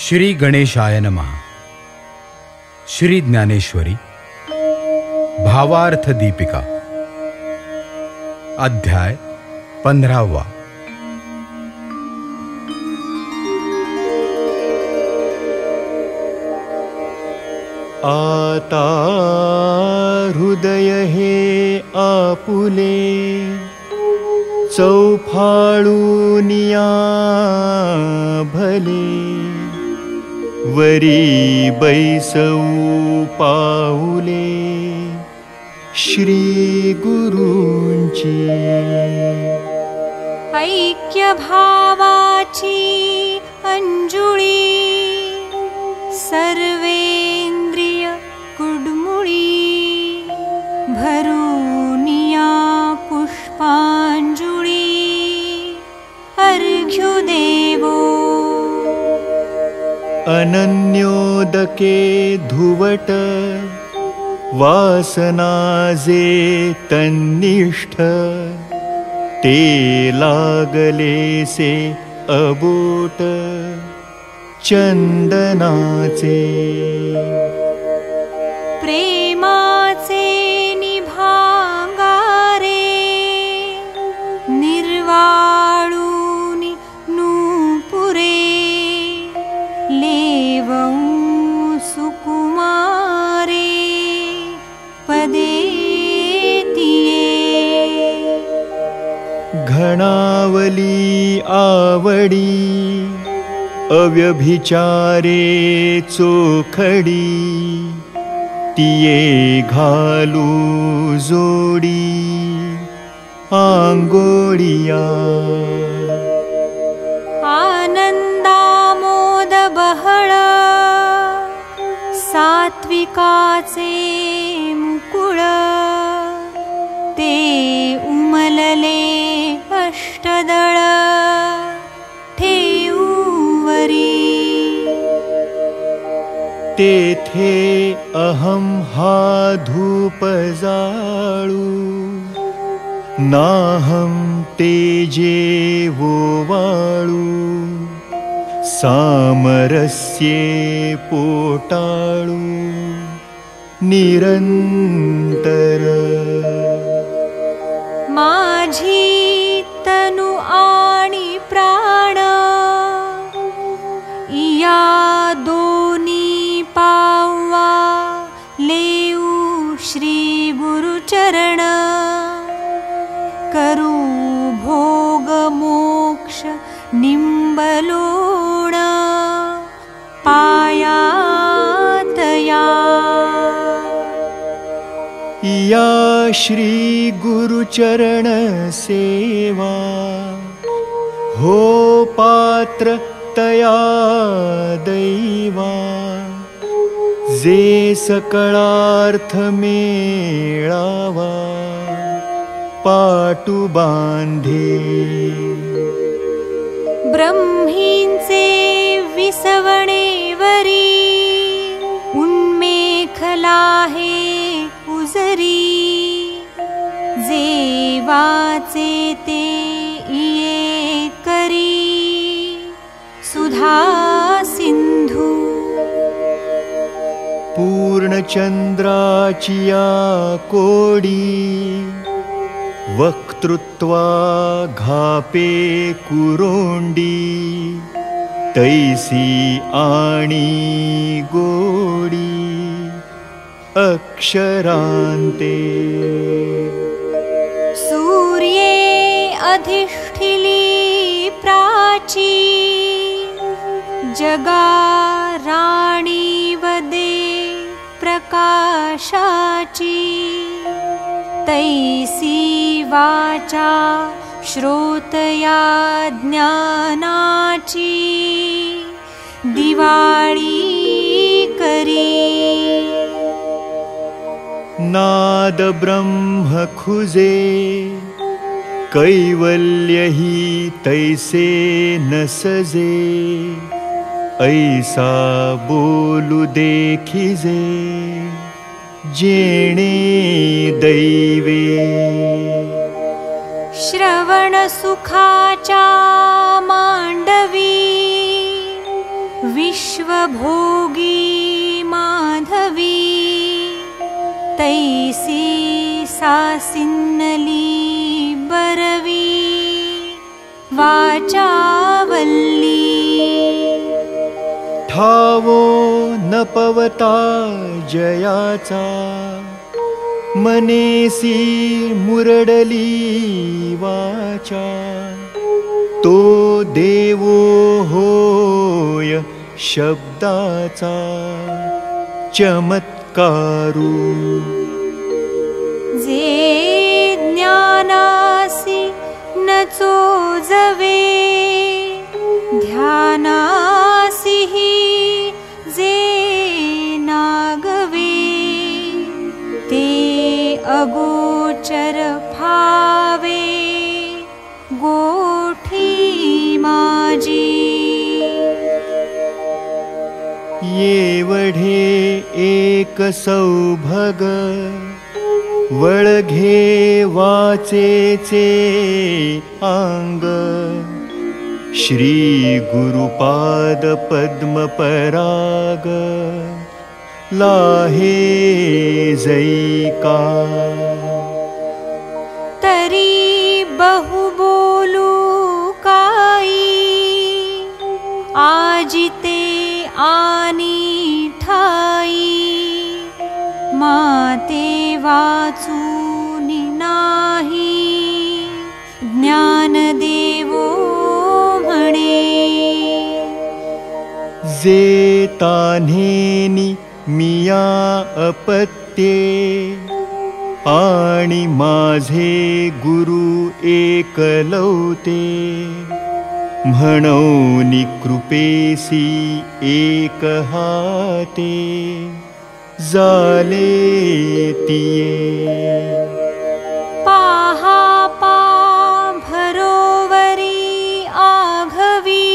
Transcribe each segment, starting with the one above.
श्री गणेशाय नमः। श्री ज्ञानेश्वरी। भावार्थ दीपिका। अध्याय पंधरावा आता हृदय हे आपुले, चौफाळूनिया भले। वरी बैसौ पाऊले गुरूंची. ऐक्यभावाची अंजुळी सर्वेंद्रिय अनन्योदके धुवट वासनाजे तन्निष्ठ। ते लागलेसे अबोट चन्दनाचे घणावली आवडी अव्यभिचारे चोखडी तिये घालू जोडी बहळ सात्विकाचे मुकुळ ते उमलले अष्टदळ ठेऊवरी तेथे अहं हा धूप जाळू. नाहं तेजे वोवाळू सामरस्ये पोटाळू. निरन्तर माझी तनु आणि प्राण या दोनी पावा लेऊ श्री गुरुचरण करू भोग मोक्ष श्री गुरुचरण सेवा। हो पात्र तया दैवा। जे सकळार्थ मेळावा पाटू बांधे। ब्रह्मींचे विसवणेवरी उन्मेखला हे करी। सुधा सिंधू। पूर्णचन्द्राचिया कोडी। वक्तृत्वा घापे कुरोण्डी तैसी गोडी अक्षरान्ते। सूर्ये अधिष्ठिली प्राची जगा राणी वदे प्रकाशाची। तैसी वाचा श्रोतया ज्ञानाची। दिवाळी करी नाद ब्रह्म खुजे कैवल्य ही तैसे न सजे ऐसा बोलू देखिजे जेणे दैवे। श्रवणसुखाचा सिन्नली बरवी वाचावल्ली। ठावो न पवता जयाचा मनेसी मुरडली वाचा। तो देवो होय शब्दाचा ज्ञानासि न चोजवे ध्यानासि हि जे नागवे ते अगोचर भावे गोठी माजी येवढे एक सौभग वळघे वाचेचे आंग श्री गुरुपाद पद्मपराग लाहे जैका तरी बहु बोलू काई आजिते ठाई माते वाचूनि नाही। ज्ञान देवो म्हणे। जे तान्हेनी मिया अपत्ये। आणि माझे गुरु एकलवते म्हणून कृपेसी एक हाते जाले तिये। पाहा पा भरोवरी आघवी।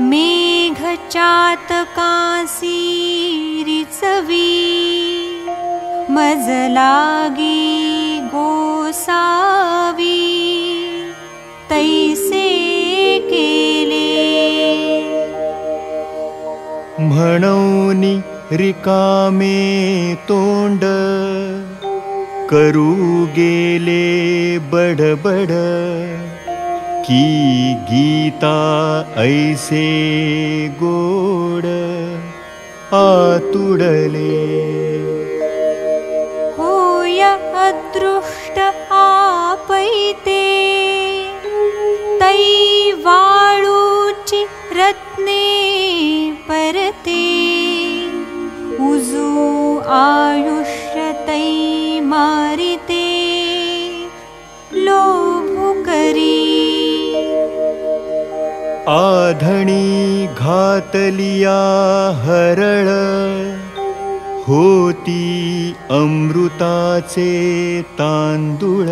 मेघ चातकासी रिचवी। मज लागी गोसावी तैसे केले म्हणून रिकामे तोंड करू गेले बडबड की गीता ऐसे गोड आतुडले वाळूची रत्ने परते। उजू आयुष्य तै मारिते। लोभु करी। आधणी घातलिया हरळ होती अमृताचे तांदूळ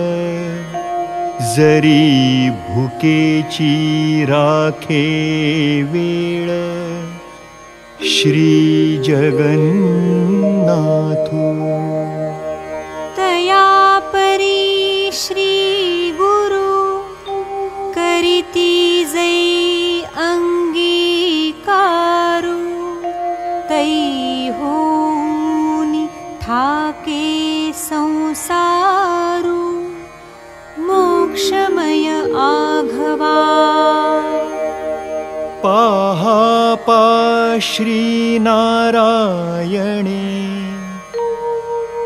जरी भुकेची राखे वेळ श्री जगन्नाथू। तया परी श्री गुरु करिती जै अंगीकारु। तै होनी ठाके संसारु आघवा। पाहा पा श्रीनारायणे।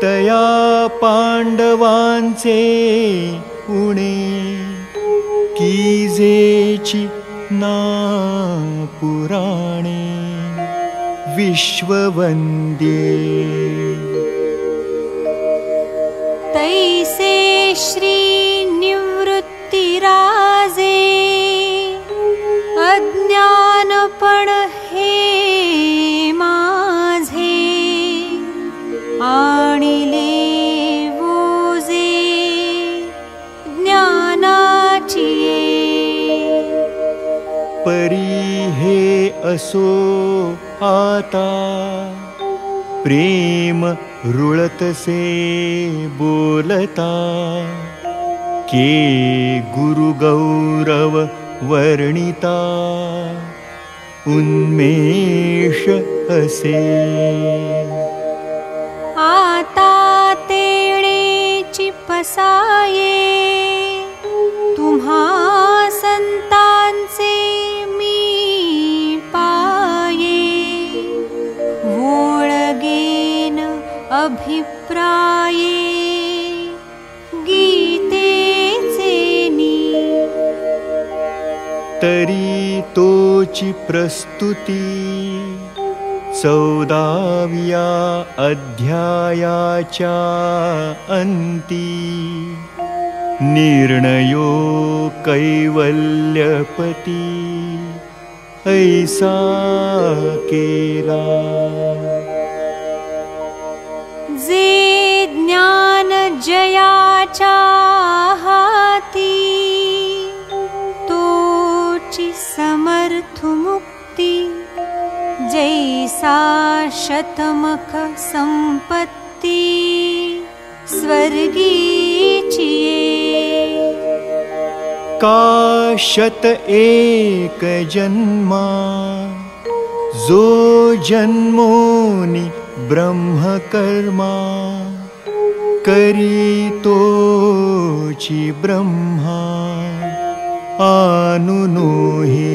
तया पांडवांचे उणे कीजेची ना पुराणे विश्ववंद्ये तैसे श्री निवृत्तिराजे अज्ञानपण हे आणिले वोजे ज्ञानाची परी हे असो आता प्रेम रुळतसे बोलता के गुरुगौरव वर्णिता उन्मेष आता तेणे वसाये तुम्हा संतांचे मी पाये। वोळगेन अभिप्राये तोची प्रस्तुती। चौदाव्या अध्यायाच्या अंती निर्णयो कैवल्यपती। ऐसा केला जे ज्ञान जैसा शतमख संपत्ती स्वर्गीची ये. का शत एक जन्मा जो जन्मोनि ब्रह्मकर्मा करी तोची ब्रह्मा आनुनोही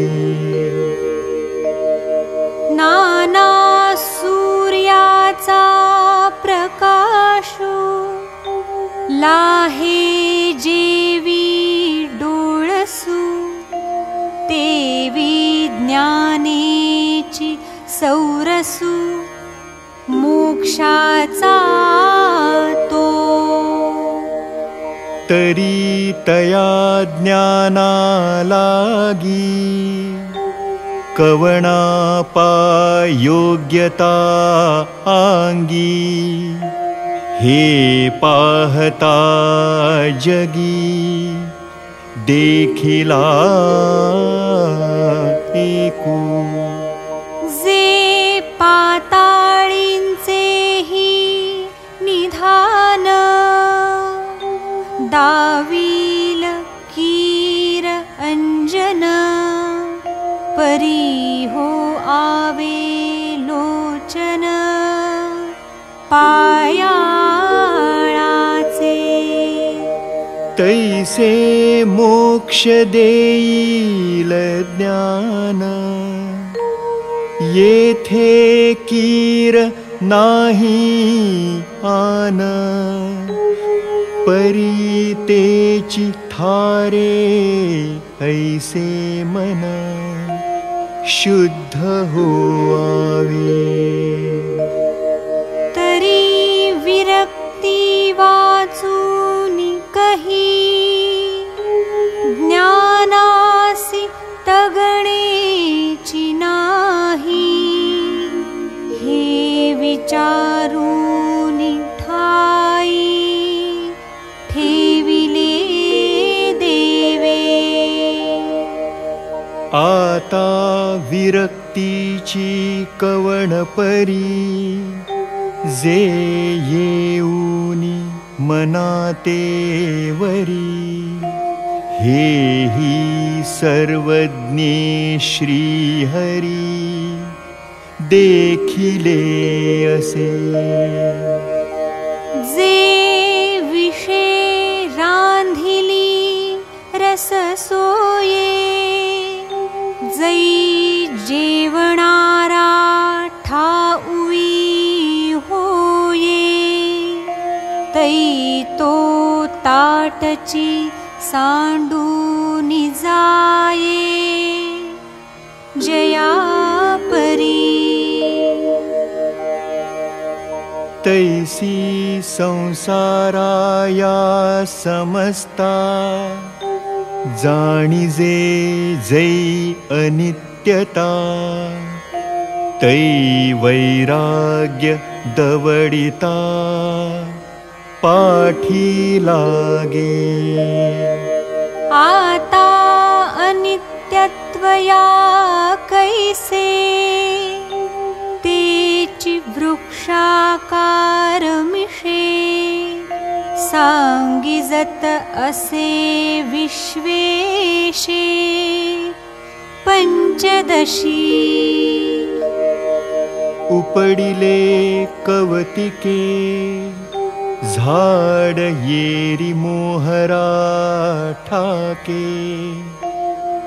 सूर्याचा प्रकाशो लाहे जेवी डोळसू तेवी ज्ञानेची सौरसू मोक्षाचा तो. तरी तया ज्ञाना लागी कवणापा योग्यता आंगी हे पाहता जगी देखिला पाताळींचेही निधान दावील कीर अंजन परी पायाळाचे तैसे मोक्ष देईल ज्ञान। येथे कीर नाही आन। परी तेची ठारे ऐसे मन। शुद्ध होआवे विरक्तीची कवण परी जे येऊनी मनाते वरी. हे ही सर्वज्ञे श्रीहरी देखिले असे. जे विषे रांधिली रस सोये जै जेवणारा ठाऊई होये। तै तो ताटची सांडून जाये परी। तैसी संसाराया समस्ता। जाणिजे जै अनित्यता तै वैराग्य पाठी लागे आता अनित्यत्वया कैसे? तेची वृक्षाकार मिशे सांगिजत असे विश्वेशे पंचदशी उपडिले कवतिके झाड येरी मोहरा ठाके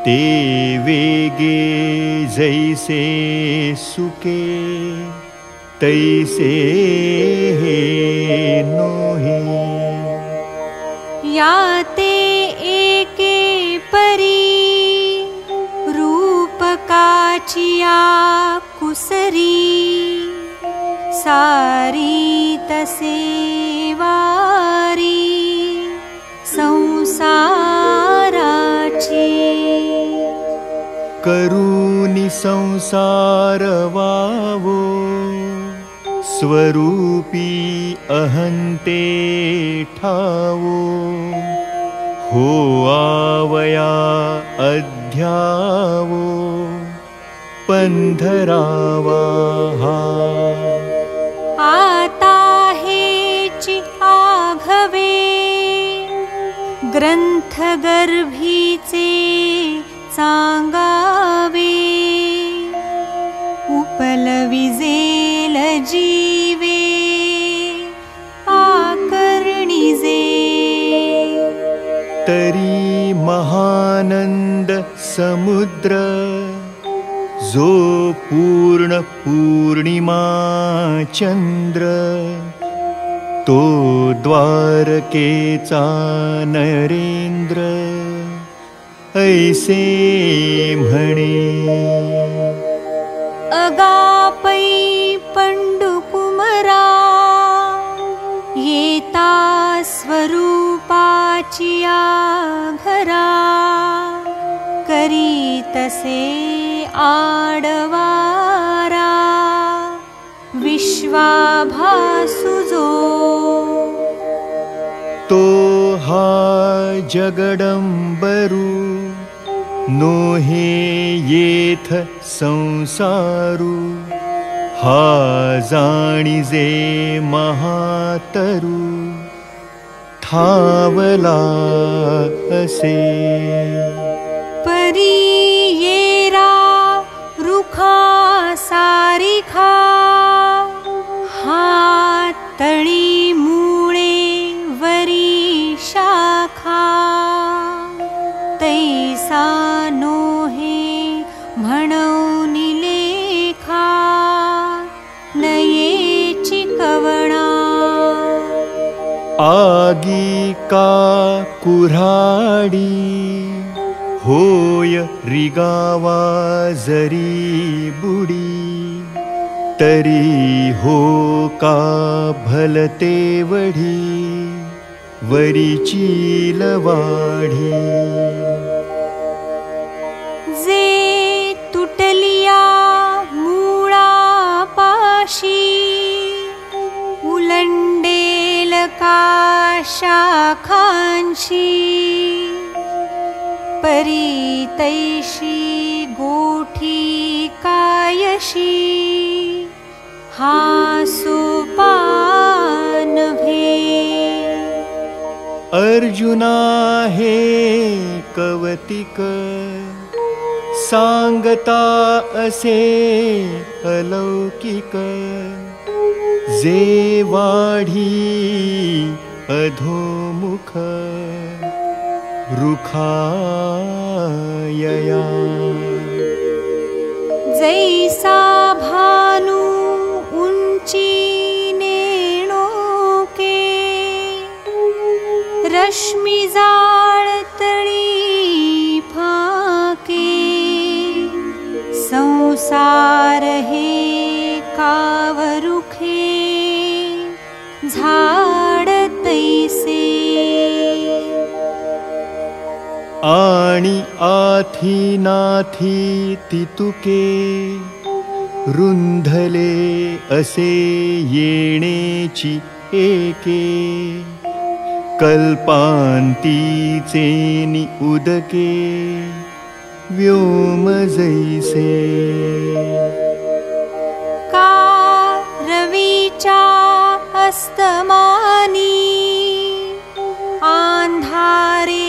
ते वेगे जैसे सुके तैसे हे नोहे। या ते सारी तसे वारी संसाराची। करूनि संसार वावो स्वरूपी अहन्ते ठावो। हो आवया अध्यावो पन्धरावाहा आता हेचि आघवे ग्रन्थगर्भीचे सांगावे उपलविजेल जीवे आकर्णिजे। तरी महानन्द समुद्र जो पूर्ण पूर्णिमा चन्द्र तो द्वारकेचा नरेन्द्र ऐसे म्हणे। अगापै पण्डुकुमरा येता स्वरूपाचिया घरा करीतसे आडवारा विश्वाभासुजो। तो हा जगडम्बरु नोहे येथ संसारु। हा जाणिजे महातरु ठावला असे। परी रुखा सारिखा। हा तळी मुळे वरी शाखा। तैसा नोहे म्हणून लेखा नयेची कवणा आगी का कुऱ्हाडी होय रिगावा जरी बुडी तरी हो का भलते वढी वरीची लवाढी जे तुटलिया पाशी उलंडेल का शाखांशी परी तैशी गोठी कायशी हा सोपान भे अर्जुना हे कवतिक सांगता असे अलौकिक जे वाढी अधोमुख रुखायया। जैसा भानु उंची नेणो के रश्मी जाळतळी फाके संसार हे कावरुखे झाड तैसे आणि आथी नाथी तितुके रुंधले असे येणेची एके कल्पांतीचे नि उदके व्योम जैसे। का रवीच्या अस्तमानी आंधारेनी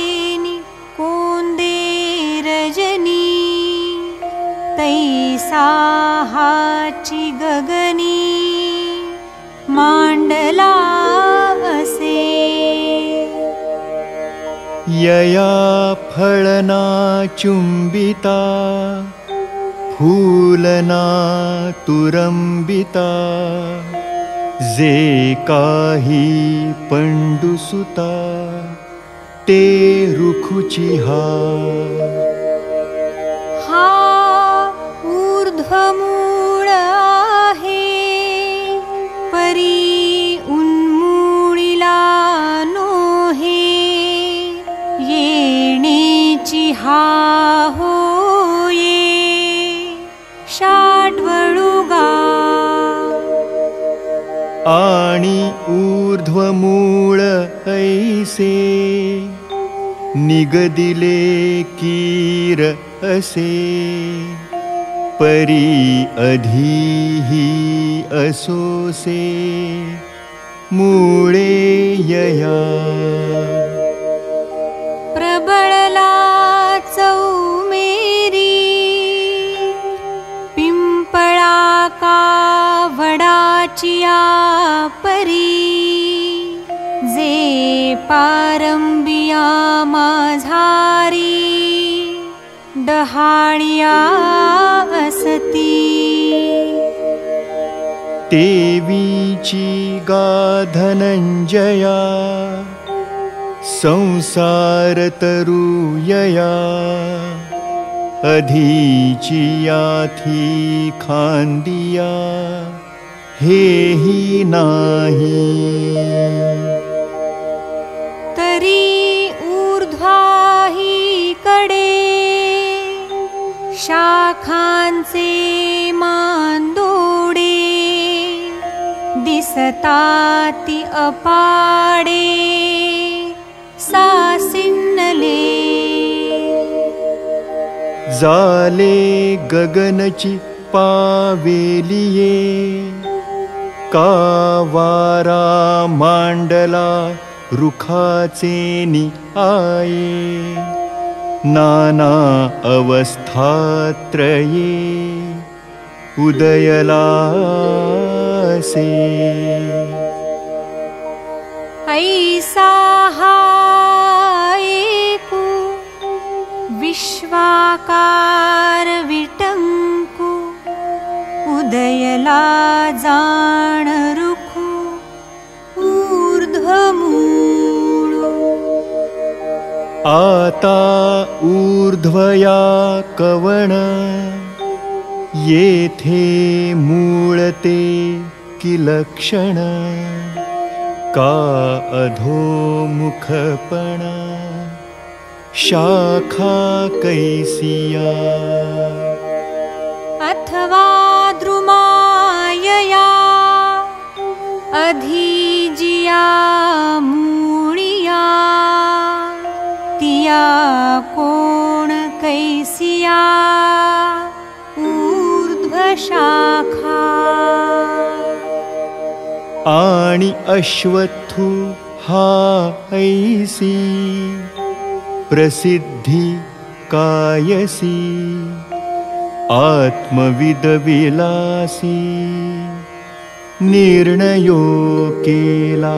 हाचि गगनी मण्डला वसे यया फलना चुम्बिता फूलना तुरम्बिता जे काही पण्डुसुता ते रुखुचिहा आहे परी उन्मुळिला नोहे येणेची हा होये शाटवळुगा आणि ऊर्ध्वमूळ ऐसे निगदिले कीर असे परी प्रबळला चौमेरी पिंपळा का वडाचिया परी जे पारंबिया माझारी डहाणिया असती देवीची गाधनंजया संसार तरुयया अधीची याथी खांदिया हेही नाही। तरी ऊर्ध्वाही कडे शाखांचे मांदोडे दिसताती अपाडे सासिन्नले. जाले गगनची पावेलिये कावारा मांडला रुखाचे नि आये नाना अवस्थात्रये उदयला से ऐसा हा एकू विश्वाकार विटंकू उदयला जाण आता ऊर्ध्वया कवण येथे मूळते किलक्षण का अधोमुखपण शाखा कैसिया। अथवा द्रुमायया अधीजिया कोण कैसिया? ऊर्ध्वशाखा। आणि अश्वत्थु हा ऐसी प्रसिद्धी कायसी। आत्मविदविलासी निर्णयो केला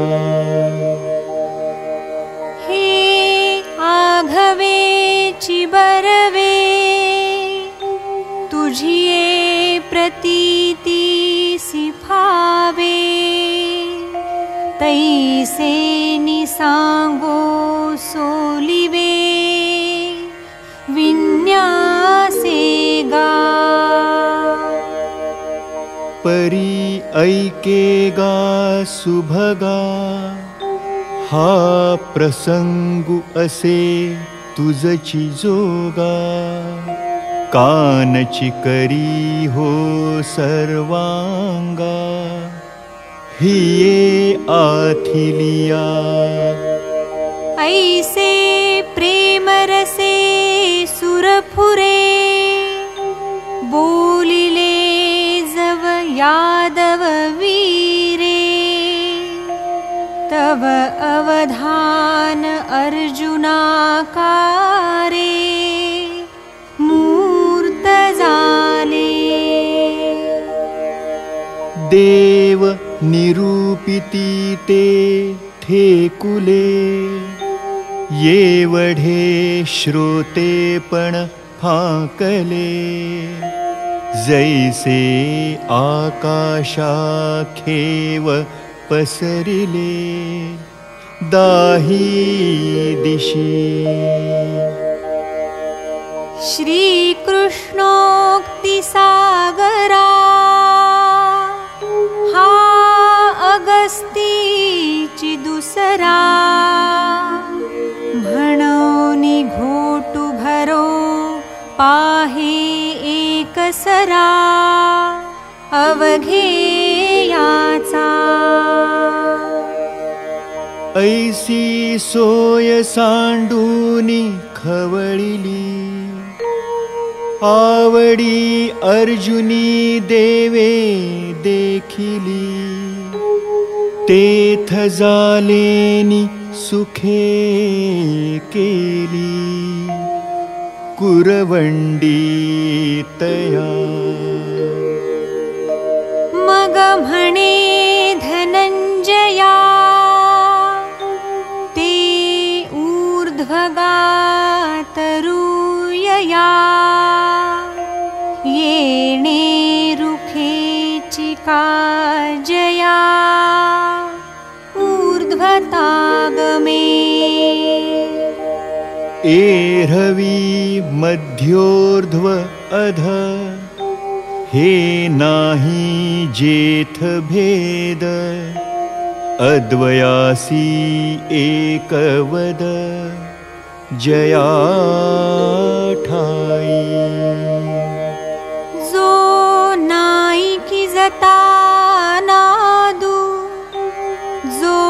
बरवे तुझिये प्रतीती सिफावे। तैसे निसांगो सोलिवे। विन्यासे गा। परी ऐकेगा सुभगा। हा प्रसंगु असे तुझची जोगा कानची करी हो सर्वांगा। हिये आथिलिया ऐसे प्रेमरसे सुरफुरे बोलिले जव यादव वीरे तव अवधान अर्जुनाकारे मूर्त झाले देव निरूपिती ते ठेकुले येवढे श्रोते पण फाकले। जैसे आकाशाखेव पसरिले दाही दिशी। श्रीकृष्णोक्तिसागरा हा अगस्तीची दुसरा म्हणोनी घोटू भरो पाहे एकसरा अवघेयाचा ऐसी सोय सांडूनी खवळिली। आवडी अर्जुनी देवे देखिली। तेथ जालेनी सुखे केली। कुरवंडी तया। मग म्हणे ऊर्ध्वगातरुयया येणे रुखेची काजया ऊर्ध्वतागमे। एरवी मध्योर्ध्व अध। हे नाही जेथ भेद। अद्वयासी एकवद जया ठाई। जो नाईकी जता नादू जो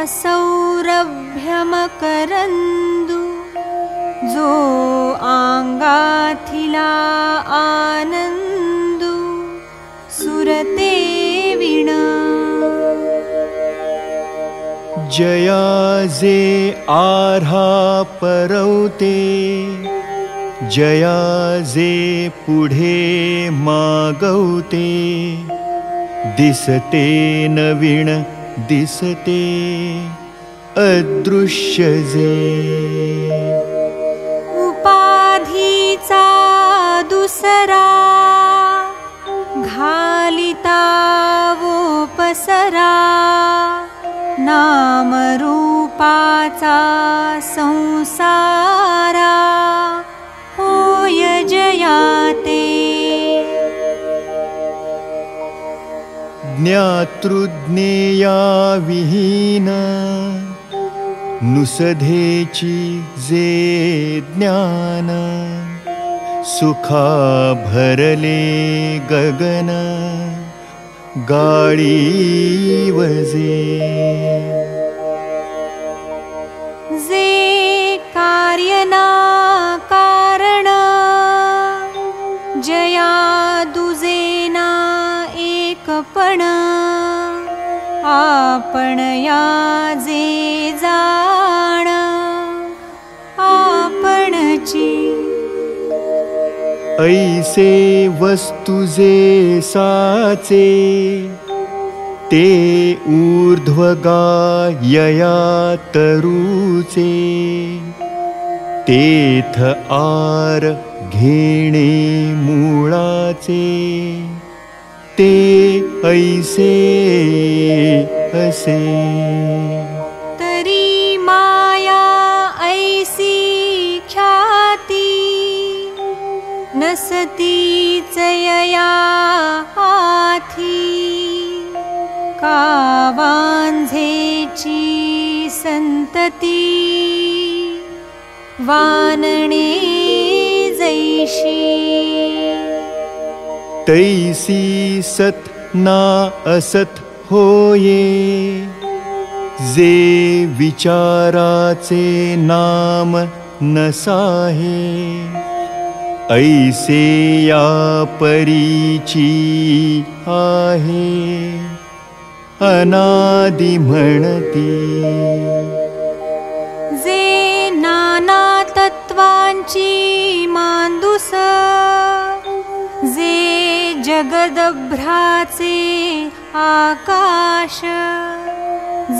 असौरभ्यम करंदू जो आंगाथिला आनंदू सुरते जया जे आर्हा परवते जया जे पुढे मागवते दिसते नवीन दिसते अदृश्य जे। उपाधीचा दुसरा घालिता वो पसरा नामरूपाचा संसारा होय जयाते। ज्ञातृज्ञेया विहीन नुसधेची जे ज्ञान सुखा भरले गगन गाडी वजे। जे कार्य ना कारण जया दुजेना या जे ऐसे वस्तु जे साचे ते ऊर्ध्वगायया तरुचे। तेथ आर घेणे मुळाचे ते ऐसे असे नसती चयया आथी कावांझेची संतती। वानणे जैशी तैसी सत ना असत होये। जे विचाराचे नाम नसाहे ऐसे या परीची आहे अनादि म्हणती। जे नाना तत्वांची मांदुस जे जगदभ्राचे आकाश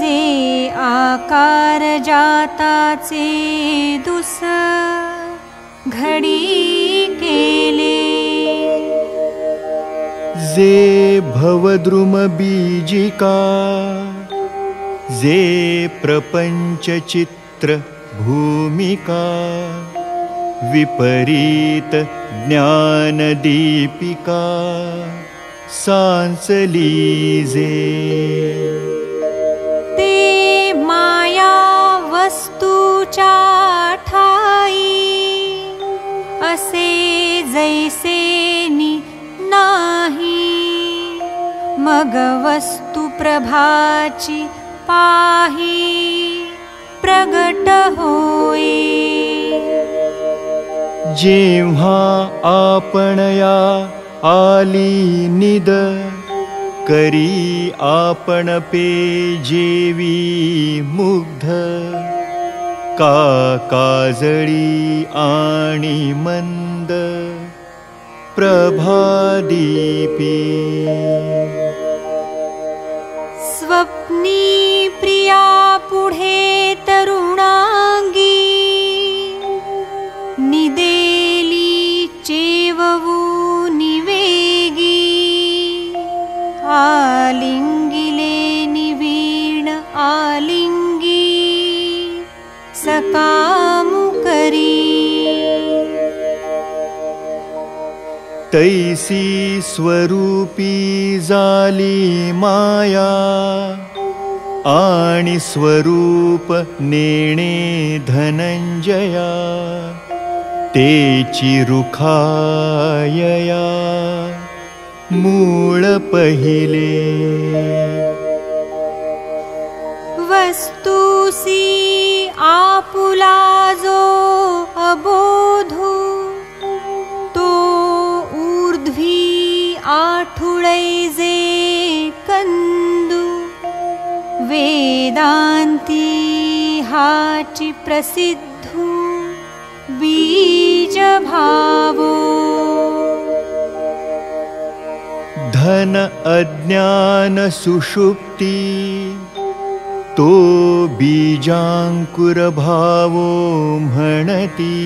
जे आकार जाताचे दुस घडी केले। जे भवद्रुम बीजिका जे प्रपंच चित्र भूमिका विपरीत ज्ञानदीपिका सांसलीजे। ते माया वस्तूच्या ठाई असे जैसे नि नाही। मग वस्तू प्रभाची पाही प्रगट होई। जेव्हा आपणया आली निद करी आपण पे जेवी मुग्ध का काजळी आणि मंद प्रभादीपी स्वप्नी प्रिया पुढे तरुणांगी निदेली चेववू निवेगी आलिंगिले सकामु करी। तैसी स्वरूपी जाली माया आणि स्वरूप नेणे धनंजया तेची रुखायया। मूळ पहिले। वस्तुसी आपुला जो अबोधू तो ऊर्ध्वी आठुळैजे वेदांती हाची प्रसिद्धू बीज भावो धन अज्ञान सुषुप्ती तो बीजांकुर भावो म्हणती।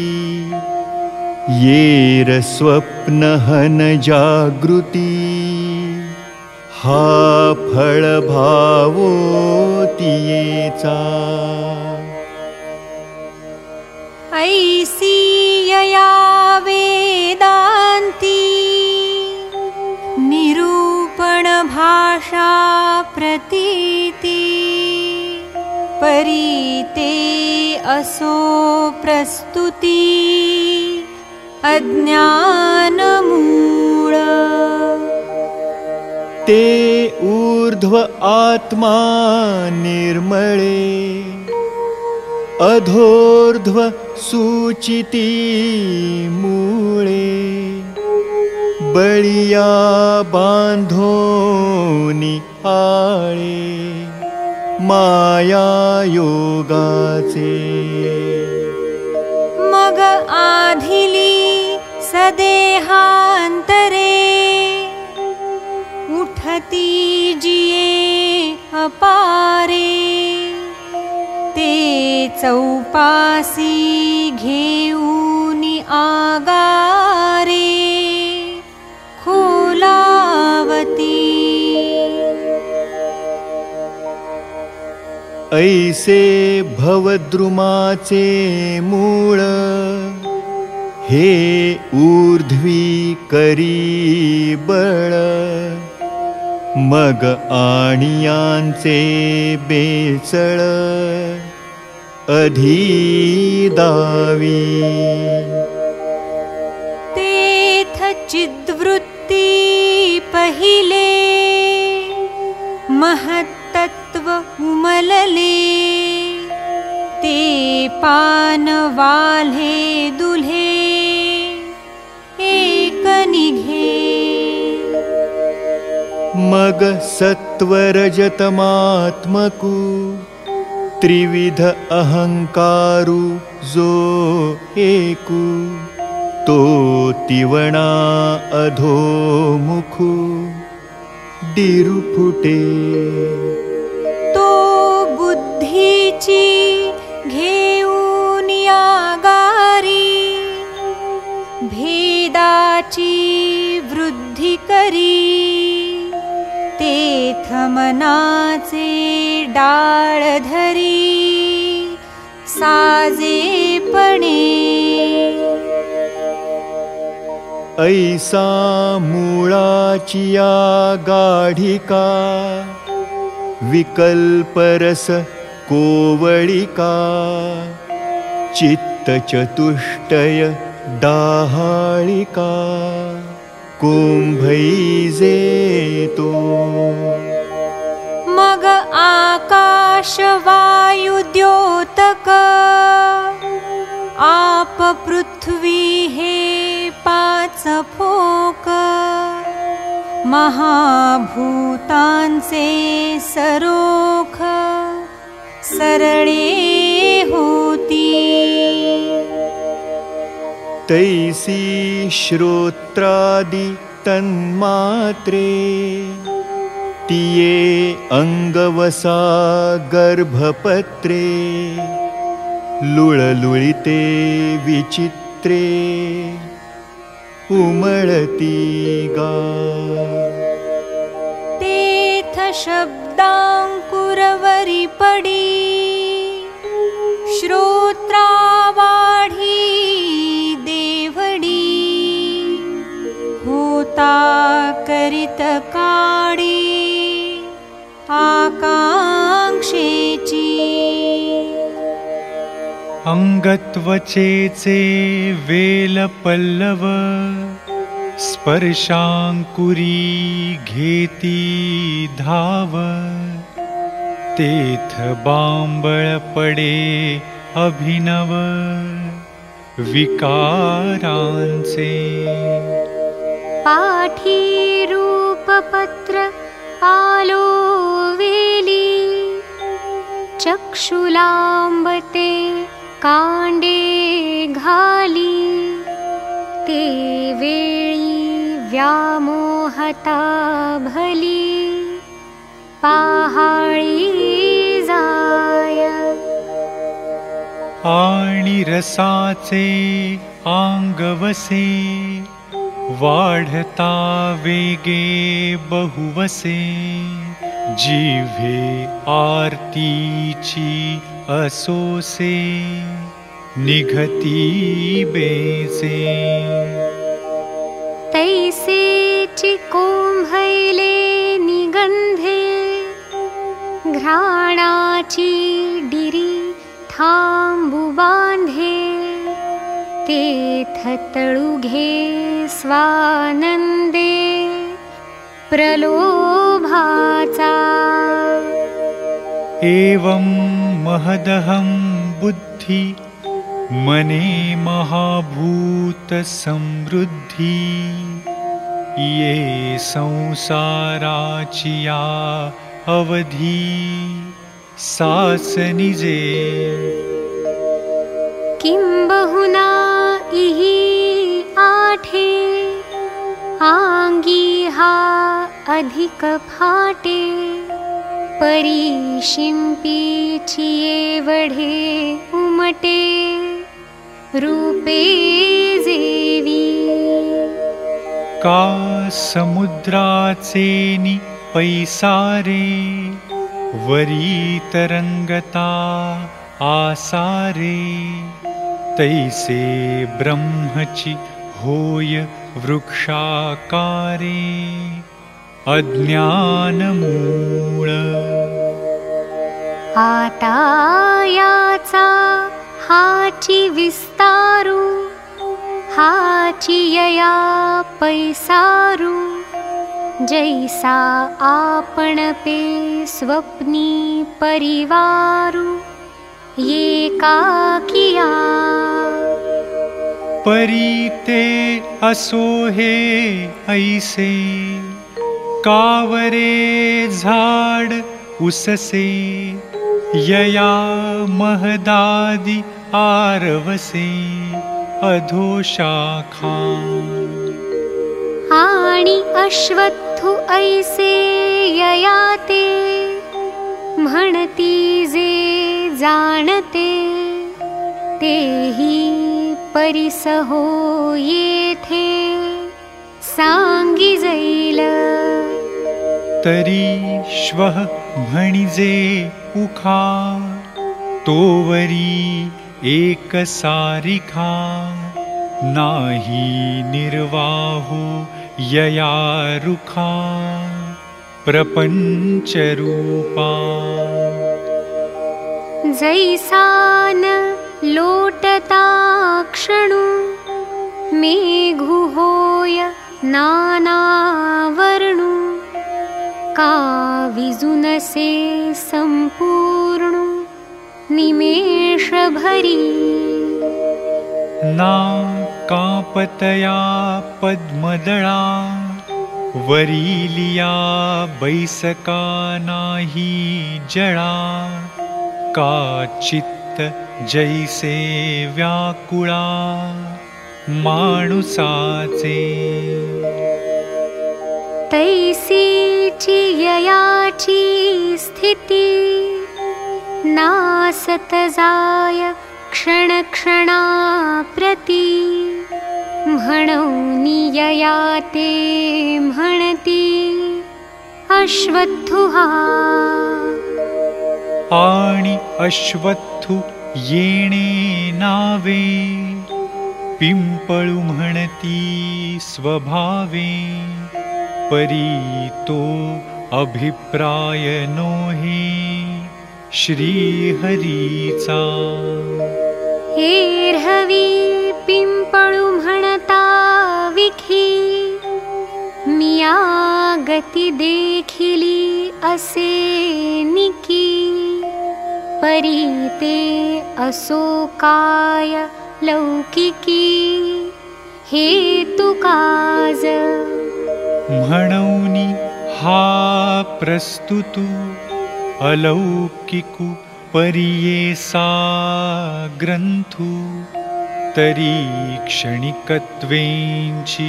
येर स्वप्न हन जागृती हा फळ भावो तियेचा ऐसी यया वेदान्ती। निरूपण भाषा प्रतीति परीते असो प्रस्तुति अज्ञानमूळ। ते ऊर्ध्व आत्मा निर्मळे अधोर्ध्व सूचिती मूळे। बळिया बांधोनी आळे माया योगाचे मग आधिली सदेहांतरे उठती जिये अपारे। ते चौपासी घेऊनी आगारे ऐसे भवद्रुमाचे मूळ। हे ऊर्ध्वी करी बळ। मग आणियांचे बेचळ अधिदावी तेथ चिद्वृत्ती पहिले। महत्तत्व उमलले। ते पान वाल्हे दुल्हे एक निघे। मग सत्वरजतमात्मकु त्रिविध अहंकारु जो एकु तो तिवणा अधोमुखु। डिरुफुटे घेऊन यागारी भेदाची वृद्धी करी तेथ मनाचे डाळ धरी साजेपणे. ऐसा मुळाचिया गाढिका विकल्परस कोवळिका चित्तचतुष्टय डाहाळिका कुम्भैजे तो मग आकाश वायु द्योतक आप पृथ्वी हे पाच फोक महाभूतांचे सरोख सरळे होती। तैसी श्रोत्रादि तन्मात्रे तिये अङ्गवसा गर्भपत्रे लुळलुळिते विचित्रे उमळती गा तेथ शब्दाङ्कुरवरि पडी श्रोत्रावाढी देवडी होता करित काडी आकाङ्क्षेची अङ्गत्वचेचे वेलपल्लव स्पर्शाङ्कुरी घेती धाव तेथ बांबळ पडे अभिनव। विकारांचे। पाठी रूपपत्र पालो वेली। चक्षुलाम्बते काण्डे घाली। ते वेळी व्यामोहता भली पाहाळी जाय। आणि रसाचे आंगवसे वाढता वेगे बहुवसे जिव्हे आरतीची असोसे निघती बेचे तैसे चिकोंभैले निगंधे घ्राणाची डिरी थांबू बांधे तेथ तळुघे स्वानंदे प्रलोभाचा। एवं महदहं बुद्धि मने महाभूतसमृद्धि। ये संसाराचिया अवधी। सासनिजे। किं बहुना इहि आठे। आङ्गी हा अधिक फाटे। परिशिम्पीचिये वढे उमटे रूपे जेवी। का समुद्राचेनि पैसारे वरी तरंगता आसारे। तैसे ब्रह्मचि होय वृक्षाकारे अज्ञानमूळ। आता याचा हाची विस्तारू हाची यया पैसारू। जैसा आपण पे स्वप्नी परिवारू ये का किया परी ते असो हे ऐसे कावरे झाड उससे। यया महदादि आरवसे अधोशाखा। आणि अश्वत्थु ऐसे ययाते म्हणती जे जाणते तेही परिसहो येथे सांगी जाईल तरी श्वः म्हणिजे उखा तोवरी एक सारिखा नाही निर्वाहो यया रुखा प्रपञ्चरूपा। जैसान लोटता क्षणु मेघु होय नानावर्णु का विजुनसे सम्पूर्णु निमेषभरी। ना कापतया पद्मदळा वरीलिया बैसका नाही जळा। काचित्त जैसे व्याकुळा माणुसाचे। तैसीची ययाची स्थिती नासत जाय क्षणक्षणाप्रती म्हणौनि यया ते म्हणती अश्वत्थुहा। आणि अश्वत्थु येणे नावे पिंपळू म्हणती स्वभावे परी तो अभिप्राय नोहे श्रीहरीचा एर्हवी पिंपळू म्हणता विखी। मिया गती देखिली असे निकी। परी ते असो काय लौकिकी। हे तू काज म्हणौनी हा प्रस्तुतू अलौकिकु परियेसा ग्रंथु तरी क्षणिकत्वेंची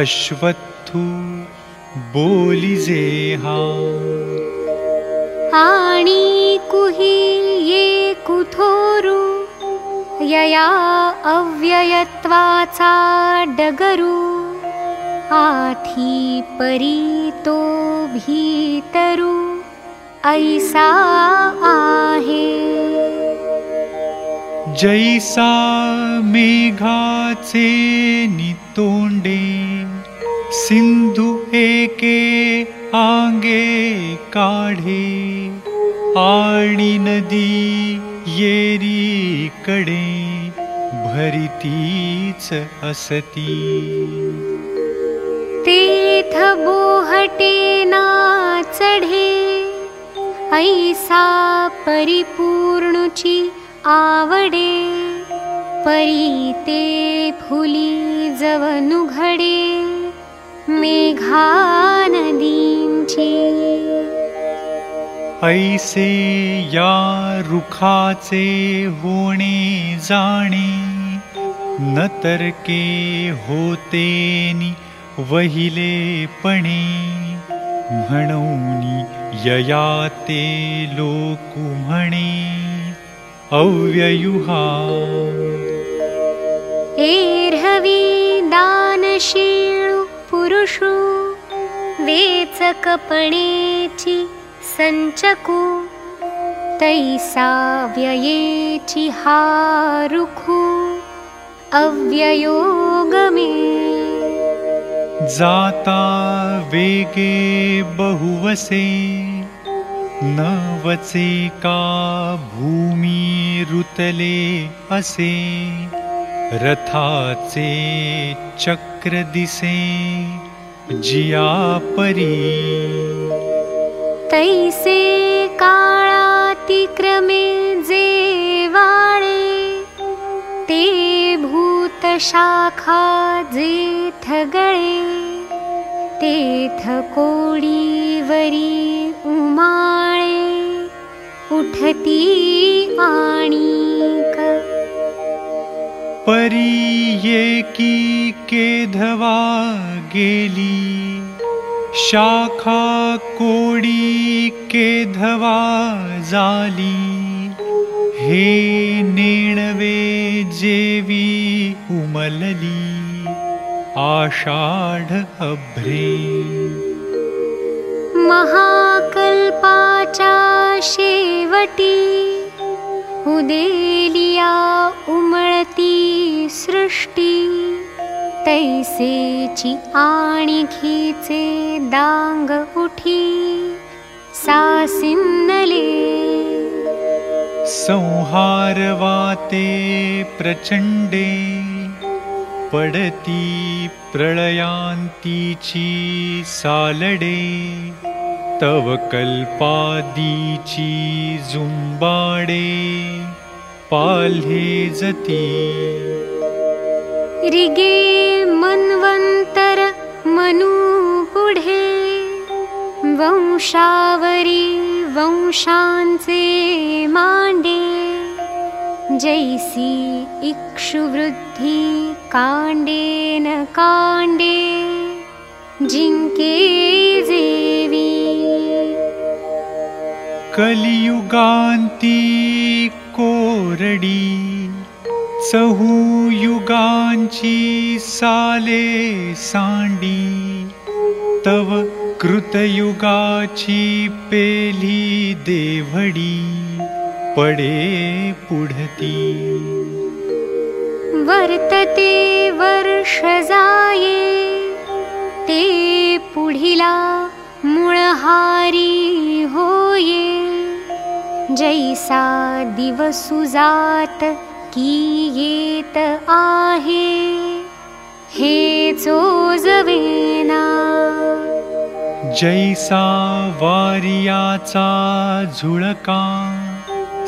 अश्वत्थु बोलिजे हा आणि कुही ये कुथोरू यया अव्ययत्वाचा डगरू। आठी परी तो भीतरू ऐसा आहे। जैसा मेघाचे नितोंडे सिंधु एके आंगे काढे आणि नदी येरी कडे भरितीच असती. तेथ बोहटे ना चढे ऐसा परिपूर्णची आवडे परी ते फुली जवनु घडे मेघा नदींची ऐसे या रुखाचे होणे जाणे न तरके होतेनी वहिलेपणे म्हणूनी यया ते अव्ययुहा। एर्हवी दानशीळु पुरुषु वेचकपणेची संचकु तैसा व्ययेची हारुखु अव्ययोगमे जाता वेगे बहुवसे न वचे का भूमी रुतले असे दिसे जिया परी। तैसे काळातिक्रमे जे भूतशाखा जे थगळे तेथ कोडीवरी उमाळे उठती आणिक। परी येकी केधवा गेली शाखा कोडी केधवा जाली हे नेणवे जेवी उमलली आषाढ अभ्रे। महाकल्पाचा शेवटी उदेलिया उमळती सृष्टी तैसेची आणखीचे दांग उठी सासिन्नले संहारवाते प्रचण्डे पडती प्रलयान्तीची सालडे तव कल्पादीची जुम्बाडे पाल्हे जती। रिगे मन्वन्तर मनु पुढे वंशावरी वंशांचे मांडे। जैसी इक्षुवृद्धी काण्डेन काण्डे जिङ्के जेवी। कलियुगान्ती कोरडी चहुयुगांची साले सांडी। तव कृतयुगाची पेली देवडी पडे पुढती। वर्तते वर्ष जाये ते पुढिला मुळहारी होये। जैसा दिवसु जात की येत आहे हे चोजवेना जैसा वारियाचा झुळका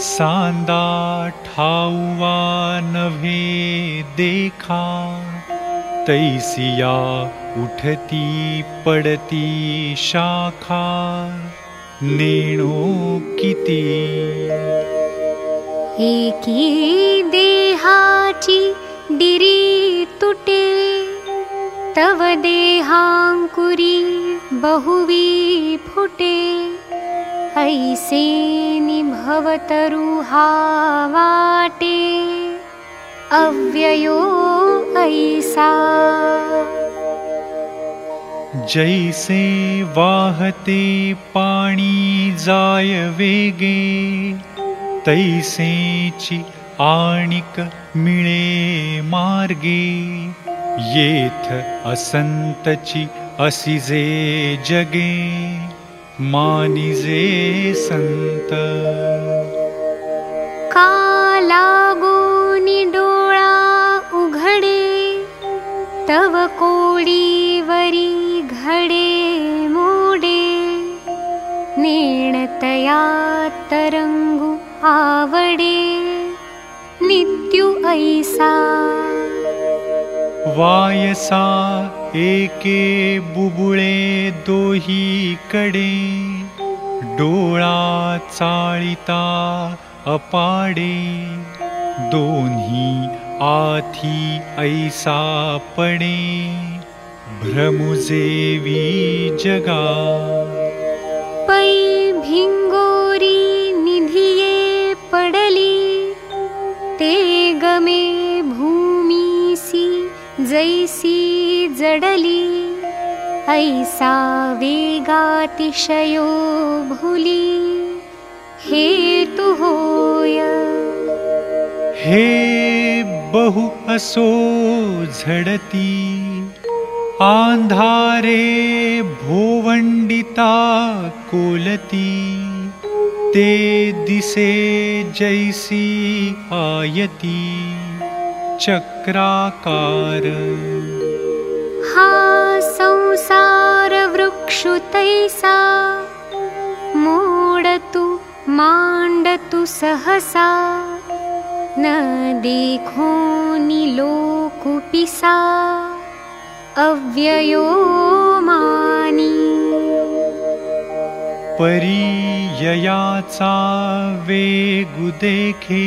सांदा ठाऊवा नव्हे देखा तैसिया उठती पडती शाखा नेणो किती? एकी देहाची डिरी तुटे तव देहाङ्कुरी बहुवी फुटे ऐसे निभवतरुहा वाटे। अव्ययो ऐसा। जैसे वाहते पाणी जाय वेगे तैसेची आणिक मिळे मार्गे येथ असंतची असिजे जगे मानिजे संत. का लागोनी डोळा उघडे तव कोडीवरी घडे मोडे. नेणतया तरंगू आवडे नित्यु ऐसा वायसा एके बुबुळे दोही कडे डोळा ऐसा पडे भ्रमुजेवी जगा पै भिंगोरी निधिये पडली ते गमे भूमीसी जैसी जडली ऐसा वेगातिशयो भुली। हेतु होय। हे बहु असो झडती आंधारे भोवंडिता कोलती। ते दिसे जैसी आयती चक्राकार। हा संसार वृक्षु तैसा मोडतु मांडतु सहसा न देखो लोकुपिसा अव्ययो मानी। परिययाचा वेगु देखे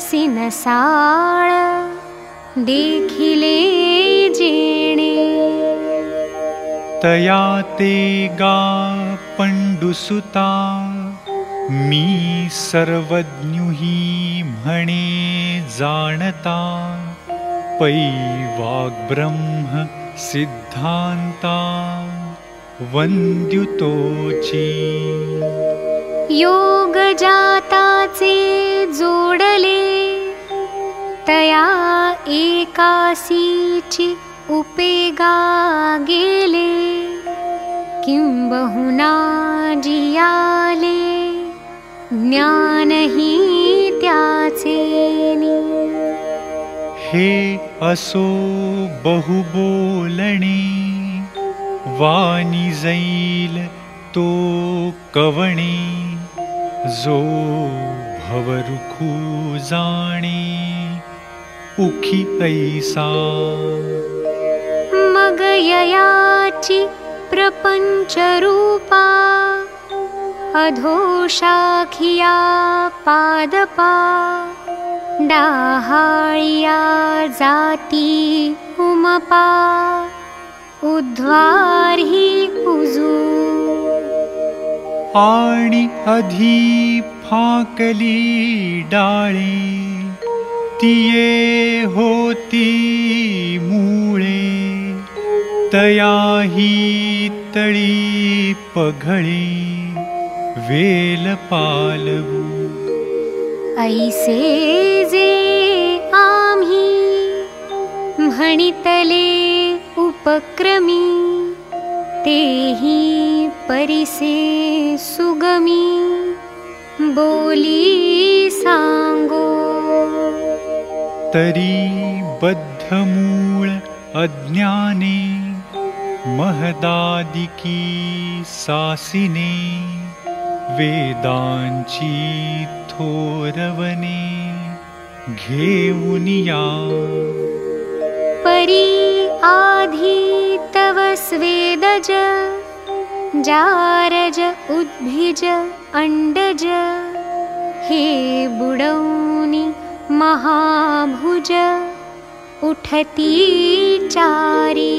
सिनसाळ देखिले जेणे। तया ते गा पण्डुसुता मी सर्वज्ञुही म्हणे जाणता। पै वाग्ब्रह्म सिद्धान्ता वन्द्युतोची योग जाताचे जोडले तया एकासीची उपेगा गेले किंबहुना जियाले ज्ञानही त्याचेनी हे असो बहु बोलणे वाणी जैल तो कवणे जो भवरुखू जाणे उखी ऐसा। मग ययाची प्रपञ्चरूपा अधोशाखिया पादपा डाहाळिया जाती उमपा उद्वारी उजू आणि अधि फाकली डाळे तिये होती मूळे तयाही तळी पघळे वेल पालवू ऐसे जे आम्ही म्हणितले उपक्रमी तेही परिसे सुगमी बोली सांगो। तरी बद्धमूळ अज्ञाने महदादिकी सासिने वेदांची थोरवने घेऊनिया परी आधी तव स्वेदज जारज उद्भिज अण्डज। हे बुडौनि महाभुज उठती चारी।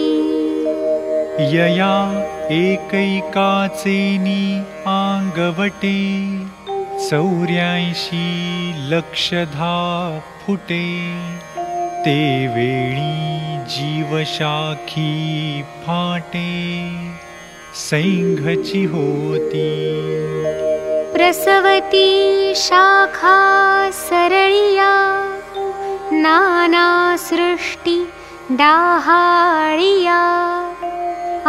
यया एकैकाचेनी आंगवटे चौऱ्याऐंशी लक्षधा फुटे ते वेळी जीवशाखी फाटे सैंघची होती प्रसवती शाखा सरळिया नाना सृष्टी डाहाळिया।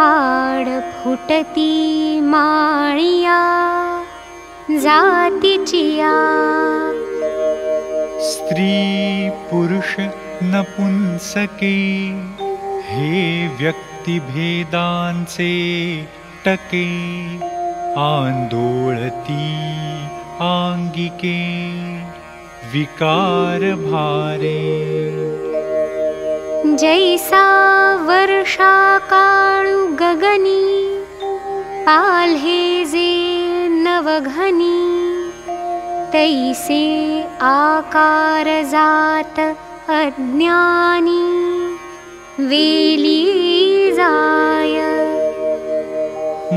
आड फुटती माळिया जातीचिया स्त्री पुरुष नपुंसके हे व्यक्तिभेदांचे टके। आंदोळती आंगिके। विकार भारे। जैसा वर्षा काळू गगनी पाल्हे जे नवघनी तैसे आकार जात अज्ञानी वेली जाय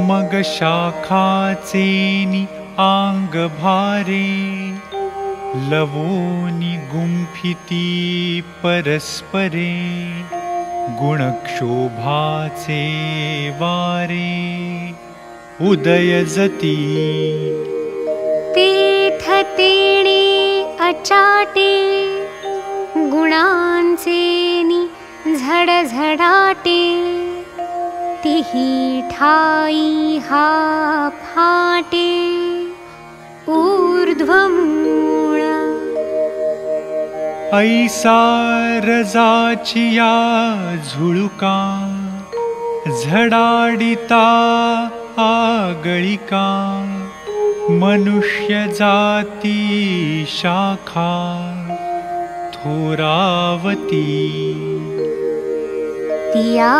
मग शाखाचेनी आंग भारे लवोनी गुंफिती परस्परे गुणक्षोभाचे वारे उदयजती तेणे अचाटे गुणांचेनी झडझडाटे तिही ठाई हा फाटे ऊर्ध्वमूळ. ऐसा रजाचिया झुळुका झडाडिता आगळिका मनुष्य जाती शाखा कठोरावती तिया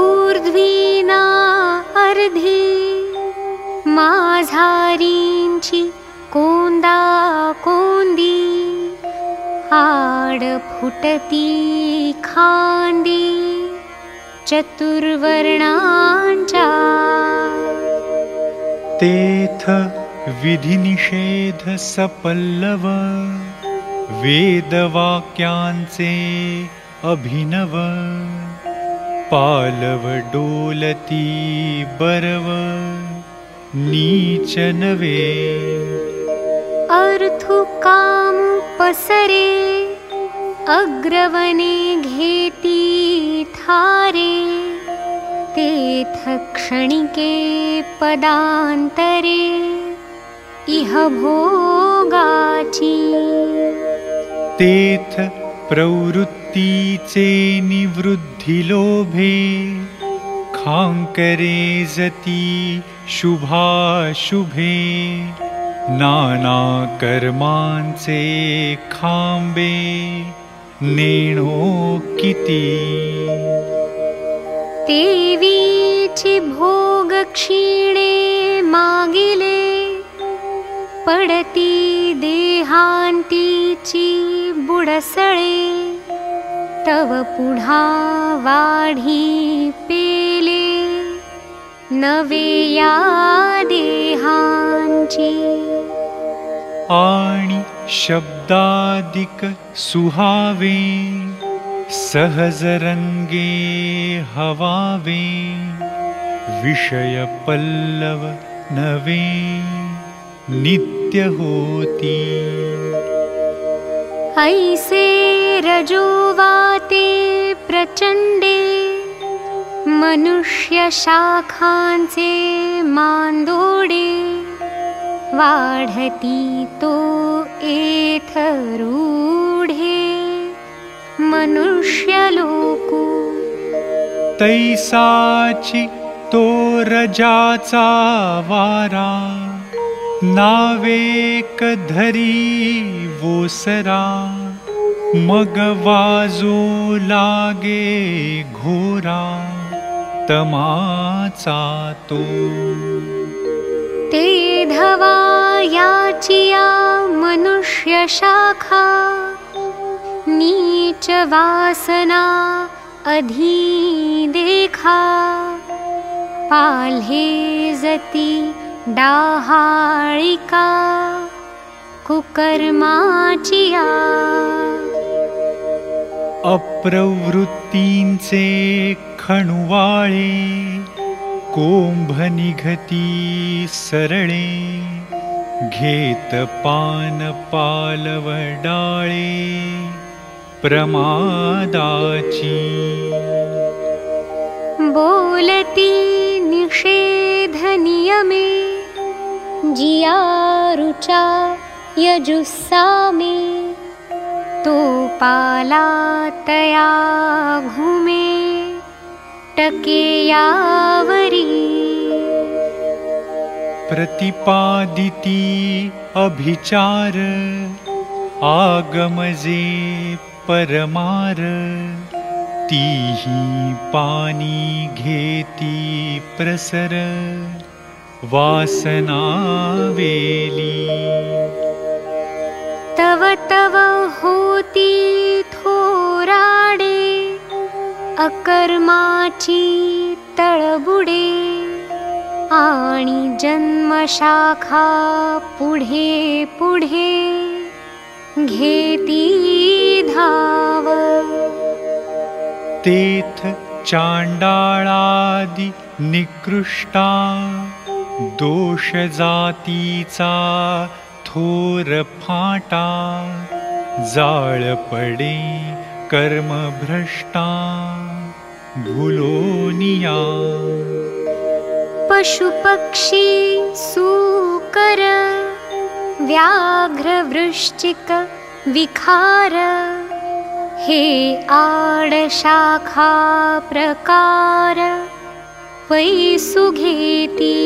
ऊर्ध्वीना अर्धी माझारींची कोंदा कोंदी आड फुटती खांदी चतुर्वर्णांच्या। तेथ विधिनिषेध सपल्लव वेदवाक्यांचे अभिनव पालव डोलती बरव नीच नवे अर्थु काम पसरे अग्रवने घेती थारे तेथ क्षणिके पदान्तरे इह भोगाची तेथ प्रवृत्तीचे निवृद्धिलोभे खाङ्करे जती शुभाशुभे। नानाकर्मांचे खांबे। नेणो किती। देवीची भोग क्षीणे मागिले पडती देहांतीची बुडसळे तव पुढा वाढी पेले. नवे या देहांची. आणि शब्दादिक सुहावे सहज रंगे हवावे विषय पल्लव नवे नित्य होती ऐसे रजोवाते प्रचंडे मनुष्य शाखांचे मांदोडे वाढती तो एथ रूढे मनुष्य लोकू। तैसाची तो रजाचा वारा नावेक धरी वोसरा मग वाजो लागे घोरा तमाचा तो। ते धवा याचिया मनुष्य शाखा नीच वासना अधी देखा। पाल्हे जती डाहाळिका कुकर्माचिया। अप्रवृत्तींचे खणुवाळे कोंभ निघती सरळे घेत पान पालव डाळे प्रमादाची। बोलती निषेध नियमे। जिया रुचा यजुस्सामे। तो पाला तया घुमे टके यावरी प्रतिपादिती अभिचार। आगमजे परमार प्रसर वासना वेली। तव तव होती थोराडे अकर्माची तळबुडे आणि जन्मशाखा पुढे पुढे घेती धाव तेथ चांडाळादि निकृष्टा दोष जातीचा थोर फाटा जाळ पडे कर्मभ्रष्टा भुलोनिया पशुपक्षी सूकर व्याघ्रवृश्चिक विखार हे आडशाखा प्रकार पैसु घेती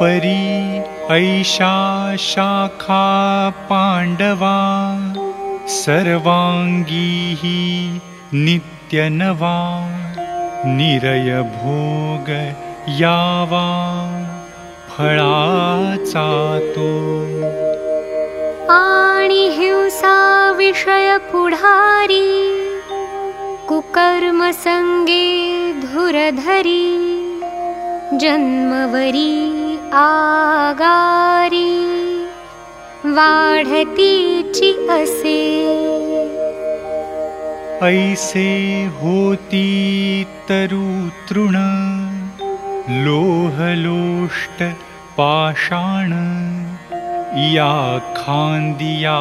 परी ऐषा शाखा पाण्डवा सर्वाङ्गी नित्यनवा निरयभोग यावा फळाचा तो हिंसा विषय पुढारी कुकर्म संगे धुरधरी जन्मवरी आगारी वाढतीची असे। ऐसे होती तरु तृण लोहलोष्ट पाषाण या खांदिया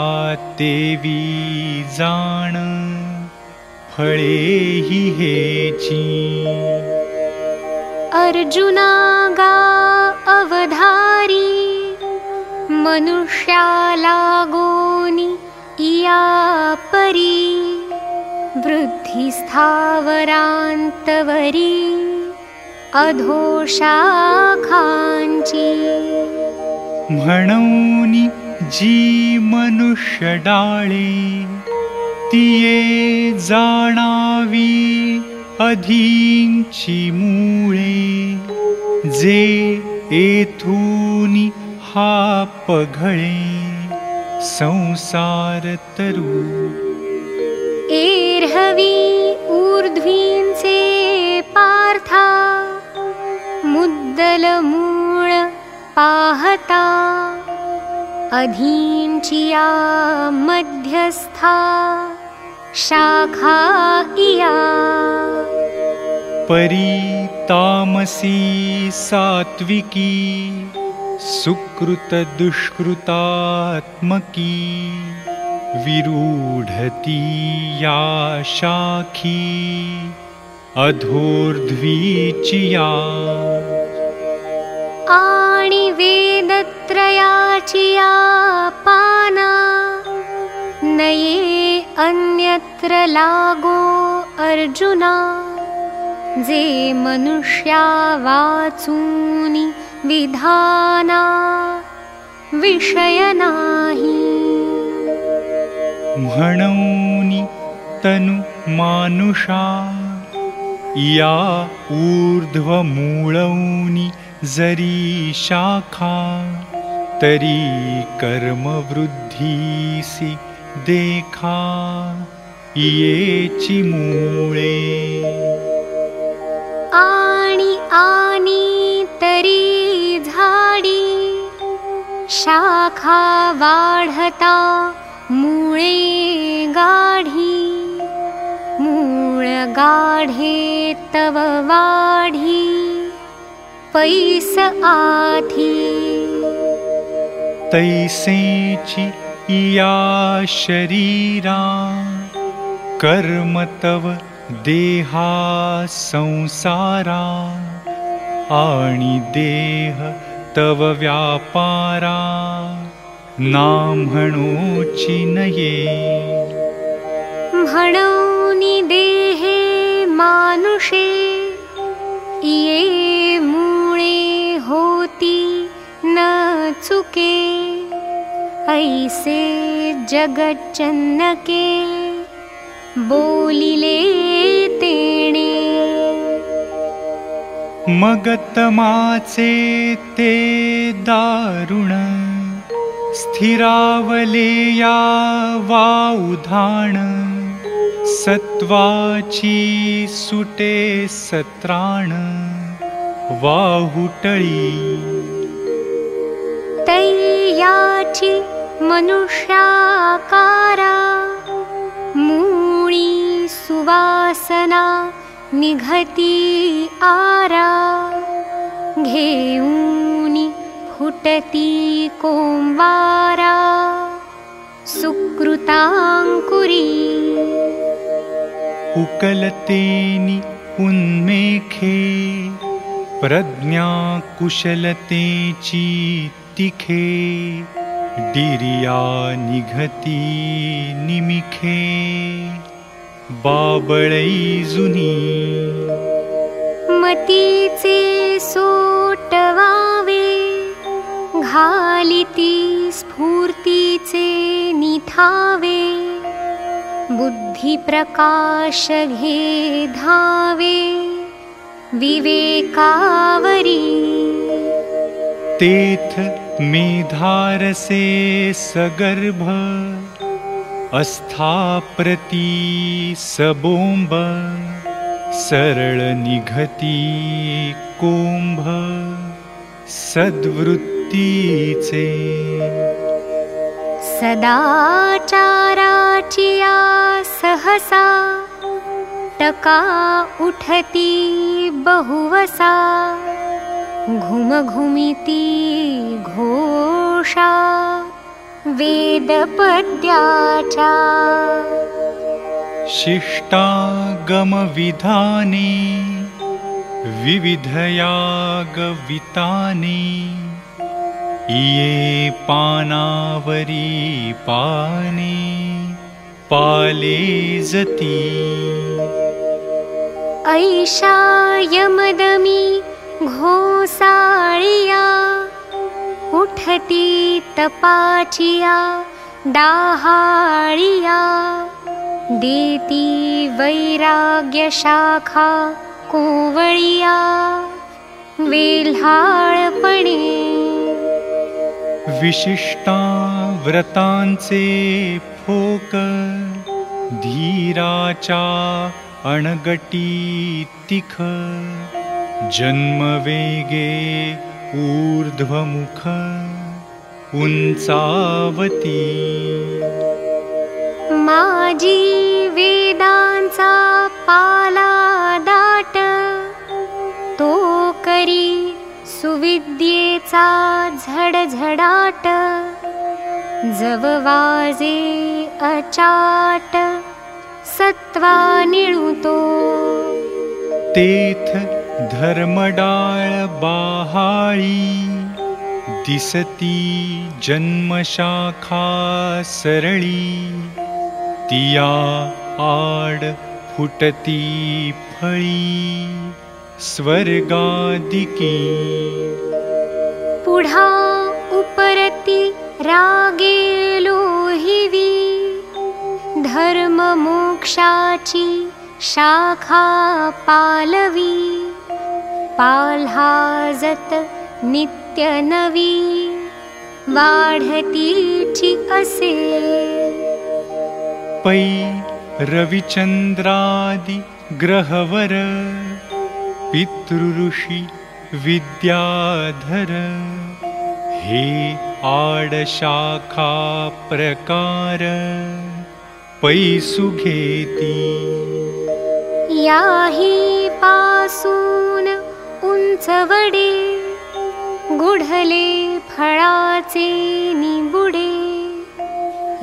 तेवी जाण फळे हि हेची अर्जुना गा अवधारी मनुष्याला गोनी इया परी वृद्धी स्थावरांतवरी अधोशाखांची जी मनुष्य डाळे तिये जाणावी अधींची मूळे जे हा पघळे संसार एर्हवी ऊर्ध्वींचे पार्था मुद्दल मूळ पाहता अधींचिया मध्यस्था। शाखा इया परी तामसी सात्विकी। सुकृत दुष्कृतात्मकी विरूढती या शाखी। अधोर्ध्वीचिया आणि वेदत्रयाचिया पाना। नये अन्यत्र लागो अर्जुना। जे मनुष्या वाचूनि विधाना विषय नाही। म्हणून तनु मानुषा या ऊर्ध्वमूळौनि जरी शाखा तरी कर्मवृद्धीसि देखा येची मूळे आणि आणि तरी झाडी शाखा वाढता मुळे गाढी मूळ गाढे तव वाढी पैस आधी। तैसेची या शरीरा कर्म तव देहा संसारा आणि देह तव व्यापारा नाम्हणोची नये। म्हणूनि देहे मानुषे ये न चुके ऐसे जगच्चन्नके बोलिले तेणे मगतमाचे ते दारुण स्थिरावले या वा सत्वाची सुटे सत्राण वाहुटळी। तैयाची मनुष्याकारा मूळी सुवासना निघती आरा। घेऊनी फुटती कोंबारा सुकृतांकुरी। उकलतेनि उन्मेखे प्रज्ञा डिरिया निघती निमिखे। बाबळै जुनी। मतीचे सोटवावे घालिती स्फूर्तीचे निथावे बुद्धिप्रकाश घे धावे विवेकावरी। तेथ मेधारसे सगर्भ अस्थाप्रती सबोम्ब सरळ निघती कोंभ सद्वृत्तीचे। सदाचाराचिया सहसा टका उठती बहुवसा घुमघुमिती घोषा वेदपद्याचा। शिष्टागमविधाने विविधयागविताने ये पानावरी पाने पालेजती यमदमी घोसाळिया उठती तपाचिया दाहाळिया देती वैराग्यशाखा कोवळिया विशिष्टा व्रतांचे फोक धीराचा अणगटी तिख जन्मवेगे ऊर्ध्वमुख उंचावती। माजी वेदांचा पाला दाट तो करी सुविद्येचा झडझडाट जव वाजे अचाट सत्वा निळुतो तेथ धर्मडाळ बाहाळी दिसती जन्मशाखा सरळी। तिया आड फुटती फळी स्वर्गादिकी। पुढा उपरती रागे लोहिवी धर्म मोक्षाची शाखा पालवी पाल्हाजत नित्य नवी वाढतीची असे. पै रविचंद्रादि ग्रहवर पितृऋषी विद्याधर हे आडशाखा प्रकार पैसु घेती याही पासून उंचवडे गुढले फळाचे निबुडे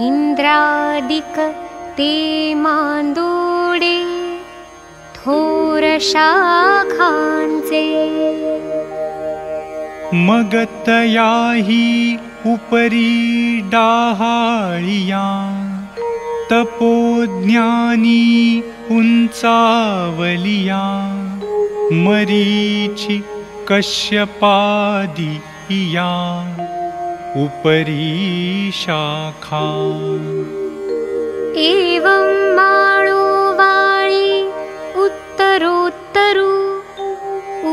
इंद्रादिक ते मांदोडे थोर शाखांचे। मग तयाही उपरी डाहाळिया तपोज्ञानी उंचावलिया मरीची कश्यपादी या उपरी शाखा। एवं माळो वाळी उत्तरोत्तरू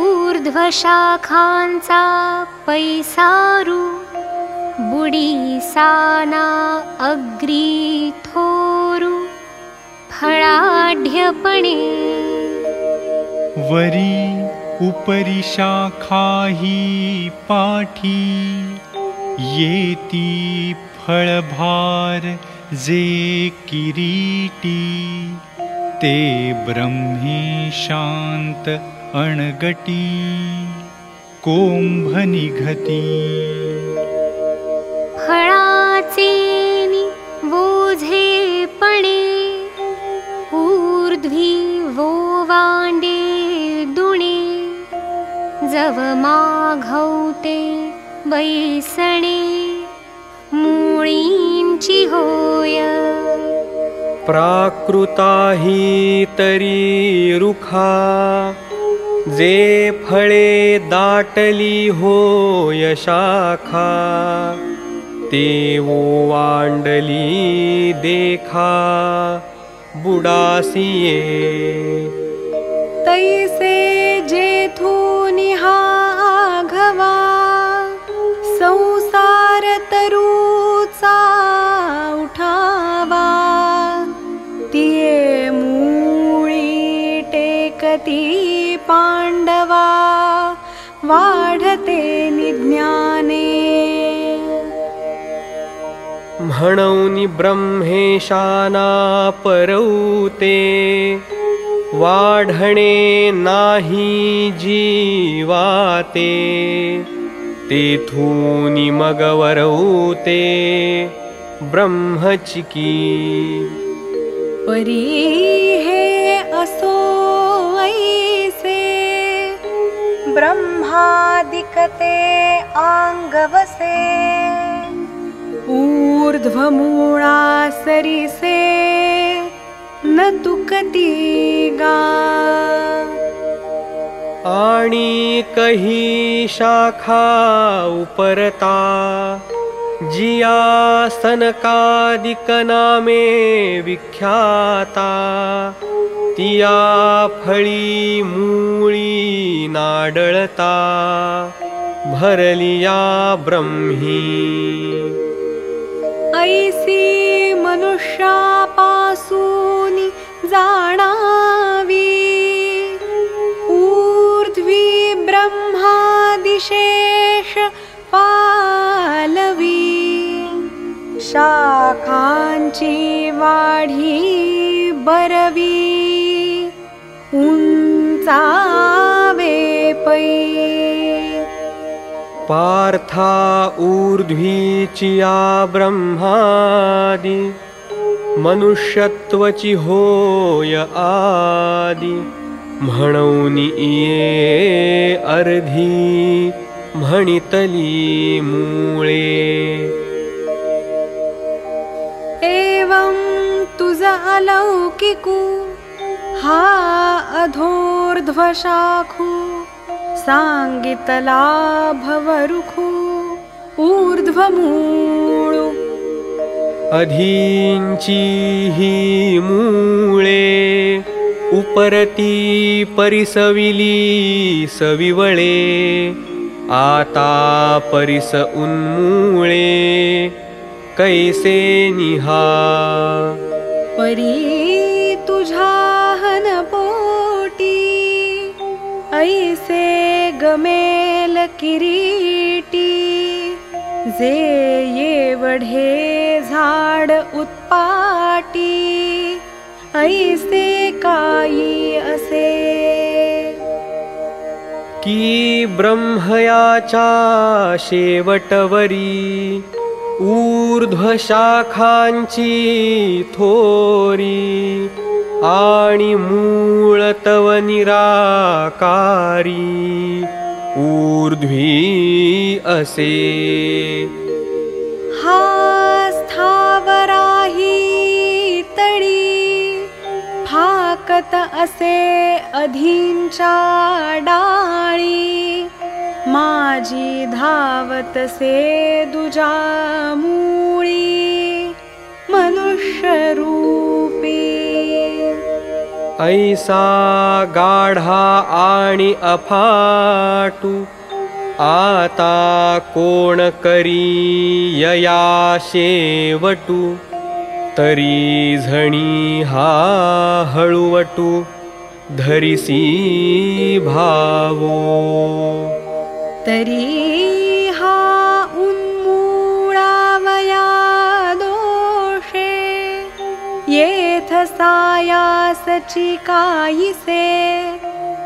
ऊर्ध्वशाखांचा पैसारू बुडी साना अग्री थोरू फळाढ्यपणे वरी उपरी शाखाही पाठी। येती फळभार जे किरीटी। ते ब्रह्मी शांत अणगटी। कोंभ निघती। फळाचेनि वोझेपणे ऊर्ध्वी वो वांडे दुणे जव माघवते बैसणे मुळींची होय। प्राकृता हि तरी रुखा जे फळे दाटली होय शाखा ते वांडली देखा जेथूनि हा आघवा संसार तरूचा उठावा। तिये मूळी टेकती पांडवा म्हणौनि ब्रह्मेशाना परौते वाढणे नाही जीवाते तेथूनि मगवरौते ब्रह्मचिकी। परी हे असो ऐसे ब्रह्मादिकते आंगवसे ऊर्ध्वमूळा सरिसे न तुकती गा आणि कही शाखा उपरता जिया सनकादिक नामे विख्याता तिया फळी मूळी नाडळता भरलिया ब्रह्मी ऐसी मनुष्यापासून जाणावी। ऊर्ध्वी ब्रह्मादिशेष पालवी। शाखांची वाढी बरवी। उंचावे पै पार्था ऊर्ध्वीचिया ब्रह्मादि मनुष्यत्वची होय आदि। अर्धी म्हणितली मूळे। एवं तुझ अलौकिकू हा अधोर्ध्वशाखू ऊर्ध्वमूळू। अधींची ही मूळे उपरती परिसविली सविवळे आता परिस उन्मूळे कैसे निहा। परी तुझ्या हनपोटी ऐसे गमेल किरीटी जे ये वढे झाड उत्पाटी ऐसे असे. की ब्रह्मयाचा शेवटवरी ऊर्ध्वशाखांची थोरी आणि मूळ तव निराकारी ऊर्ध्वी असे। हा स्थावराही तळी फाकत असे अधींच्या डाळी माझी धावत से दुजा मूळी मनुष्य रूपी ऐसा गाढा आणि अफाटू आता कोण करी यया शेवटू तरी झणी हा हळुवटू धरिसी भावो। तरी येथ सायासची कायिसे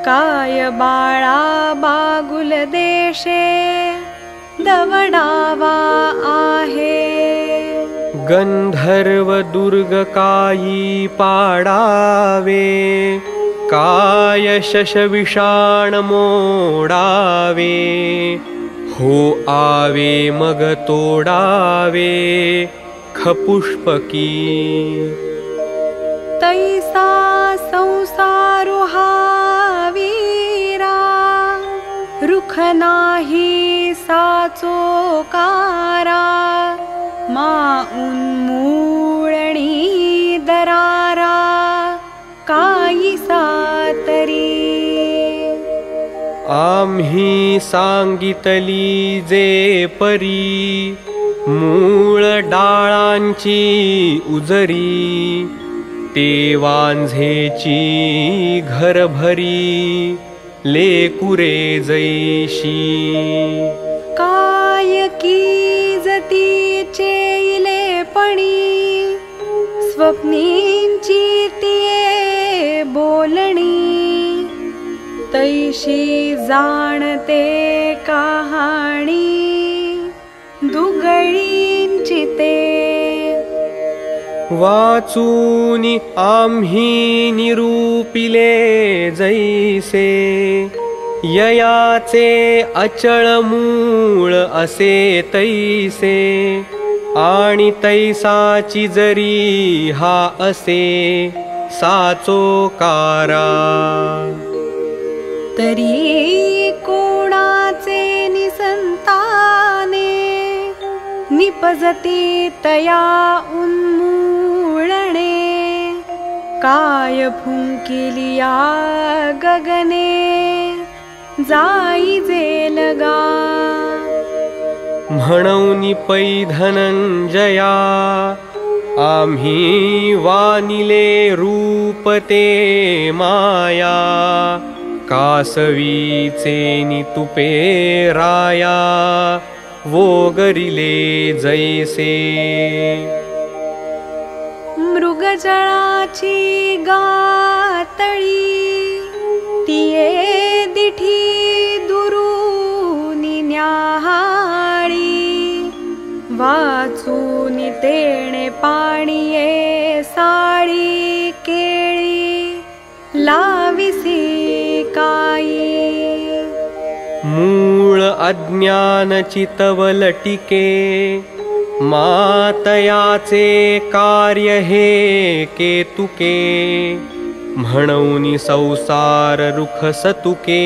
काय बाळा बागुल देशे दवडावा आहे. गंधर्व दुर्ग कायी पाडावे काय शशविषाण मोडावे हो आवे मग तोडावे खपुष्पकी तैसा संसारु हा वीरा। रुख नाही साचो कारा। मा उन्मूळणी दरारा। काही तरी आम्ही सांगितली जे परी मूळ डाळांची उजरी। ते वांझेची घरभरी लेकुरे जैशी। काय की जतीचे इलेपणी स्वप्नींची तिये बोलणी तैशी जाणते कहाणी दुगळींची ते वाचून आम्ही निरूपिले जैसे ययाचे अचळ मूळ असे तैसे आणि तैसाची जरी हा असे साचो कारा. तरी कोणाचे निसंताने निपजते तया उन्मूळणे काय फुंकिलिया गगने जाई लगा। म्हणून पै धनंजया आम्ही वानिले रूपते माया कासवीचे नितुपे राया वोगरिले जैसे मृगजळाची गातळी तिये दिठी दुरुनी न्याहाळी. वाचून तेणे पाणीये साळी केळी लाविसी काई मूळ अज्ञान चितवलटिके मातयाचे कार्य हे केतुके म्हणून संसार रुख सतुके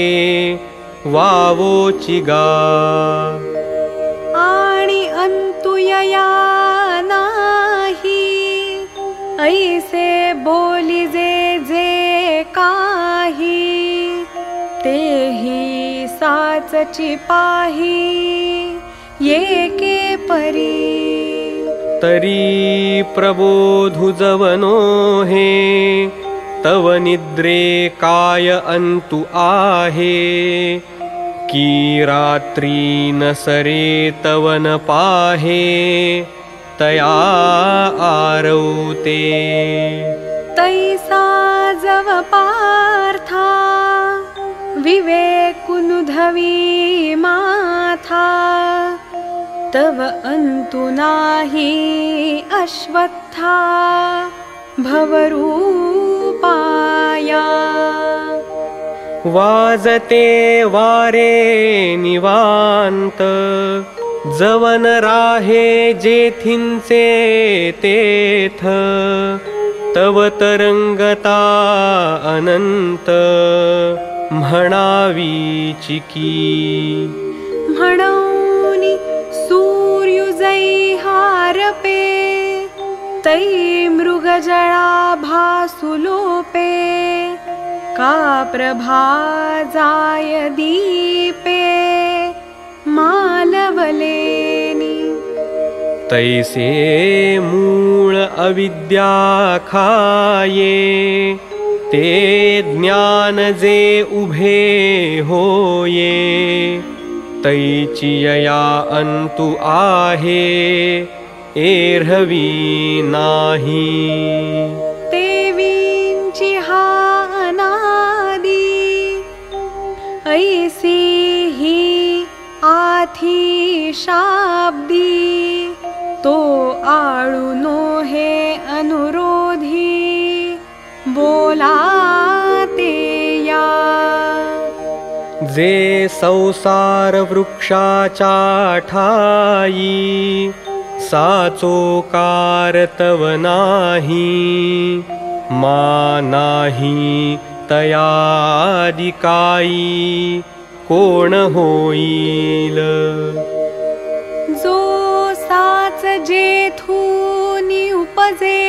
वावोची गा आणि अंतुयया नाही ऐसे बोली जे जे काही तेही साचची पाही येके परी तरी प्रबोधुजवनो हे तव निद्रे काय अंतु आहे। की रात्री न सरे तवन पाहे तया आरवते तैसा जव पार्था विवेकुनुधवी माथा तव अंतु नाही अश्वत्था भवरूपाया। वाजते वारे निवांत जवन राहे जेथिंचे तेथ तव तरंगता अनंत म्हणावी चिकी म्हणून सूर्युजै हारपे तै मृगजळा भासुलोपे का प्रभा जाय दीपे मालवलेनी। तैसे मूळ अविद्या खाये ते ज्ञान जे उभे होये नाही। देवींची हा अनादी ऐसी ही शाब्दी तो आळुनो हे अनुरोधी बोला संसार वृक्षाच्या ठाई साचो कारतव नाही मा नाही तयादिकाई कोण होईल? जो जेथूनी उपजे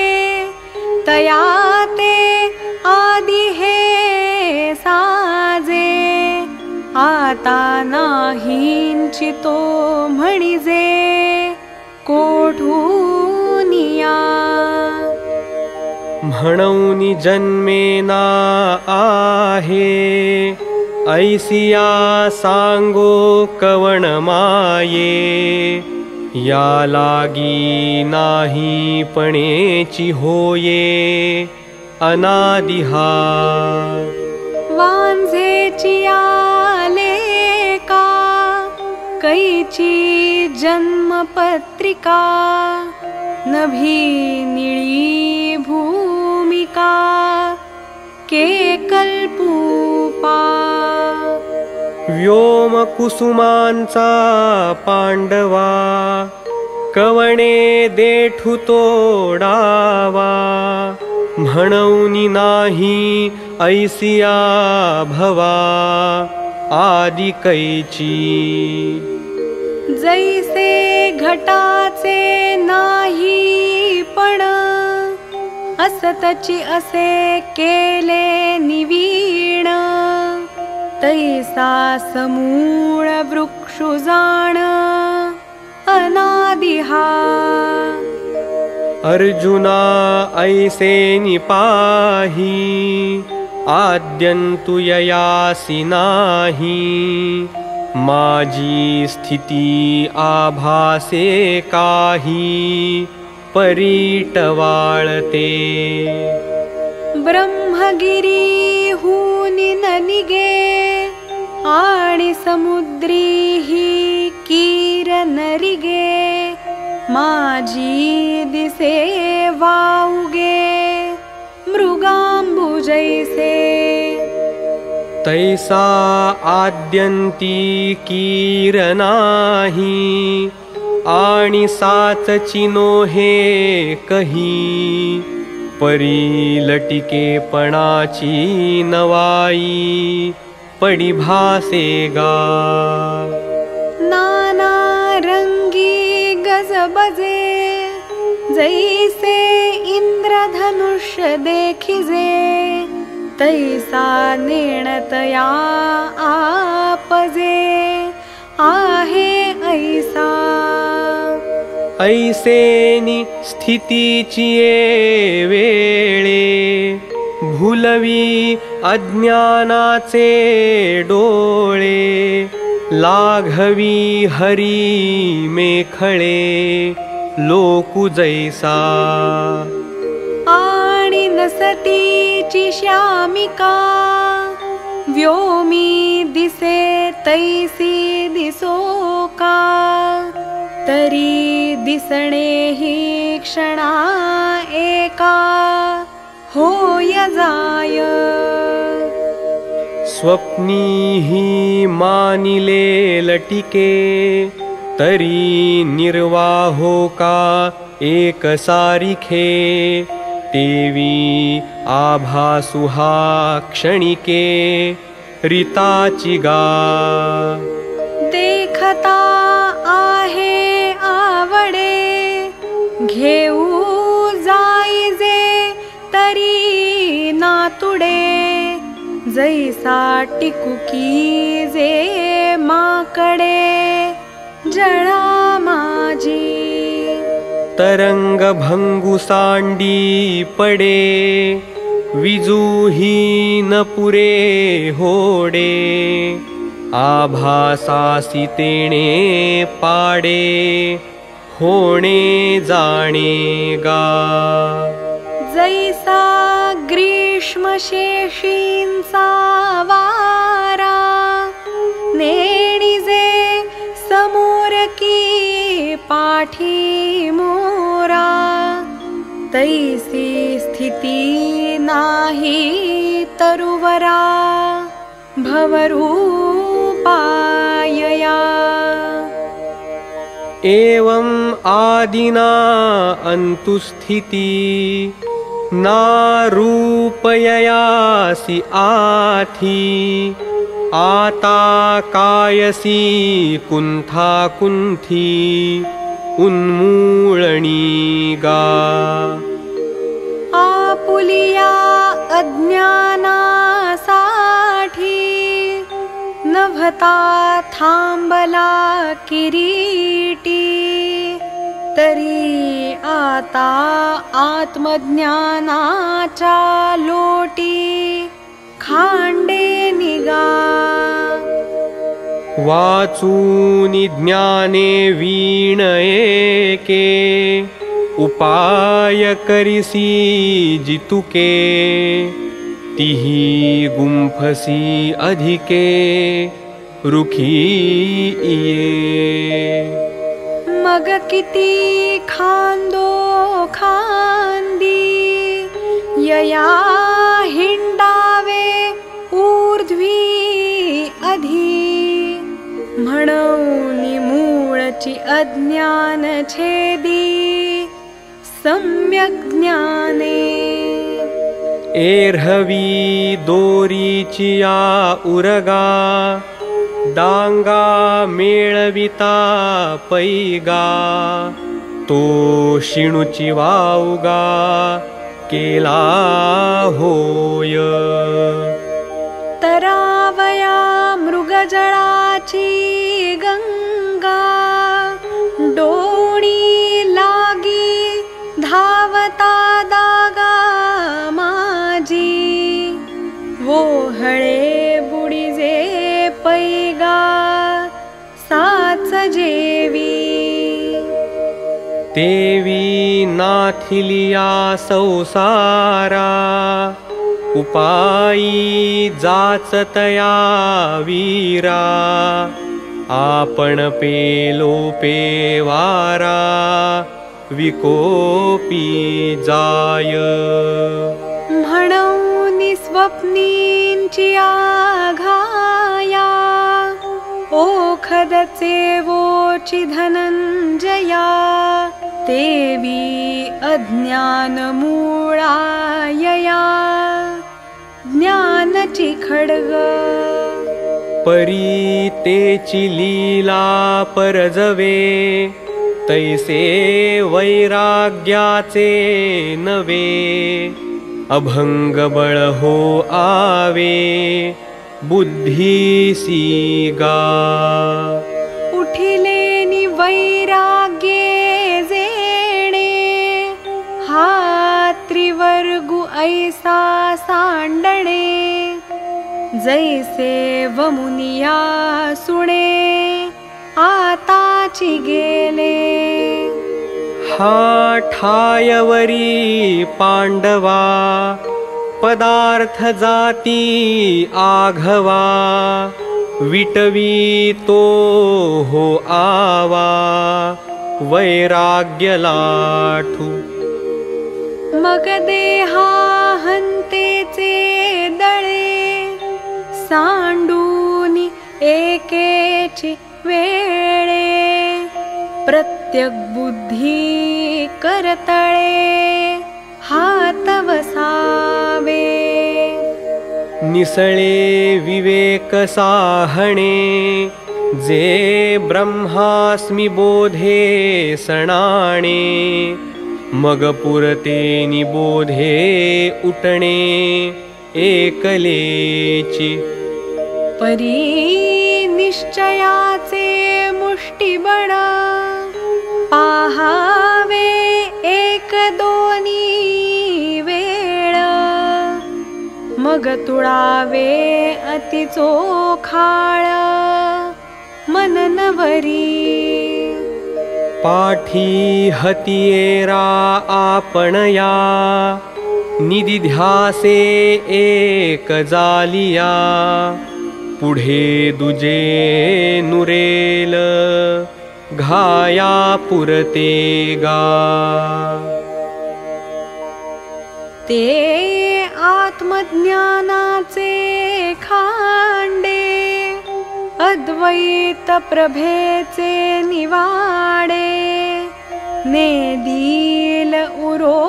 तया ते आदि हे साजे आता नाहींचितो म्हणिजे कोठूनिया? म्हणौनि जन्मेना आहे ऐसिया सांगो कवण माये या लागी नाही पणेची होये अनादिहा। आले का कैची जन्मपत्रिका नभी निळी भूमिका के कल्पूपा व्योमकुसुमांचा तोडावा। म्हणौनि नाही ऐसिया भवा आदि कैची। जैसे घटाचे नाही पण असतची असे केले निवीण तैसा समूळ वृक्षु जाण अनादिहा अर्जुना ऐसे निपाही आद्यन्तु ययासि नाही। माजी स्थिती आभासे काही। परीटवाळते। ब्रह्मगिरी हुनि ननिगे। आणि समुद्री ही कीर नरिगे। माझी दिसे वाऊगे मृगांबुजैसे तैसा आद्यन्ती कीर नाही आणि साचचिनो हे कही। परी लटिकेपणाची नवाई पडी भासे गा। नाना रंगी गजबजे जैसे इंद्रधनुष्य देखिजे तैसा नेणतया आपजे। आहे ऐसा। ऐसेनि स्थितीची ये वेळे भुलवी अज्ञानाचे डोळे लाघवी हरी मेखळे लोकु जैसा। आणि नसतीची श्यामिका व्योमी दिसे तैसी दिसो का तरी दिसणे ही क्षणा एका। होय जाय। स्वप्नी ही मानिले लटिके तरी निर्वाहो का एक सारिखे। तेवी आभासुहा क्षणिके रीताची गा देखता आहे आवडे। घेऊ जाईजे तरी नातुडे। जैसा टिकुकी जे माकडे जळा माझी तरंग भंगु सांडी पडे विजूही न पुरे होडे आभासासी तेणे पाडे होणे जाणे गा जैसा ग्रीष्म शेषींचा वारा नेणिजे पाठी मोरा तैसी स्थिती नाही तरुवरा भवरूपायया। एवं आदिना अन्तुस्थिति नारूपययासि आथि आता कायसी कुंथा कुंथी उन्मूळणी गा। आपुलिया अज्ञानासाठी नभता थांबला किरीटी। तरी आता आत्मज्ञानाचा लोटी खांडे निगा। वाचूनि ज्ञाने वीण एके उपाय करिसी जितुके तिही गुंफसी अधिके रुखी इये। मग किती खांदो खांदी यया हिंडावे मूळची अज्ञान छेदी सम्यक ज्ञाने। एर्हवी दोरीचिया उरगा डांगा मेळविता पैगा। तो शिणुची वावगा केला होय। तरावया मृगजळाची तेवी नाथिलिया संसारा उपायी जाचतया वीरा। आपण पेलो पेवारा विकोपी जाय। म्हणून स्वप्नींची आघाया ओखदचे धनंजया देवी अज्ञान मूळायया ज्ञानची खडग परी तेची लीला परजवे तैसे वैराग्याचे नवे। अभंग बळ हो आवे बुद्धीसी गा उठिले नि वैराग्ये जेणे हा त्रिवर्गु ऐसा सांडणे जैसे वमुनिया सुणे आताची गेले। हा ठायवरी पांडवा पदार्थ जाती आघवा विटवी तो हो आवा वैराग्य लाठू मग देहा हंतेचे दळे सांडूनी एकेची वेळे प्रत्येक बुद्धी करतळे हात वसावे निसळे विवेक साहणे जे ब्रह्मास्मि बोधे सणाणे मग पुरते निबोधे उठणे एकलेची। परी निश्चयाचे मुष्टिबळ पाहावे मग तुळावे अति चोखाळ. मननवरी पाठी हतियेरा आपणया. निदिध्यासे एक जालिया. पुढे दुजे नुरेल. घाया पुरते गा ते आत्मज्ञानाचे खांडे अद्वैत प्रभेचे निवाडे नेदील उरो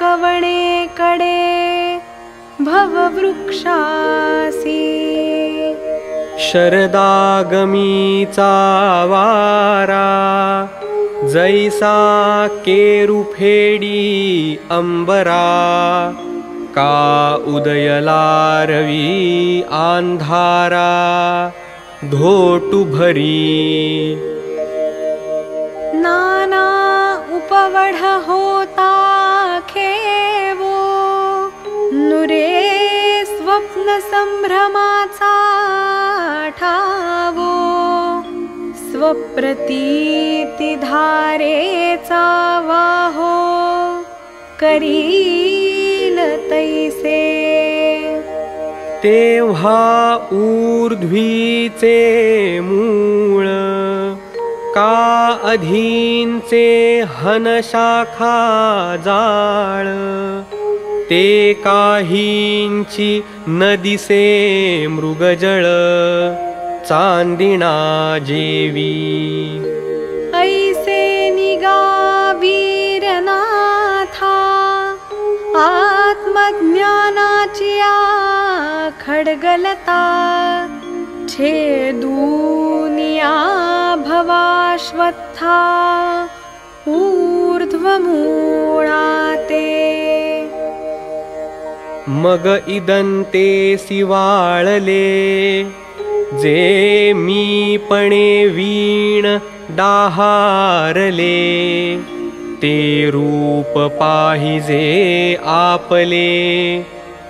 कवणे कडे भववृक्षासी। शरदागमीचा वारा जैसा केरुफेडी अंबरा का उदयला रवी अंधारा धोटु भरी। नाना खेवो नुरे स्वप्न संभ्रमाचा ठावो स्वप्रतीति धारेचा वाहो करील तैसे। तेव्हा ऊर्ध्वीचे मूळ का अधींचे हनशाखा जाळ ते काहींची नदिसे मृगजळ चांदिणा जेवी. ऐसे निगा वीरनाथा आत्मज्ञानाची आ खडगलता छेदूनिया भवाश्वत्था ऊर्ध्वमूळाते मग इदंते सिवाळले जे मी पणे वीण डाहारले ते रूप पाहिजे आपले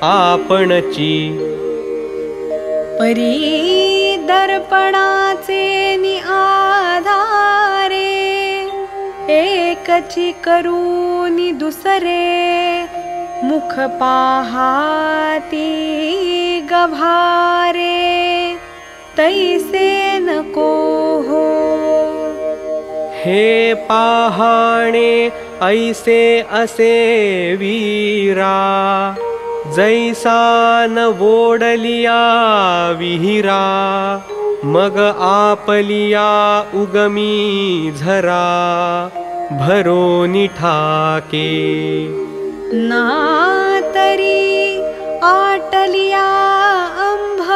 आपणची. परी दर्पणाचे नि आधारे एकची करूनि दुसरे मुख पाहाती गभारे तैसे नको हो हे पाहाणे ऐसे असे वीरा जैसा न वोडलिया विहिरा मग आपलिया उगमी झरा भरो निठाके। नातरी आटलिया अंभ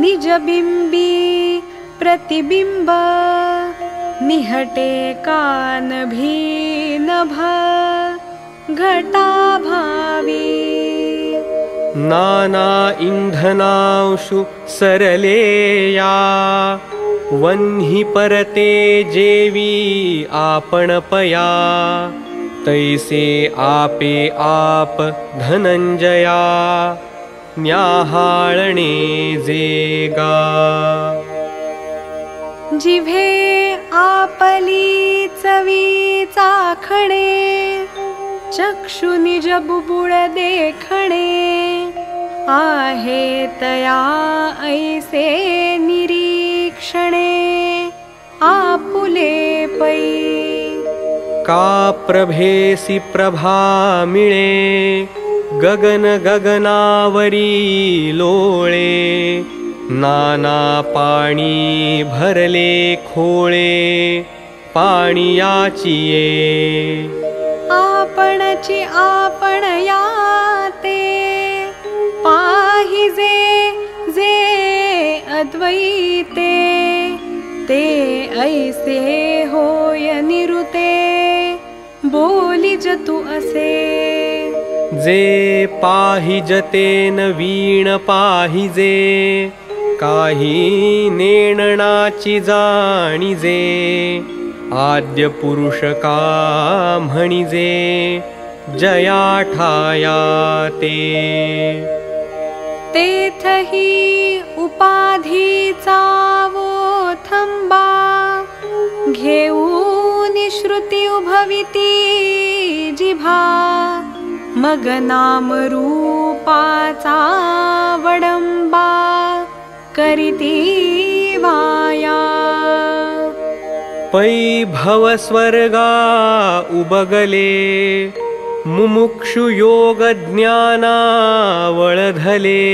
निजबिंबी प्रतिबिंब निहटे कान भी नभ घटा भावी। नाना इंधनांशु सरलेया वन्ही परते जेवी आपणपया तैसे आपे आप धनंजया न्याहाळणे जेगा। जिव्हे आपली चवी चाखणे चक्षु निरीक्षणे आपुले पै। का प्रभेसी प्रभा गगन गगनावरी लोळे नाना पाणी भरले खोळे पाणियाची ये आपणची आपण याते पाहिजे जे अद्वैते ते ऐसे होय निरुते बोली जतु असे। जे पाहिजते नवीण पाहिजे काही नेणणाची जाणीजे आद्य पुरुष का म्हणिजे जया ठाया ते उपाधीचा वो थंबा घेऊन श्रुती उभविती जिभा मग नाम रूपाचा वडंबा करीती वाया पै भवस्वर्गा उबगले मुमुक्षु योग ज्ञाना वळधले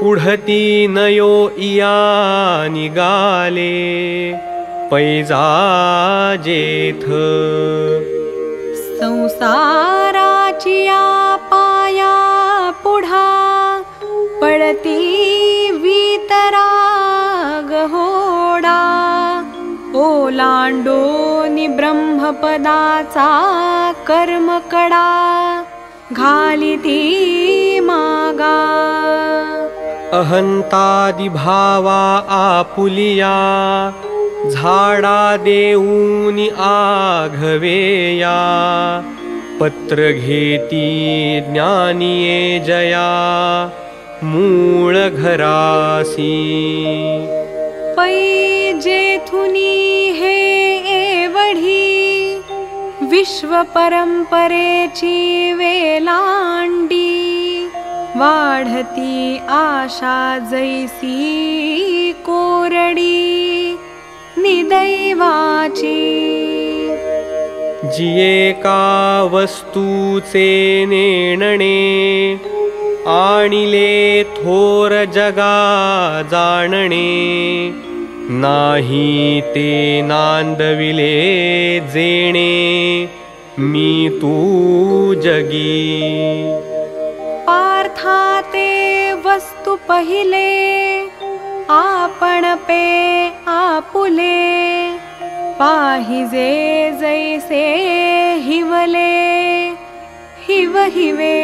पुढती नयो इया निगाले पैजा जेथ संसाराची या पाया पुढा पडती वितराग होडा. ओलांडोनी ब्रह्मपदाचा कर्मकडा. घाली ती मागा. अहंतादिभावा आपुलिया झाडा देऊनी आघवेया. पत्र घेती ज्ञानिये जया. मूळ घरासी पै जेथुनी हे एवढी विश्व परंपरेची वेलांडी वाढती आशा जैसी कोरडी निदैवाची जिये का वस्तूचे नेणणे आणिले थोर जगा जाणणे नाही ते नांदविले जेणे मी तू जगी. पार्थाते वस्तु पहिले आपण पे आपुले पाहिजे जैसे हिवले हिव हिवे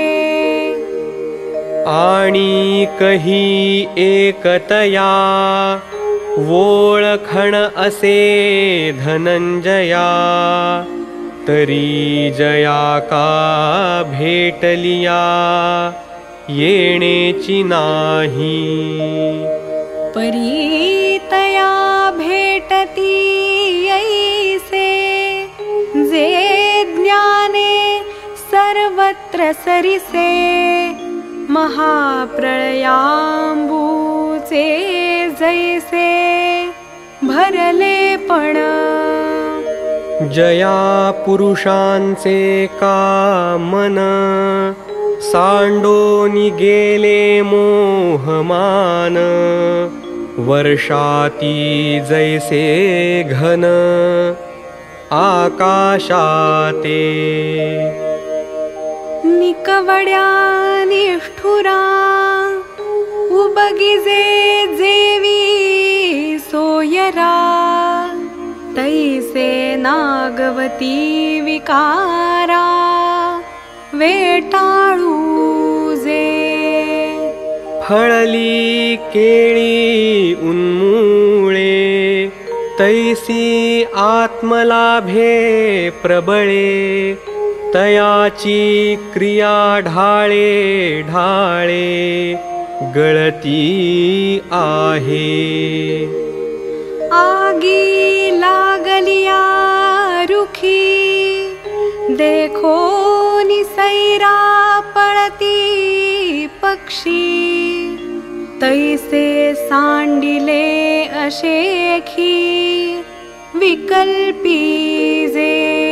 आणि कही एकतया वोळखण असे धनंजया तरी जया का भेटलिया येणेची नाही. परीतया भेटती ऐसे जे ज्ञाने सर्वत्र सरिसे महाप्रळयांबूचे जैसे भरले पण। जया पुरुषांचे का मन सांडोनी गेले मोहमान वर्षाती जैसे घन आकाशाते निकवड्या निष्ठुरा। उबगिजे जेवी सोयरा। तैसे नागवती विकारा। वेटाळू जे। फळली केळी उन्मुळे। तैसी आत्मलाभे प्रबळे तयाची क्रिया ढाळे ढाळे गळती आहे. आगी लागलिया रुखी देखो निसैरा पळती पक्षी तैसे सांडिले अशेखी विकल्पी जे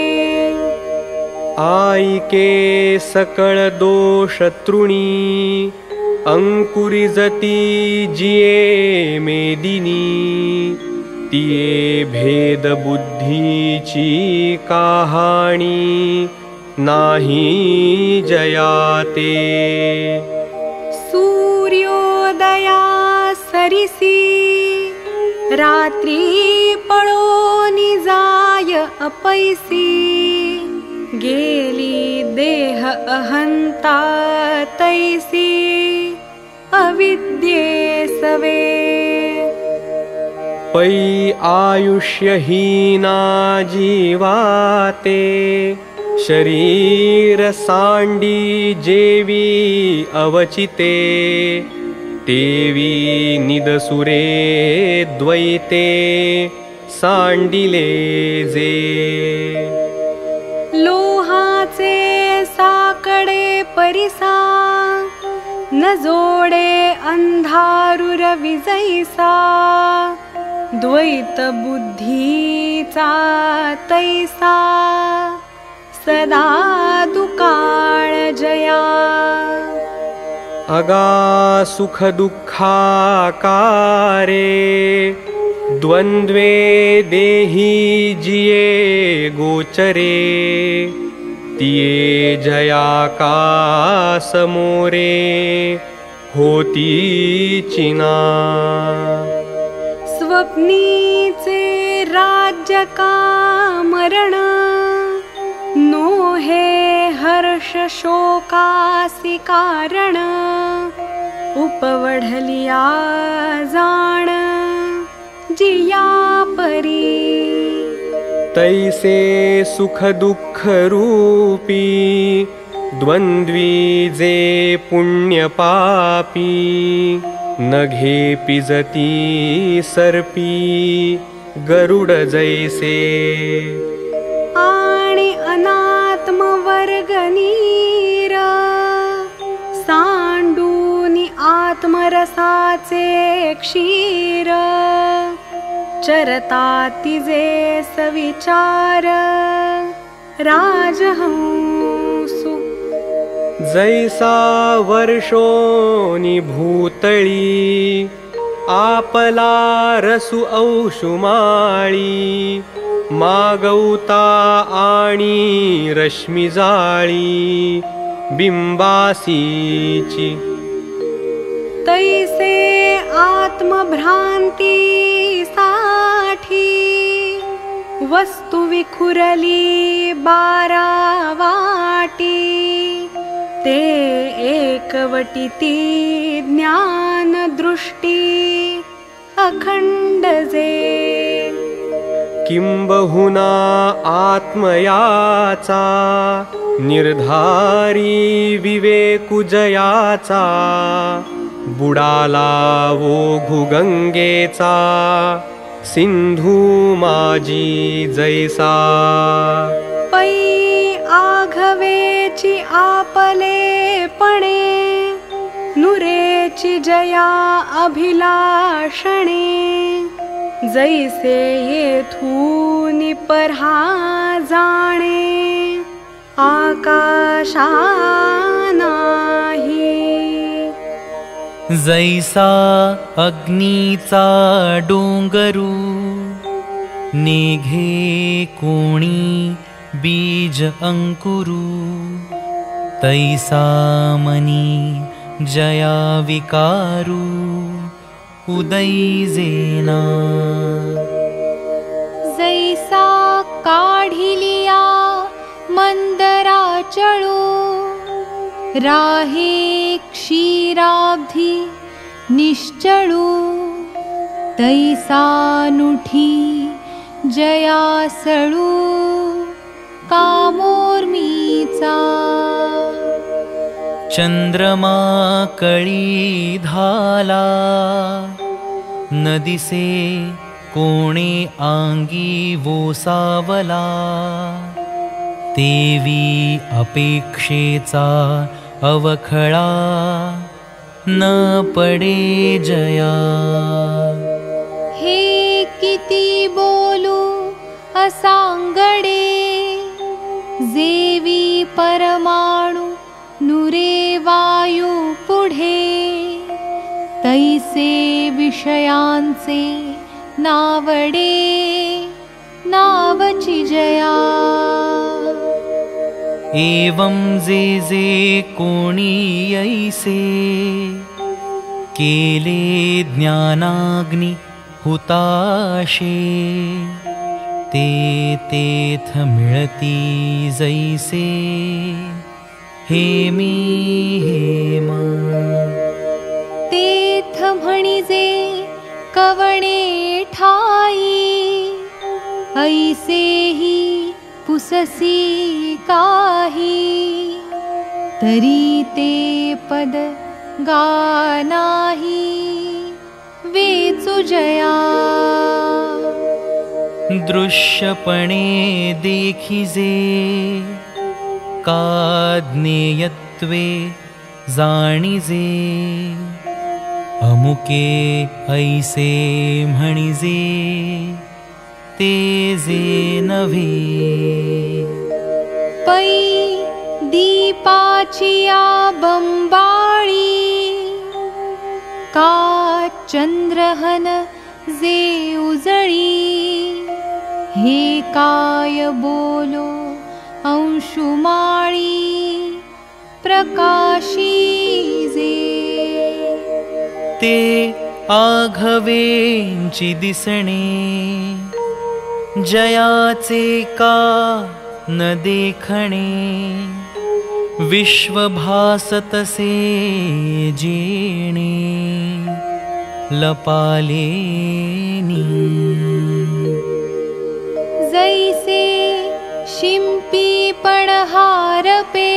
आईके सकळ दोष तृणी अंकुरिजती जिये मेदिनी तिये भेद बुद्धीची कहाणी नाही जयाते। सूर्योदया सरिसी रात्री पळोनी जाय अपैसी गेली देह अहंता तैसी अविद्ये सवे। पै आयुष्यहीना जीवाते शरीर सांडी जेवी अवचिते तेवी निदसुरे द्वैते सांडिले जे लोहाचे साकडे परिसा न जोडे अंधारुर विजैसा. द्वैत बुद्धीचा तैसा सदा दुकाळ जया. अगा सुख दुःखाकारे द्वन्द्वे देही जिये गोचरे तिये जया होती चिना। स्वप्नीचे राज्य का मरण नो हे हर्ष शोकासी कारण उपवढलिया जाण जिया परी तैसे सुख दुःख रूपी द्वन्द्वी जे पुण्यपापी नघे पिजती सर्पी गरुड जैसे आणि अनात्मवर्गनीर सांडूनि आत्मरसाचे क्षीर चरतातिजे सविचार राजहंसु। जैसा वर्षोनि भूतळी आपला रसु औषुमाळी मागौता आणि रश्मी जाळी बिंबासीची। तैसे आत्मभ्रांती साठी वस्तु विखुरली बारा वाटी ते एकवटिती ज्ञान दृष्टी अखंड जे किंबहुना आत्मयाचा निर्धारी विवेकुजयाचा बुडाला वो गंगेचा सिंधू माजी जैसा। पै आघवेची आपले पणे नुरेची जया अभिलाषणे। जैसे येथूनि परहा जाणे आकाशा नाही जैसा अग्नीचा डोंगरू निघे कोणी बीज अंकुरू तैसा मनी जया विकारू उदैजेना जैसा काढिलिया मंदरा चळू राहे क्षीराब्धी निश्चळू तैसानुठी जयासळू कामोर्मीचा। चंद्रमा कळी धाला नदिसे कोणे आंगी वोसावला तेवी अपेक्षेचा अवखळा न पडे जया। हे किती बोलू असांगडे जेवी परमाणु नुरे वायू पुढे। तैसे विषयांचे नावडे नावची जया एवं जे जे कोणी ऐसे केले ज्ञानाग्नि हुताशे ते तेथ मिळती जैसे। हेमी हेम तेथ म्हणिजे कवणे ठाई ऐसेही पुससी काही तरी ते पद गानाही वेचु जया। दृश्यपणे देखिजे का ज्ञेयत्वे जाणिजे अमुके ऐसे म्हणिजे पै दीपाचिया बंबाळी का चंद्रहन जे उजळी। हे काय बोलो अंशुमाळी। प्रकाशी जे। ते आघवेंची दिसणे जयाचे का न देखणे विश्वभासतसे जेणे लपालेनी। जैसे शिंपी पणहारपे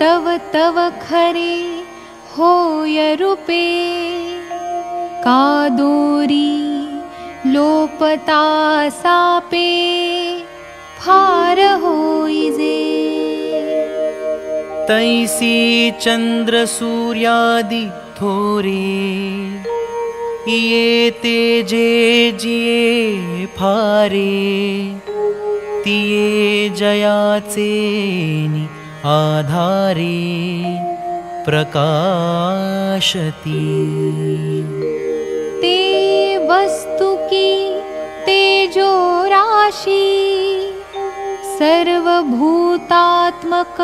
तव तव खरे होय रूपे। कादोरी लोपता सापे फार होईजे तैसी चन्द्रसूर्यादि थोरे ये तेजे जिये फारे तिये जयाचेनि आधारे प्रकाशती। ते वस्तु की तेजो राशि सर्वभूतात्मक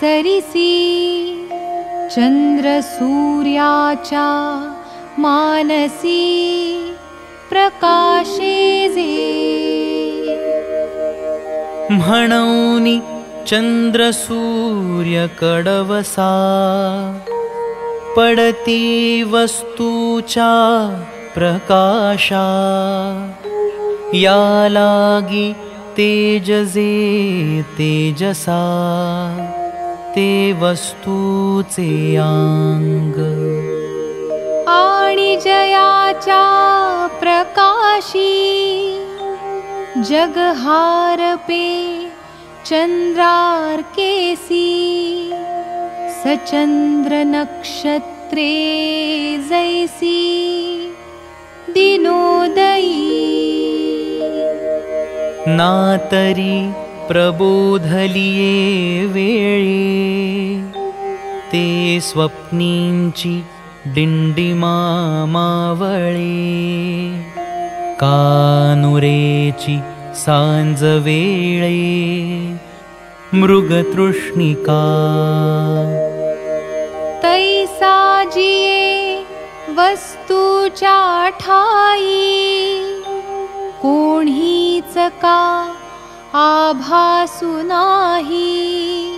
सरिसी। चन्द्रसूर्याचा मानसी प्रकाशे जे। म्हणौनि चन्द्रसूर्यकडवसा पडती वस्तूचा प्रकाशा। या लागी तेजजे तेजसा ते वस्तूचे आंग। आणि जयाचा प्रकाशी जगहारपे चन्द्रार्केसी सचन्द्रनक्षत्रे जैसी दिनोदयी। नातरी प्रबोधलिये वेळे। ते स्वप्नींची डिंडिमा मावळे कानुरेची सांज वेळे मृगतृष्णिका। तैसा जिये वस्तूच्या ठाई कोणीच का आभासु नाही.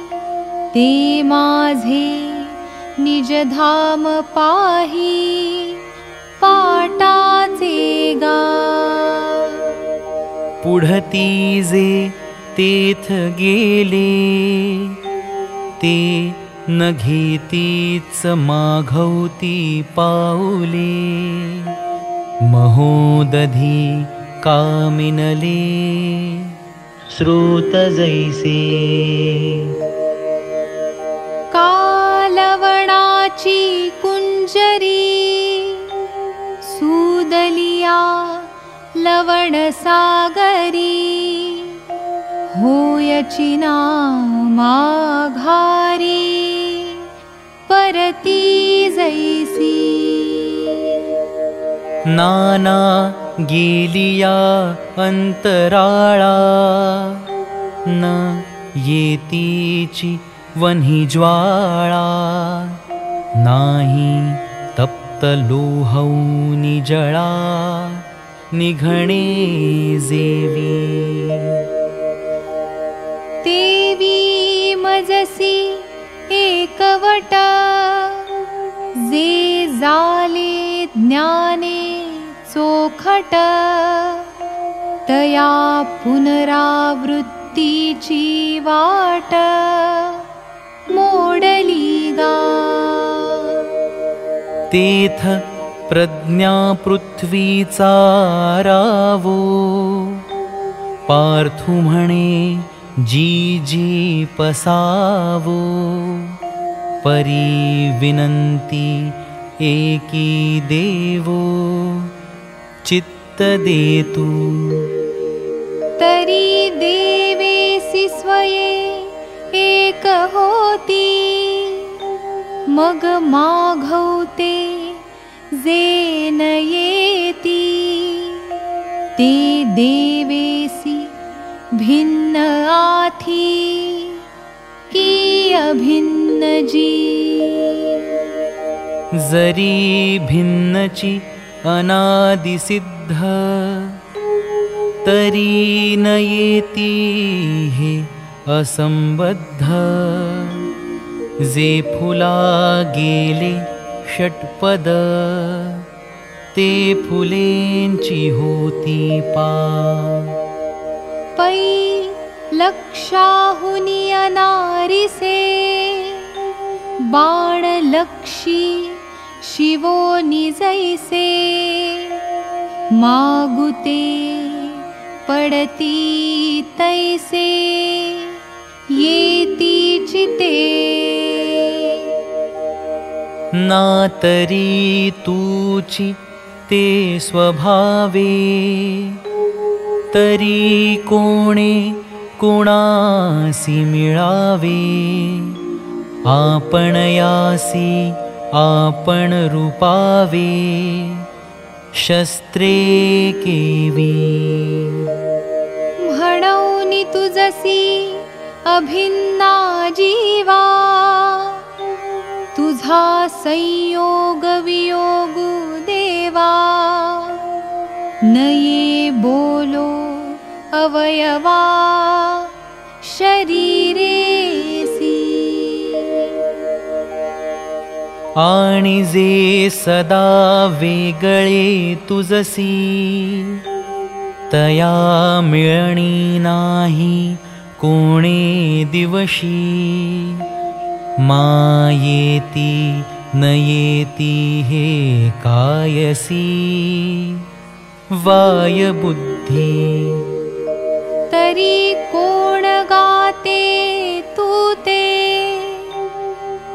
ते माझे निजधाम पाही पाटाचे गा पुढती जे तेथ गेले ते न घेतीच माघवती पाऊले। महोदधी कामिनले। श्रुत जैसे। कालवणाची कुंजरी सुदलिया लवण सागरी होयची माघारी परती जैसी। नाना गेलिया अंतराळा न येतीची वन्ही ज्वाळा। नाही तप्त लोहौनि जळा। निघणे जेवी देवी मजसी एकवट। जे जाले ज्ञाने चोखट। तया पुनरावृत्तीची वाट। मोडली गा। तेथ प्रज्ञा पृथ्वीचा रावो पार्थु म्हणे जी जी पसावो परी विनंती एकी देवो चित्त देतू। तरी देवेसी स्वये एक होती मग माघवते जे न येती ते देवेसी भिन्न आथी की अभिन्न जी जरी भिन्नची अनादिसिद्ध तरी न येती हे असंबद्ध। जे फुला गेले षटपद ते फुलेंची होती पा पै लक्षाहुनी अनारिसे। बाणलक्षी शिवो निजैसे। मागुते पडती तैसे। येती चिते नातरी तूची ते स्वभावे तरी कोणे कुणासी मिळावे? आपण यासी आपण रूपावे. शस्त्रे केवी. म्हणौनि तुझसी अभिन्ना जीवा. तुझा संयोग वियोगु देवा. नये बोलो अवयवा शरीरेसी आणि जे सदा वेगळे तुझसी। तया मिळणी नाही कोणे दिवशी। मायेती नयेती हे कायसी वायबुद्धी। तरी कोण गाते तू ते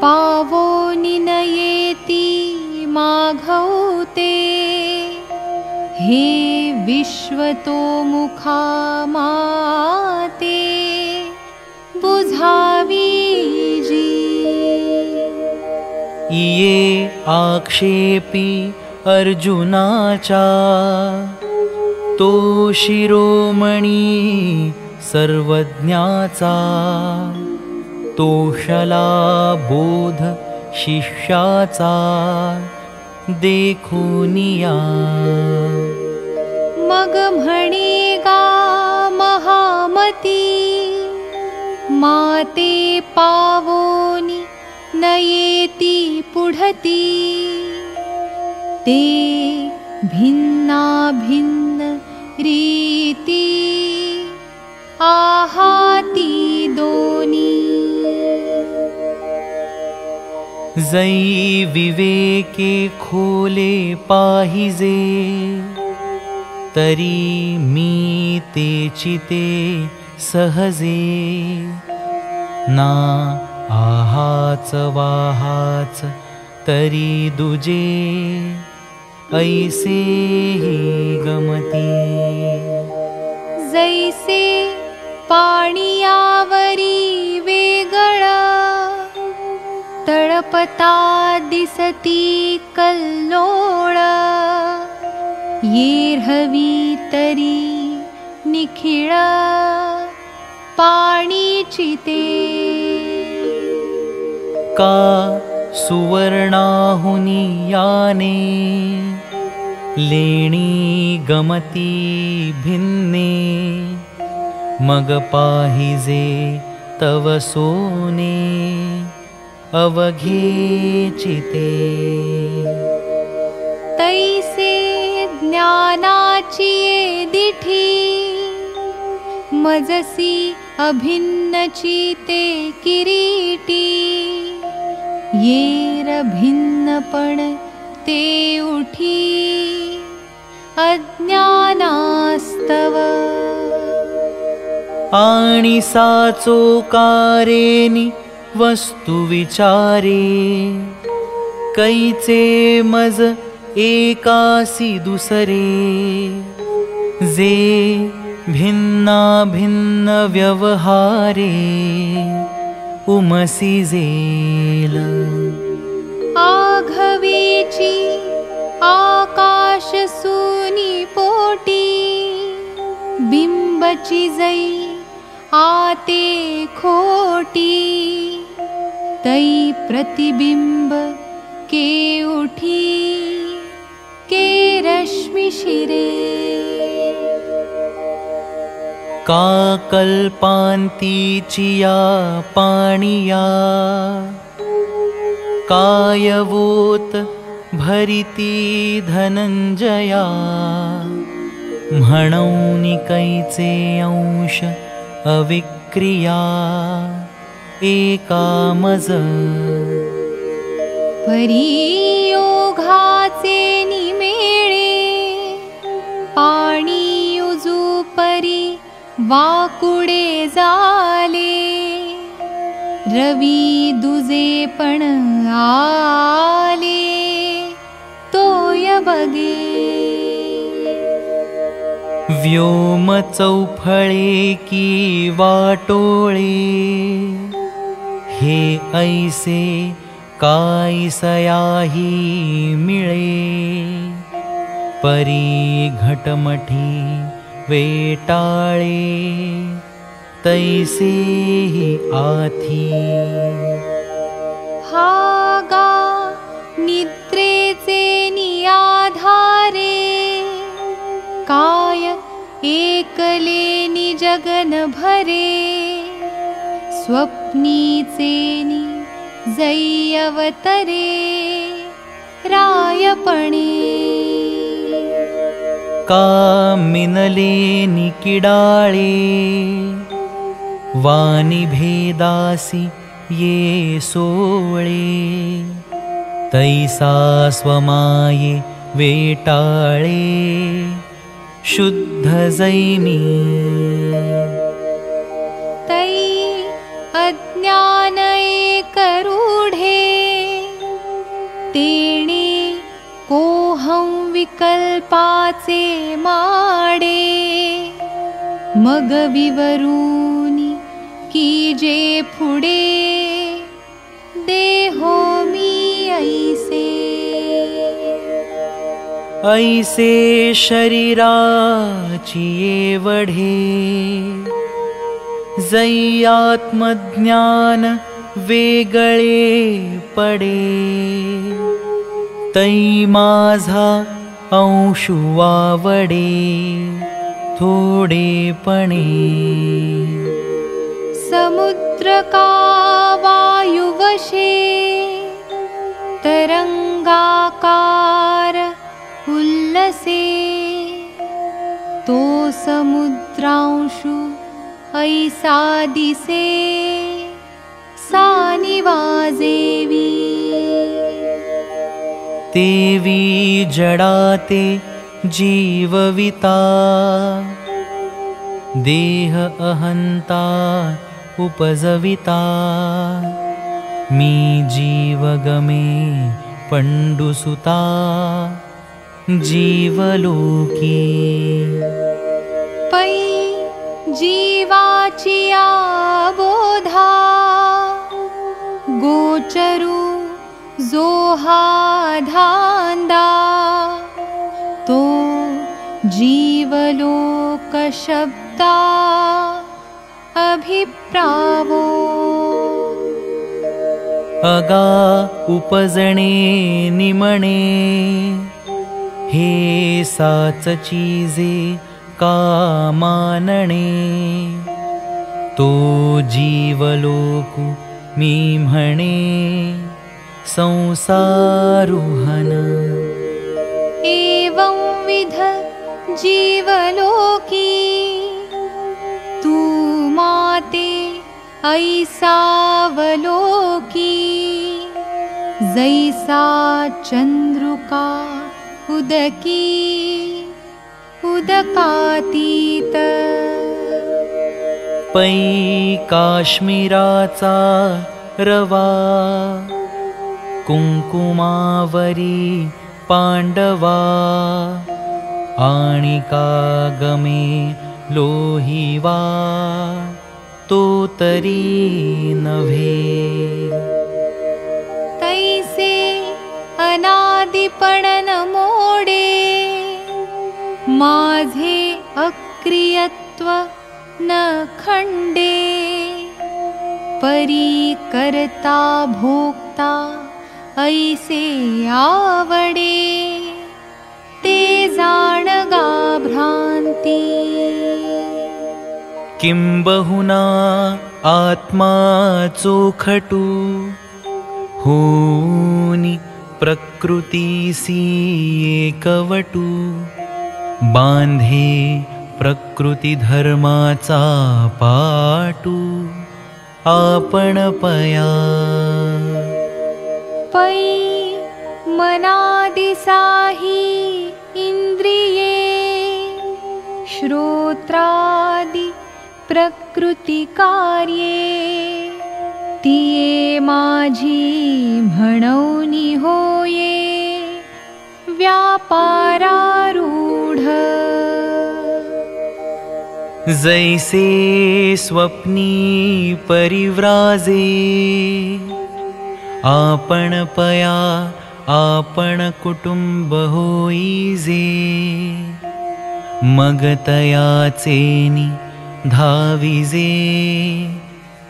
पावो निनयेती माघवते। हे विश्वतो मुखा माते बुझावी जी। ये आक्षेपी अर्जुनाचा तो शिरोमणी सर्वज्ञाचा तोषला बोध शिष्याचा देखुनिया मग म्हणे गा महामती माते पावोनी नयेती पुढती भिन्ना रीती आहाती दोनी। जै विवेके खोले पाहिजे तरी मी ते सहजे। ना आहाच वाहाच तरी दुजे ऐसे ही गमती। जैसे पाणियावरी वेगळ तळपता दिसती कल्लोळ. येरहवी तरी निखिळ पाणीची ते. का सुवर्णाहुनी याने लेणी गमती भिन्ने मग पाहिजे तव सोने अवघेचिते तैसे ज्ञानाची ये दिठी मजसी अभिन्नची ते किरीटी भिन्नपण ते उठी अज्ञानास्तव। आणि साचो कारेनी वस्तु विचारे कैचे मज एकासी दुसरे। जे भिन्ना भिन्न व्यवहारे उमसी जेल आघवेची आकाश सुनी पोटी बिंबची जै आते खोटी तै प्रतिबिंब के उठी के रश्मि शिरे का कल्पान्ती चिया पाणिया? कायवोत भरिती धनञ्जया? म्हणौनि कैचे अंश अविक्रिया? एकामज। परियोगाचे निमेळे पाणी उजू परी वाकुडे जाले रवी दुजे पण आले तोय बगे। व्योम चौफळे की वाटोळे हे ऐसे कायसयाही मिळे परी घटमठी वेटाळे तैसेही आथी। हागा निद्रेचे नियाधारे काय एकले निजगन भरे स्वप्नीचेनि जै अवतरे रायपणे का मिनले निकिडाळे वाणी भेदासी ये सोळे तैसा स्वमाये वेटाळे शुद्ध जैमी तै अज्ञानये करूढे कोहं विकल्पाचे माडे मग विवरूनि की जे फुडे देहो मी ऐसे. ऐसे शरीराची वढे जै आत्मज्ञान वेगळे पडे. तै माझा अंशु वावडे थोडेपणे। समुद्र का वायुवशे तरङ्गाकार उल्लसे। तो समुद्रांशु ऐसा दिसे सा निवाजेवी तेवी जडाते जीवविता। देह अहंता उपजविता। मी जीवगमे पंडुसुता जीवलोकी। पै जीवाचिया बोधा गोचरु जोहा धांदा तो जीवलोक शब्दा अभिप्रावो। अगा उपजणे निमणे हे साच चीजे का मानणे। तो जीवलोकु मी म्हणे संसारुहन। एवं विध जीवलोकी तू माते ऐसावलोकी। जैसा चन्द्रुका उदकी उदकातीत। पै काश्मीराचा रवा कुंकुमावरी पांडवा आणि कागमे लोहिवा तो तरी नव्हे तैसे अनादिपणन मोडे माझे अक्रियत्व न खंडे परी करता भोक्ता ऐसे आवडे ते जाणगा भ्रांती। किं बहुना आत्मा चोखटु होनि प्रकृतीसी एकवटू बांधे प्रकृती धर्माचा पाटू आपण पया पै मनादिसाही इन्द्रिये श्रोत्रादि प्रकृतिकार्ये तिये माझी म्हणौनी होये व्यापारारूढ। जैसे स्वप्नी परिव्राजे पया कुटुंब होईजे मग तयाचेनी धाविजे।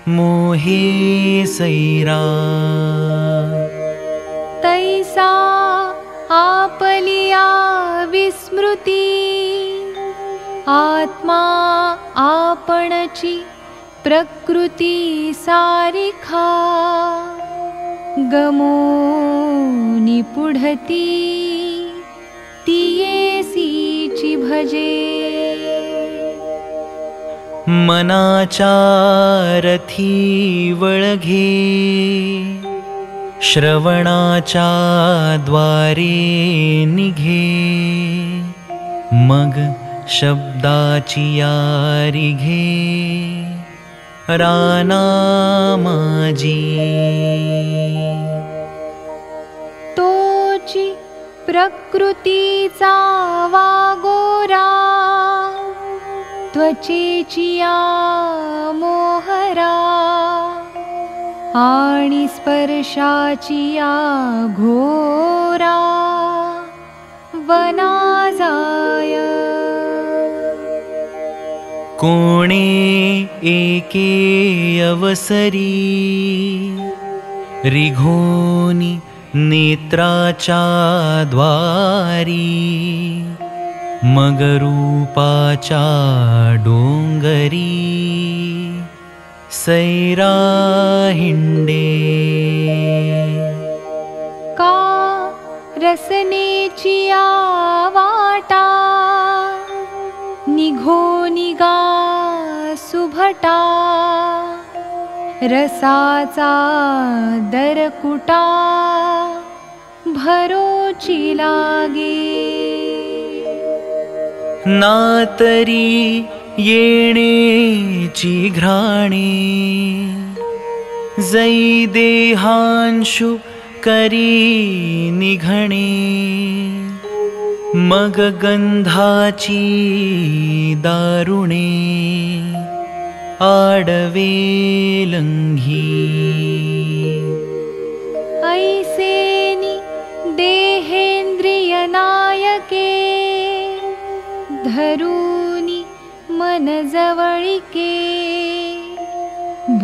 मोहे सैरा। तैसा आपलिया विस्मृती। आत्मा आपणची प्रकृती सारिखा गमो निपुढती भजे। मनाचारथी वळघे श्रवणाच्या द्वारे निघे। मग शब्दाची यारी घे राना माझी तोची प्रकृतीचा वागोरा त्वचेचिया मोहरा आणि स्पर्शाचिया घोरा वना जाय कोणे एके अवसरी। रिघोनी नेत्राच्या द्वारी मगरूपाच्या डोंगरी। सैरा हिंडे का रसनेचिया वाटा निघो निगा सुभटा रसाचा दरकुटा भरोची लागे. नातरी येणेची घ्राणे जै देहांशु करी निघणे मग गंधाची दारुणे आडवे लंघी ऐसेनि देहेन्द्रिय नायके धरूनि मनजवळिके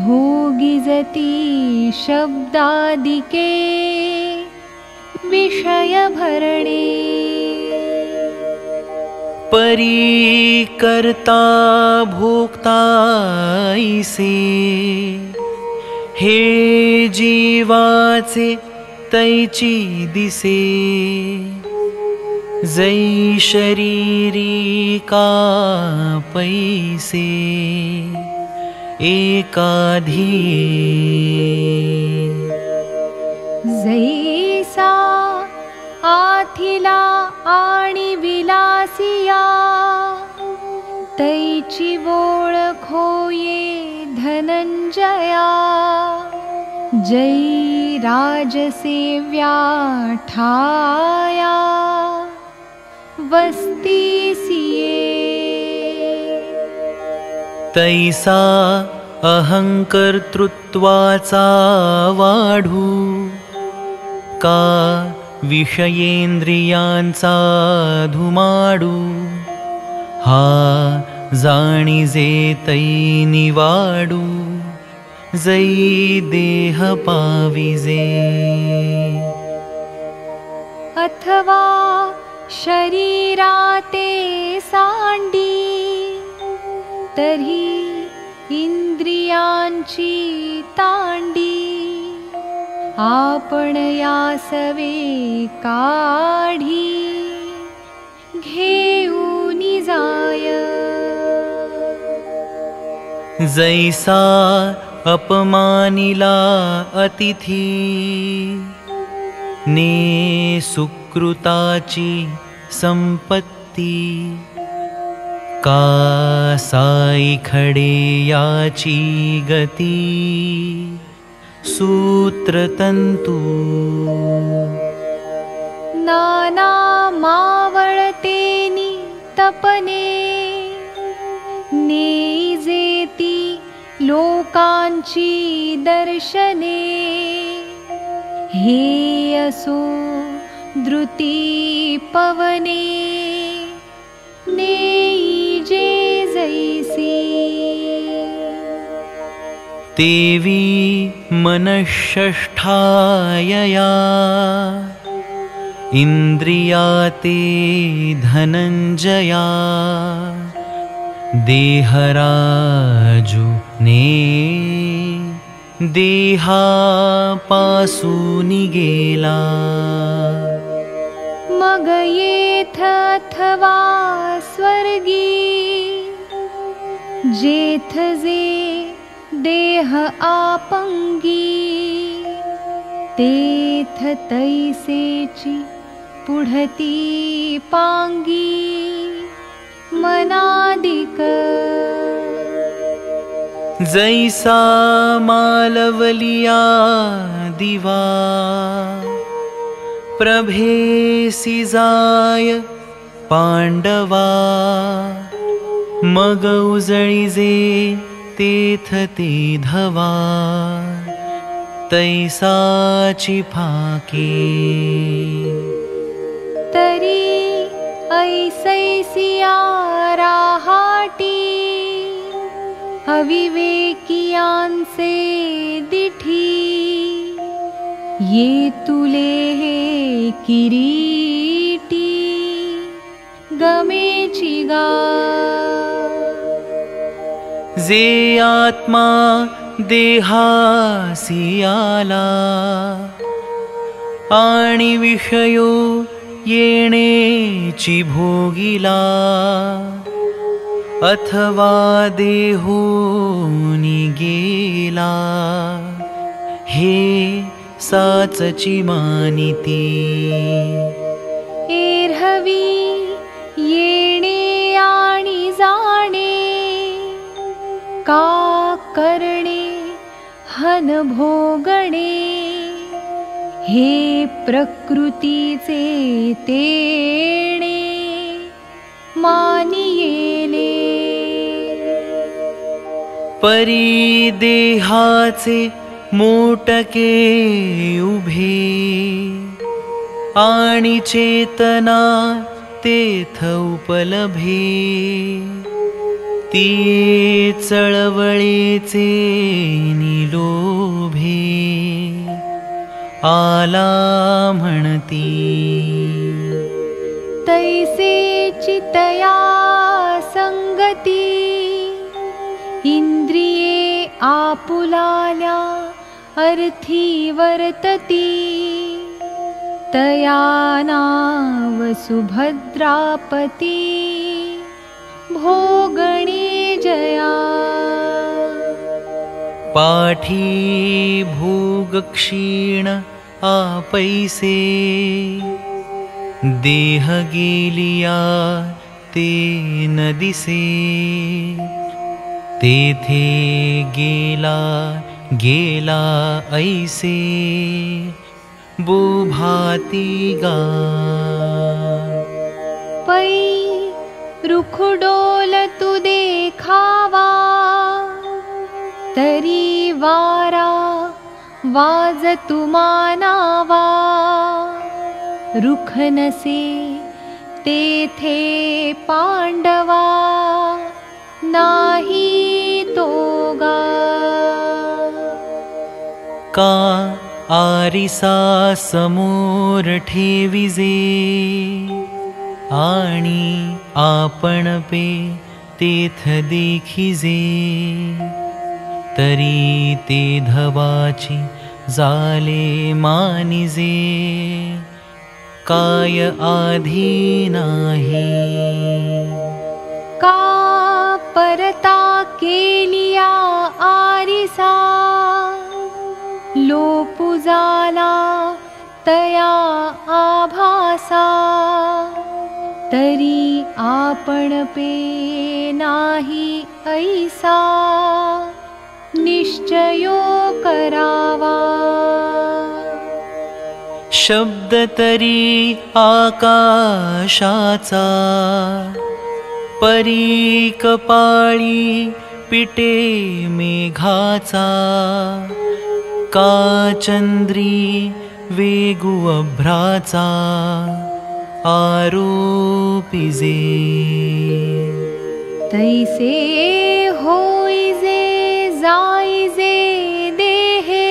भोगिजती शब्दादिके विषय परी करता हे जीवाचे तैची दिसे जै शरीरी का पैसे। एकाधी। जैसा आथिला आणि विलासिया तैची ओळख होये धनंजया जै राजसेव्या ठाया वस्तीसिये तैसा अहंकर्तृत्वाचा वाढू का विषयेंद्रियांचा धुमाडू हा जाणीजे तै निवाडू। जै देह पाविजे। अथवा शरीराते सांडी तर्हि तांडी घेऊन जाय. जैसा अपमानिला अतिथी ने सुकृताची संपत्ती का साई खडे याची गती सूत्रतंतू नाना मावळतेनी तपने नेजेती लोकांची दर्शने। हे असो द्रुती पवने नेजे जैसी देवी मनःष्ठायया। इन्द्रियाते धनञ्जया। देहराजु ने देहापासूनि गेला मग येथ अथवा स्वर्गी जेथ जे देह आपंगी। तेथ तैसेची पुढती पांगी। मनादिक। जैसा मालवलिया दिवा प्रभेसी जाय पांडवा मग उजळिजे तेथ ते धवा तैसाची फाके। तरी ऐसैसिया राहाटी अविवेकियांचे दिठी। ये तुले हे किरीटी गमेची गा जे आत्मा देहासी आला आणि विषयो येणेची भोगिला अथवा देहोनी गेला हे साचची मानिती एर्हवी का करणे? हन भोगणे। हे प्रकृतीचे तेणे। मानियेले परी देहाचे मोटके उभे। आणि चेतना तेथ उपलभे ती चळवळीचे निलोभे. आला म्हणती. तैसे चितया संगती. इंद्रिये आपुलाल्या अर्थी वर्तती. तया नाव सुभद्रापती भोगणी जया। पाठी भोग क्षीण आपैसे। देह गेलिया ते न दिसे तेथे गेला गेला ऐसे। बोभाती गा। पै तू देखावा तरी वारा वाज तू मानावा। रुख नसे तेथे पांडवा नाही तोगा। का आरिसा समोर ठेविजे आणि आपण पे तेथ देखिजे तरी ते धवाची जाले मानिजे काय आधी नाही. का परता केलिया आरिसा. लोपुजाला तया आभासा तरी आपण पे नाही ऐसा निश्चयो करावा. शब्द तरी आकाशाचा परी कपाळी पिटे मेघाचा. का चंद्री वेगु अभ्राचा आरोपिजे तैसे होईजे जाईजे देहे।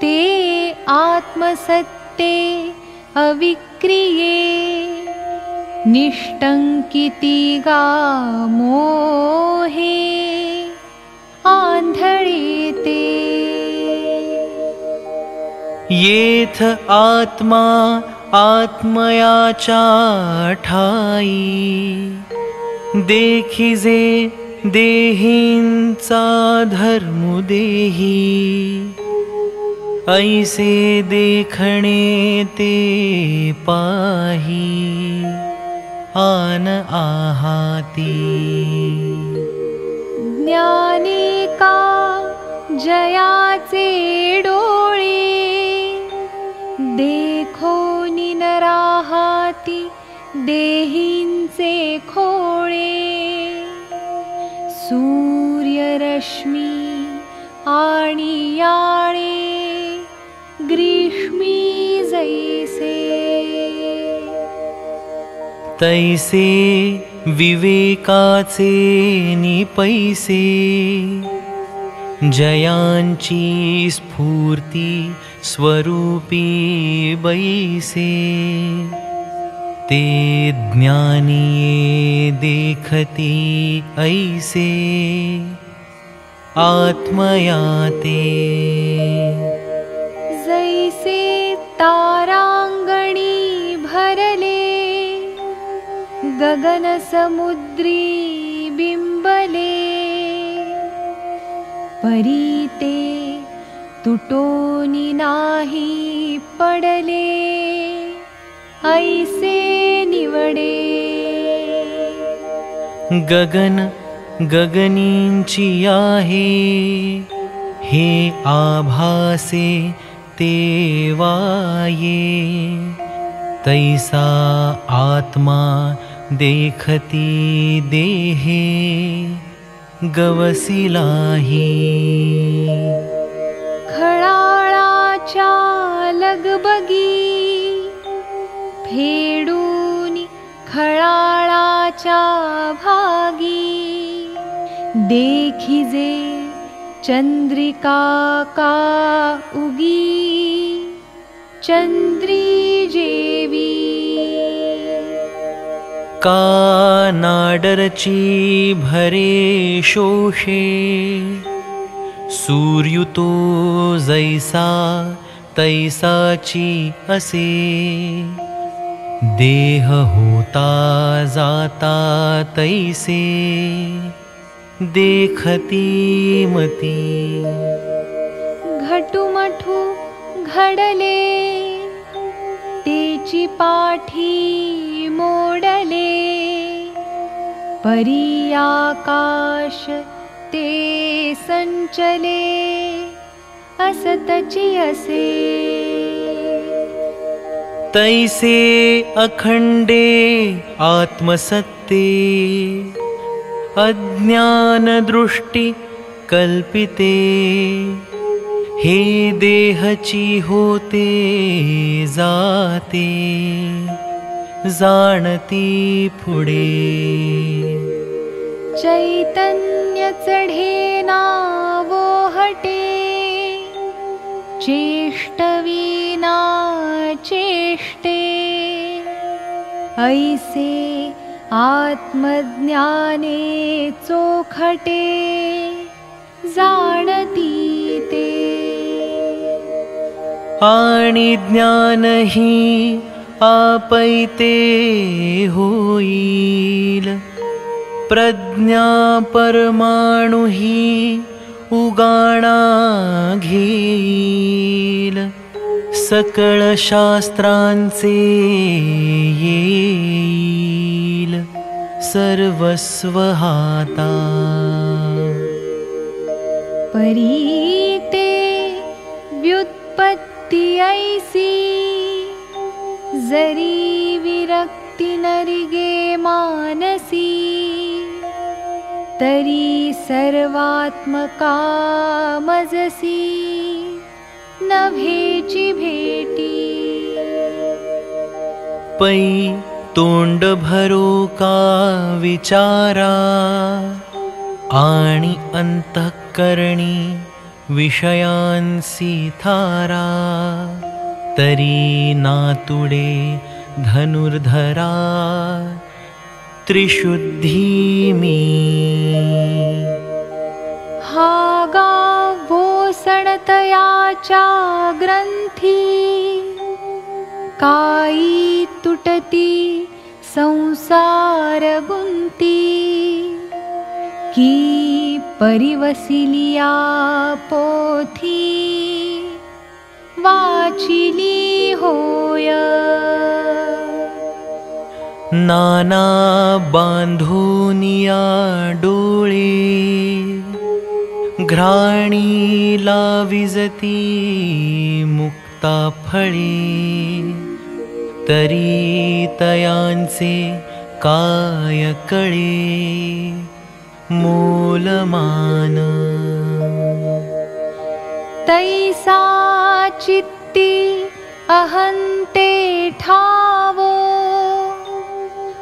ते आत्मसत्ते अविक्रिये। निष्टङ्किति मोहे। ते। येथ आत्मा आत्मयाचा ठाई देखिजे देहींचा धर्म देही। ऐसे देखणे ते पाही। आन आहाती। ज्ञाने का जयाचे डोळे निनराहाती देहींचे खोळे. सूर्यरश्मी आणि याळे ग्रीष्मी जैसे. तैसे विवेकाचे निपैसे जयांची स्फूर्ती स्वरूपी बैसे ते ज्ञानिये देखती ऐसे। आत्मया ते जैसे तारांगणी भरले गगनसमुद्री बिंबले परी ते तुटोनी नाही पडले ऐसे निवडे गगन गगनींची आहे हे आभासे ते वाये तैसा आत्मा देखती देहे गवसिलाही लगबगी फेडून खळाळाच्या भागी. देखिजे चंद्रिका का उगी चंद्री जेवी. का नाडरची भरे शोषे सूर्युतो जैसा तैसाची असे। देह होता जाता तैसे देखती मती। घटुमठू घडले तेची पाठी मोडले। परी आकाश ते संचले असतची असे तैसे अखंडे आत्मसत्ते अज्ञानदृष्टि कल्पिते। हे देहची होते जाते जाणती पुढे चैतन्य चढेना वो हटे चेष्टवीना चेष्टे। ऐसे आत्मज्ञाने चोखटे जाणती ते आणि ज्ञानही आपैते होईल प्रज्ञा परमाणुही उगाणा घेईल सकळ शास्त्रांचे येईल। सर्वस्व हाता। परीते व्युत्पत्ति ऐसी जरी विरक्ति नरिगे मानसी तरी सर्वात्मका मजसी नभेची भेटी। पै तोंड भरो का विचारा आणि अंतःकरणी विषयांसी थारा। तरी नातुडे धनुर्धरा त्रिशुद्धी मी हा गावो सणतयाच्या ग्रंथी काई तुटती संसार गुंती की परिवसिलिया पोथी वाचिली होय नाना बांधोनिया डोळे घ्राणी लाविजती मुक्ता फळे तरी तयांचे काय कळे मोलमान. तैसा चित्ती अहंते ठावो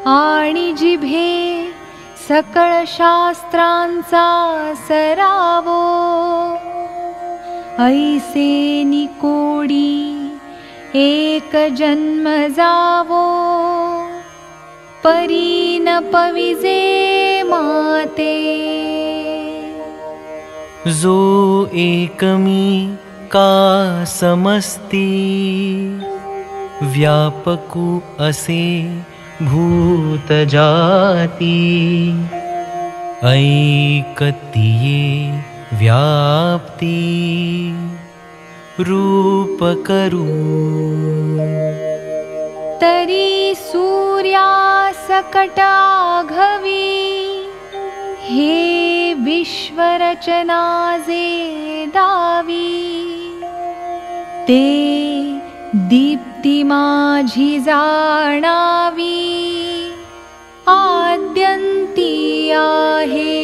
आणि जिभे सकळ शास्त्रांचा सरावो। ऐसे निकोडी एक जन्म जावो। परी न पविजे माते। जो एकमी का समस्ती व्यापकु असे भूत जाती ऐकतिये व्याप्ती। रूप करू तरी सूर्या सकटाघवी हे विश्वरचना जे दावी। ते दीप्ती माझी जाणावी आद्यंती आहे।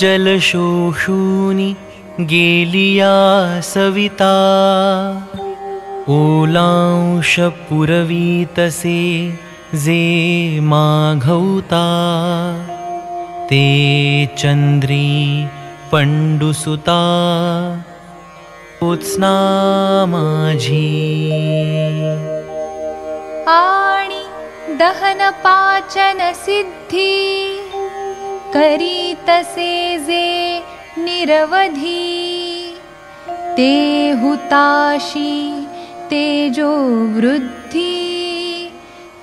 जलशोषूनि गेलिया सविता ओलांश पुरवीतसे जे माघौता ते चंद्री पंडुसुता उत्स्ना माझी आणि दहन पाचन सिद्धी करीतसे जे निरवधी। ते हुताशी तेजो वृद्धी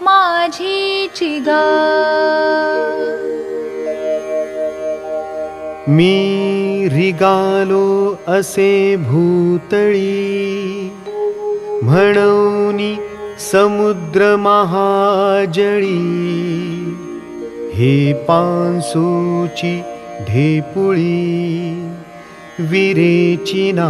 माझी चिगा मी रिगालो असे भूतळी म्हणूनी समुद्र महाजळी हे पांसूची ढेपुळी विरेची ना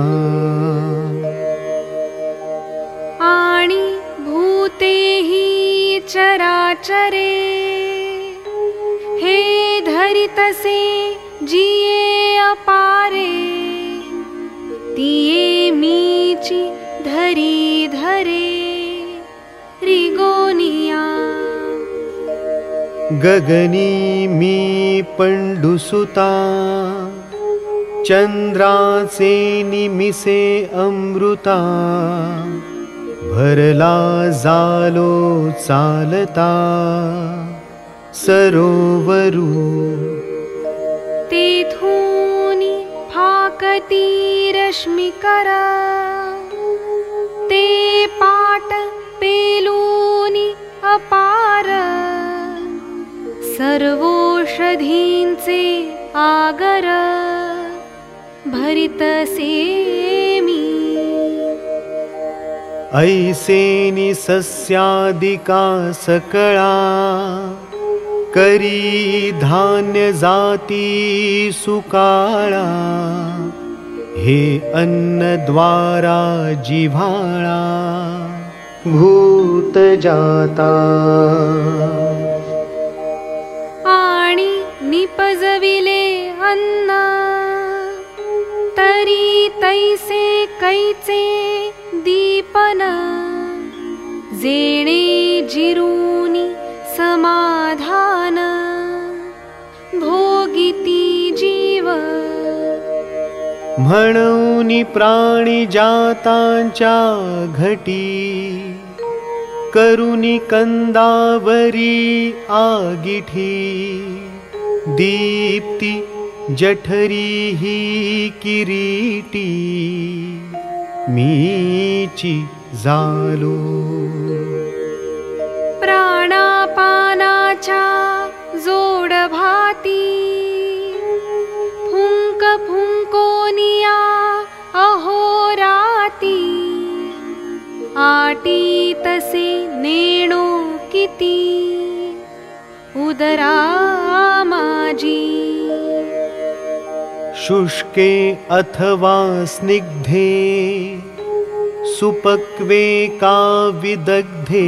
आणि भूतेही चराचरे हे धरितसे जिये अपारे तिये मीची धरी धरे रिगोनिया गगनी मी पंडुसुता चंद्राचे निमिसे अमृता भरला जालो चालता सरोवरू प्राकती रश्मिकर ते पाट पेलूनि अपार। सर्वोषधींचे आगर। भरितसेमी ऐसेनि सस्यादिका सकळा करी धान्य जाती सुकाळा हे अन्नद्वारा जिव्हाळा. भूत जाता. आणि निपजविले अन्न तरी तैसे कैचे दीपन जेणे जिरूनी समाधान। भोगिती जीव। म्हणून प्राणी जातांच्या घटी। करुनी कंदावरी आगिठी। दीप्ती जठरी ही किरीटी। मीची जालो प्राणापानाच्या जोड भाती फुंक फुंकोनिया अहोराती। आटी तसे नेणो किती। उदरा माझी शुष्के अथवा स्निग्धे। सुपक्वे का विदग्धे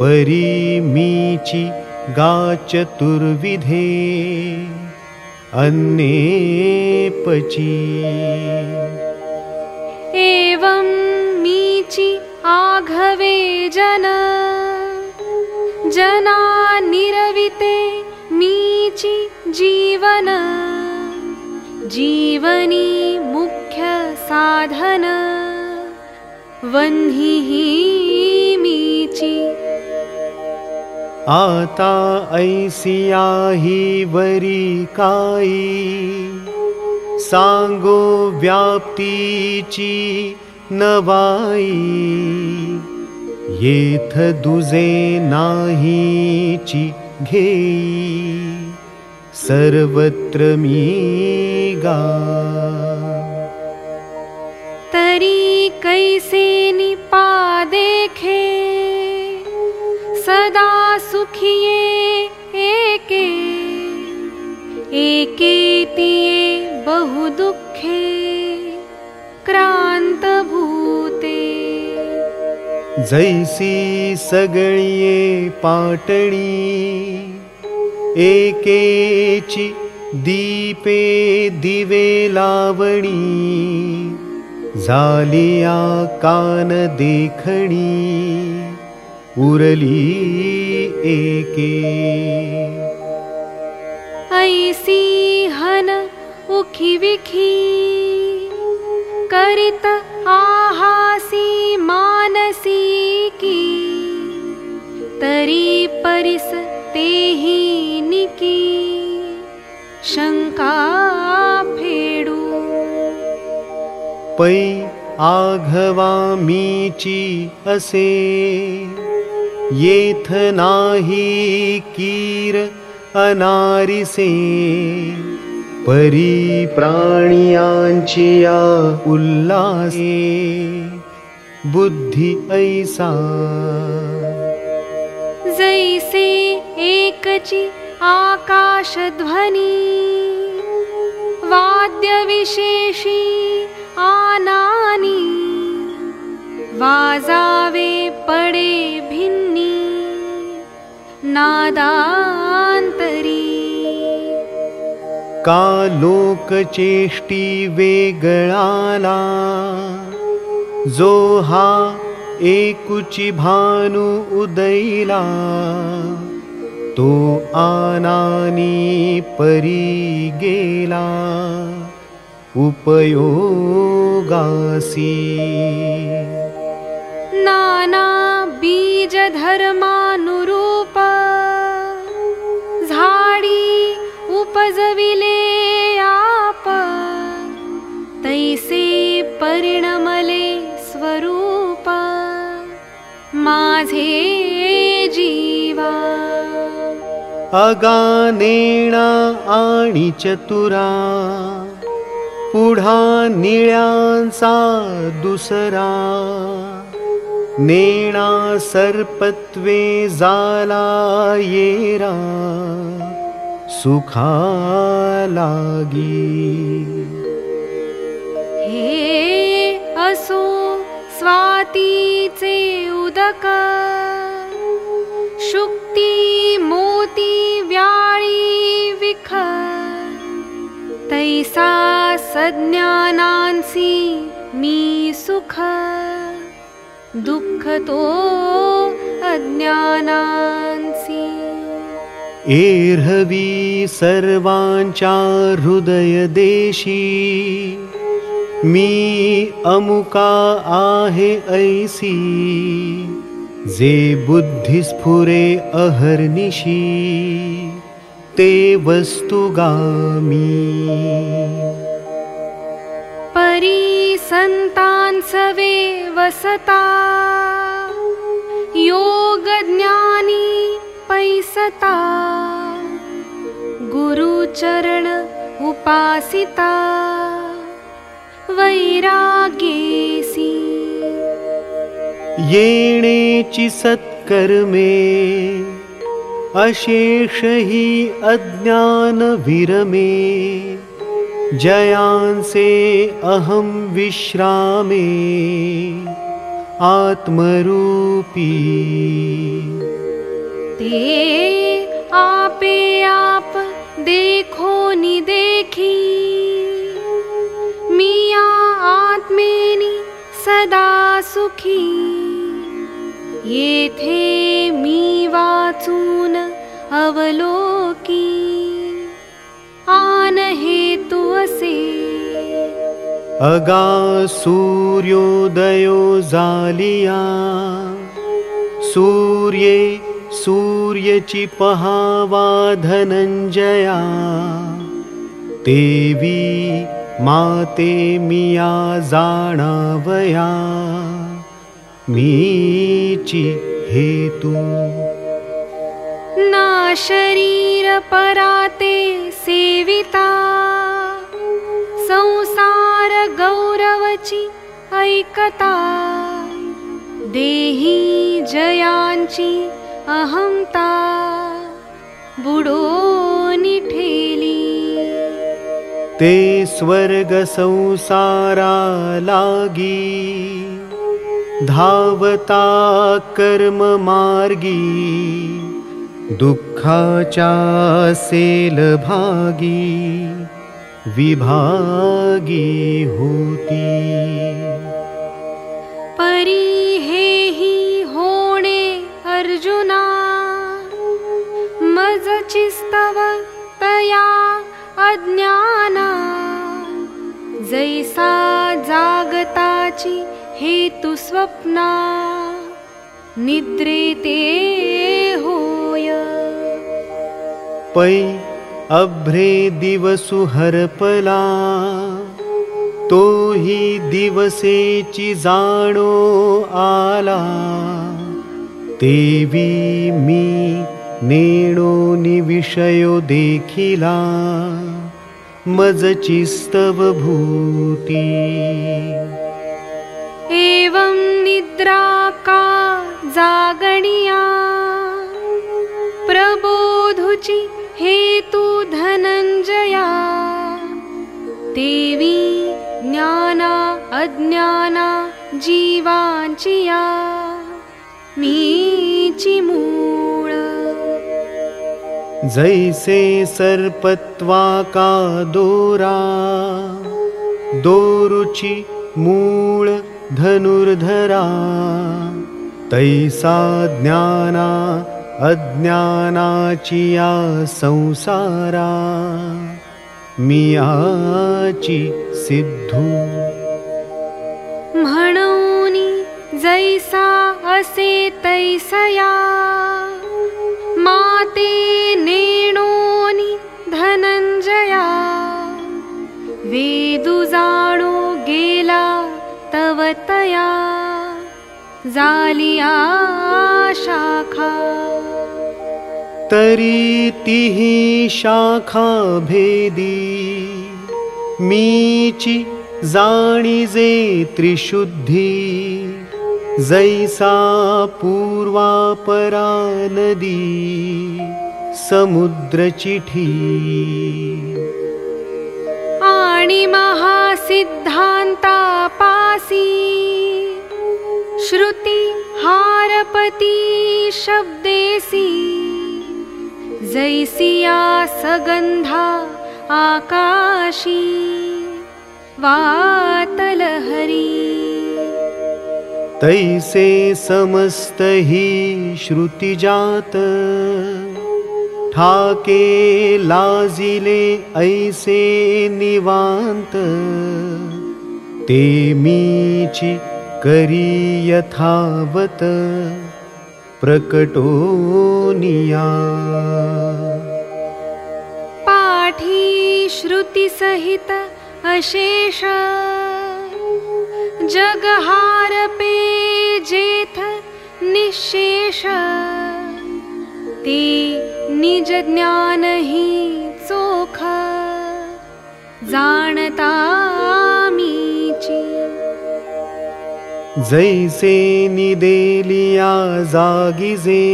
परिमीची गाचतुर्विधे अन्ये पची। एवं मीची आघवे जन जना निरविते मीची जीवन जीवनी मुख्य साधन वन्ही ही मीची आता ऐसिया ही वरी काई। सांगो व्याप्तीची नवाई। येथ दुजे नाहीची घेई। सर्वत्र मी गा। तरी कैसे निपा देखे? सदा एके एके तिये बहु दुःखे क्रांत भूते जैसी सगळिये पाटणी एकेची दीपे दिवे लावणी झालिया कान देखणी उरली एके। ऐसी हन उखी विखी करित आहासी मानसी की तरी परिस तेही निकी शंका फेडू। पै आघवा मीची असे येथ नाही कीर अनारिसे परी या उल्लासे बुद्धी ऐसा। जैसे एकची आकाशध्वनी वाद्यविशेषी आनानी वाजावे पडे नादांतरी का लोकचेष्टी वेगळाला जो हा एकुची भानु उदैला तो आनानी परी गेला उपयोगासी। नाना बीजधर्मानुरूप। झाडी उपजविले आप। तैसे परिणमले स्वरूप। माझे जीवा। अगानेणा आणि चतुरा। पुढा निळ्यांचा दुसरा। नेणा सर्पत्वे जाला येरा सुखा लागी। हे असो स्वातीचे उदक शुक्ती मोती व्याळी विख तैसा सज्ञानांसी मी सुख दुःख तो अज्ञानांसी। एर्हवी सर्वांच्या हृदय देशी मी अमुका आहे ऐसी। जे बुद्धिस्फुरे अहर्निशी। ते वस्तुगामी। परी संतांसवे वसता। योग ज्ञानी पैसता। गुरुचरण उपासिता। वैराग्येसी येणेची सत्कर्मे। अशेष ही अज्ञान विरमे जयांसे अहं विश्रामे आत्मरूपी। ते आपे आप देखो नि देखी। मिया आत्मेनी सदा सुखी। येथे मी वाचून अवलोकी आन हेतु असे अगा सूर्योदयो जालिया। सूर्ये सूर्यची पहावा धनंजया देवी माते मिया जाणावया। मीची हेतू ना शरीर पराते सेविता। संसार गौरवची ऐकता। देही जयांची अहंता। बुडोनी ठेली। ते स्वर्ग संसारा लागी। धावता कर्म मार्गी दुःखाच्या सेल भागी विभागी होती। परी हेही होणे अर्जुना मज चिस्तव तया अज्ञाना। जैसा जागताची हेतु स्वप्ना निद्रेते होय। पै अभ्रे दिवसु हरपला तोही दिवसेची जाणो आला। देवी मी नेणो निविषयो देखिला मजची स्तव भूती। एवं निद्रा का जागणिया। प्रबोधुची हेतु धनंजया देवी ज्ञाना अज्ञाना जीवांचिया मीची मूळ। जैसे सर्पत्वा का दोरा दोरुची मूळ धनुर्धरा तैसा ज्ञाना अज्ञानाचिया संसारा। मियाची सिद्धू। म्हणूनी जैसा असे तैसया माते नेणोनी धनंजया। वेदू जाणो गेला तव तया जालिया शाखा तरीतिः शाखा भेदी। मीची जाणिजे त्रिशुद्धी। जैसा पूर्वापरा नदी समुद्रचिठी। आणि महासिद्धांता पासी श्रुती हारपती शब्देसी। जैसिया सगंधा आकाशी। वातलहरी। तैसे समस्त ही श्रुतिजात ठाके लाजिले ऐसे निवांत। ते मीची करी प्रकटोनिया पाठी श्रुतिसहित अशेष। जगहारपे जेथ निशेष। ते निज ज्ञान ही चोख जाणता जैसे निदेलिया जागिजे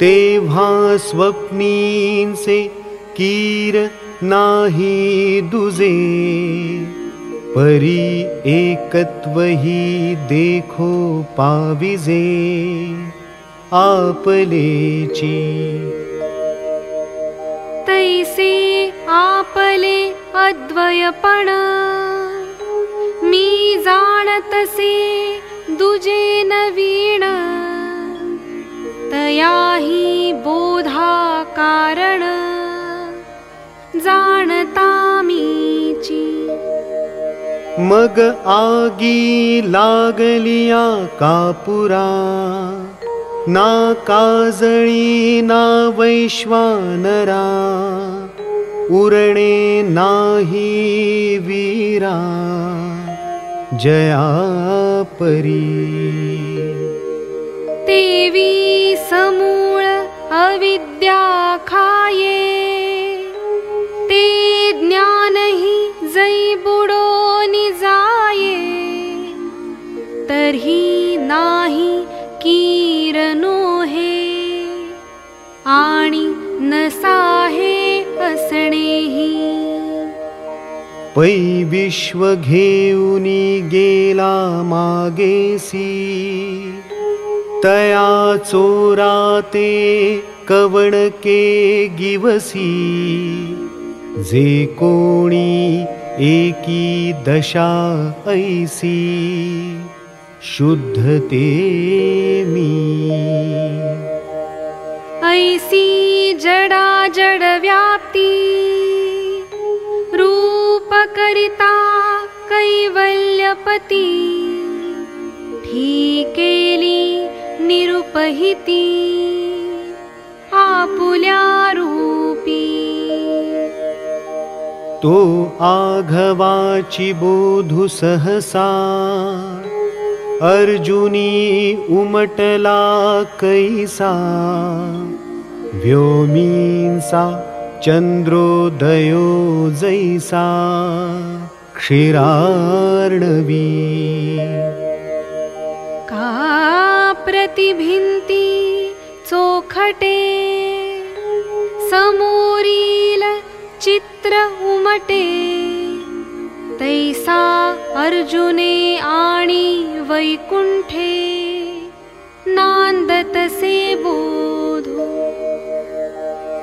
तेव्हा स्वप्नींचे कीर नाही दुजे। परी एकत्व ही देखो पाविजे आपलेची तैसे आपले अद्वयपण मी जाणतसे दुजे नवीण तयाही बोधा कारण जाणता मीची। मग आगी लागलिया कापुरा ना काजळी ना वैश्वानरा उरणे नाही वीरा जया तेवी समूळ अविद्या खाये। ते ज्ञानही जै बुडोनि जाये। तर्ही नाही कीरनो हे आणि नसाहे असणेही पै विश्व घेऊनी गेला मागेसी। तया चोराते कवणके गिवसी। जे कोणी एकी दशा ऐसी। शुद्धते मी। ऐसी जडा जड व्याप्ती कैवल्यपती। ठीकेली निरुपहिती। आपुल्या रूपी तो आघवाची बोधु सहसा। अर्जुनी उमटला कैसा। व्योमींसा चंद्रोदयो जैसा क्षीरार्णवी। का प्रतिभिंती चोखटे समोरील चित्र उमटे। तैसा अर्जुने आणि वैकुंठे नांदतसे बोधो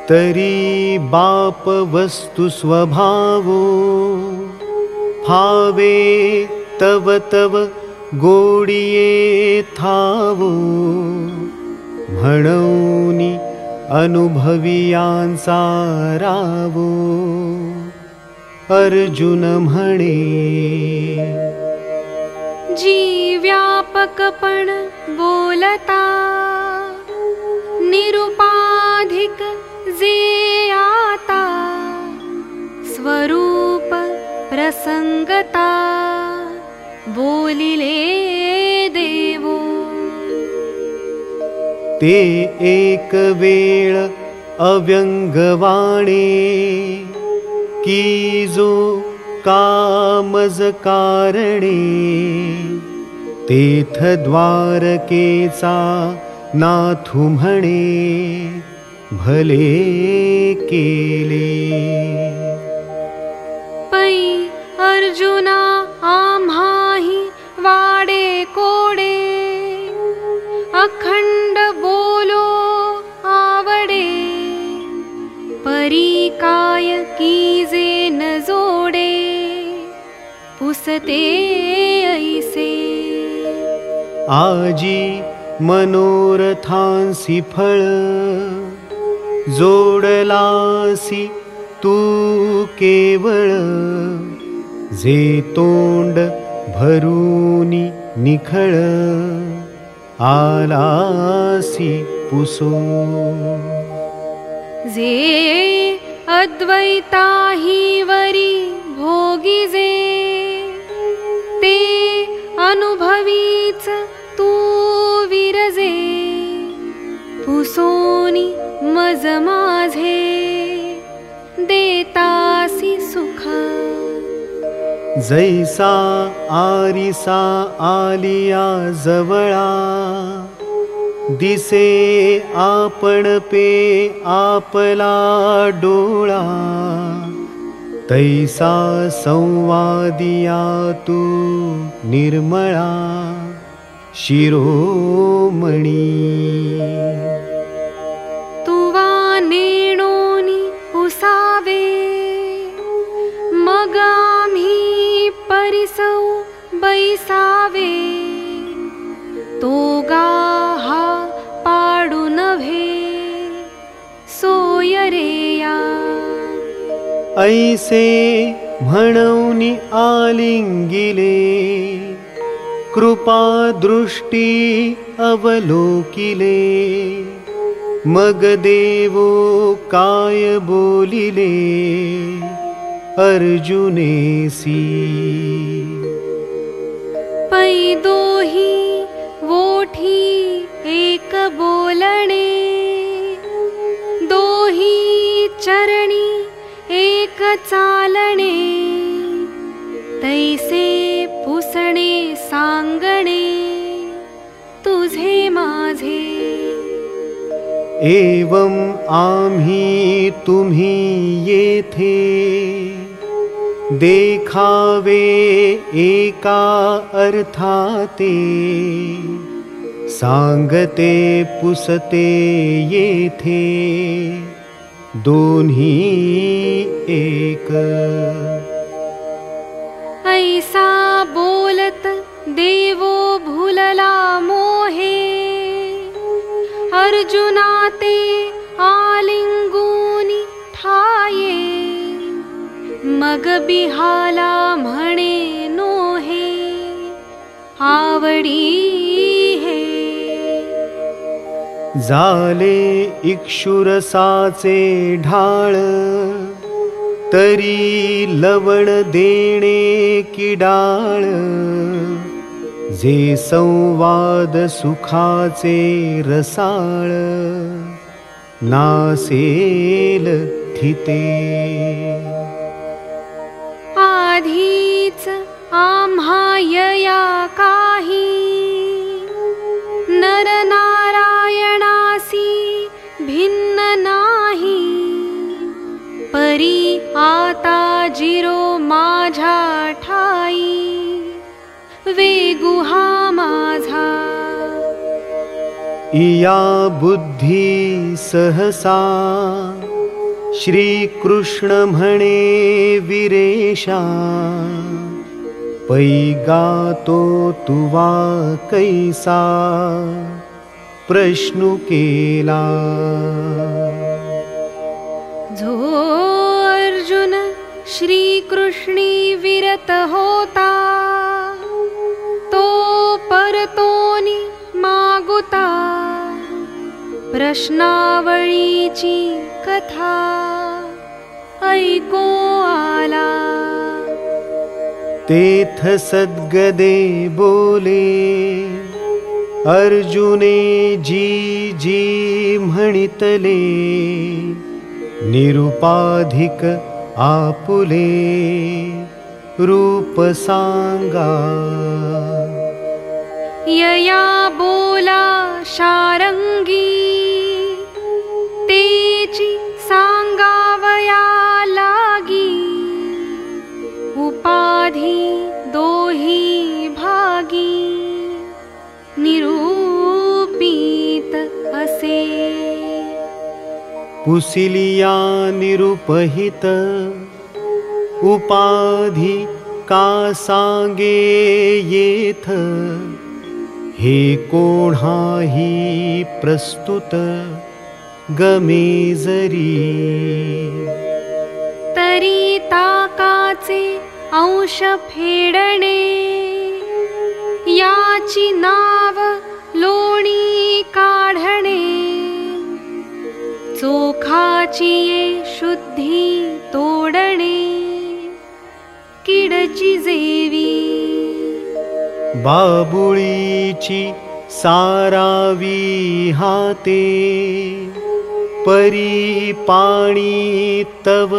तरी बाप वस्तु स्वभावो फावे तव तव गोडिये थावो। म्हणौनी अनुभवियांचा रावो अर्जुन म्हणे जी व्यापकपण बोलता निरुपाधिक स्वरूप प्रसंगता बोलिले देवो। ते एक वेळ अव्यंगवाणे की जो कामज कारणे तेथ द्वारकेचा नाथु म्हणे भले केले। पै अर्जुना आम्हाही वाडे कोडे। अखंड बोलो आवडे। परी काय कीजे न जोडे। पुसते ऐसे। आजी मनोरथांसी फळ जोडलासी तू केवळ जे तोंड भरूनी निखळ आलासी पुसो जे अद्वैताही वरी भोगिजे ते अनुभवीच सोनी मज माझे देतासी सुख। जैसा आरिसा आलिया जवळा दिसे आपण पे आपला डोळा। तैसा संवादिया तू निर्मळा शिरोमणी। आम्ही परिसौ बैसावे। तो गाहा पाडू नव्हे सोय रे या ऐसे म्हणून आलिंगिले कृपा दृष्टी अवलोकिले मग देवो काय बोलिले अर्जुनेसी। पै दोही वोठी एक बोलणे। दोही चरणी एक चालणे। तैसे पुसणे सांगणे। तुझे माझे एवं तुम्ही येथे देखावे एका अर्थाते। सांगते पुसते येथे दोन्ही एक। ऐसा बोलत देवो भूलला मोहे अर्जुना ते आलिंगूनी ठाये। मग बिहाला म्हणे नोहे आवडी हे। झाले इक्षुरसाचे ढाळ तरी लवण देणे किडाळ जे संवाद सुखाचे रसाळ नासेल थिते। आधीच यया काही नरनारायणासी भिन्न नाही। परी आता जिरो माझा ठाई वेगुहा माझा इया बुद्धी सहसा श्रीकृष्ण म्हणे विरेशा। पैगातो तुवा कैसा प्रश्नु केला जो अर्जुन श्रीकृष्णी विरत होता तो परतोनी मागुता। प्रश्नावळीची कथा। ऐको आला। तेथ सद्गदे बोले अर्जुने जी जी म्हणितले निरुपाधिक आपुले रूप सांगा यया बोला शारंगी तेची सांगावया लागी उपाधी दोही भागी निरूपित असे। पुसिलिया निरुपहित उपाधी का सांगे येथ हे कोणाही प्रस्तुत गमे जरी तरी ताकाचे अंश फेडणे. याची नाव लोणी काढणे. चोखाची ये शुद्धी तोडणे. किडची जेवी बाबुळीची सारावी हाते परी पाणी तव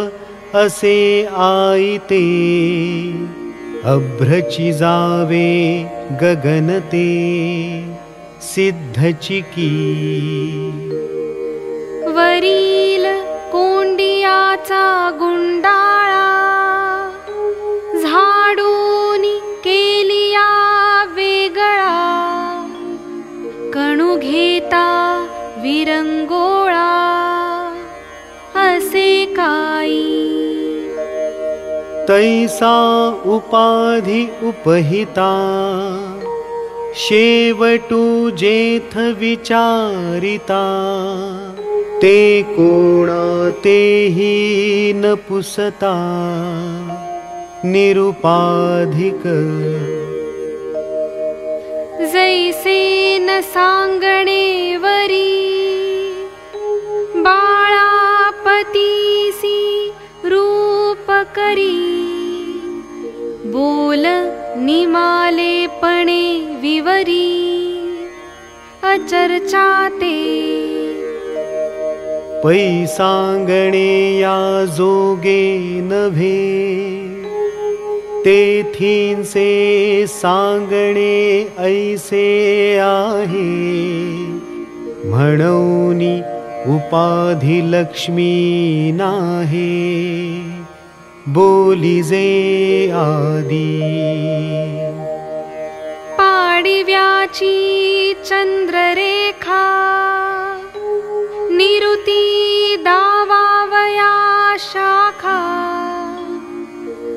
असे आईते अभ्रची जावे गगनते सिद्धचिकी वरील तैसा उपाधी उपहिता। शेवटू जेथ विचारिता। ते कोणा तेही न पुसता। निरुपाधिक। जैसे न सांगणे वरी बाळापतीसी रूप करी बोल निमालेपणे विवरी अचर्चा ते पै सांगणे या जोगे नभे तेथींसे सांगणे ऐसे आहे। म्हणूनी उपाधी लक्ष्मी नाहे बोलिजे आदी। पाडिव्याची चंद्ररेखा निरुती दावावया शाखा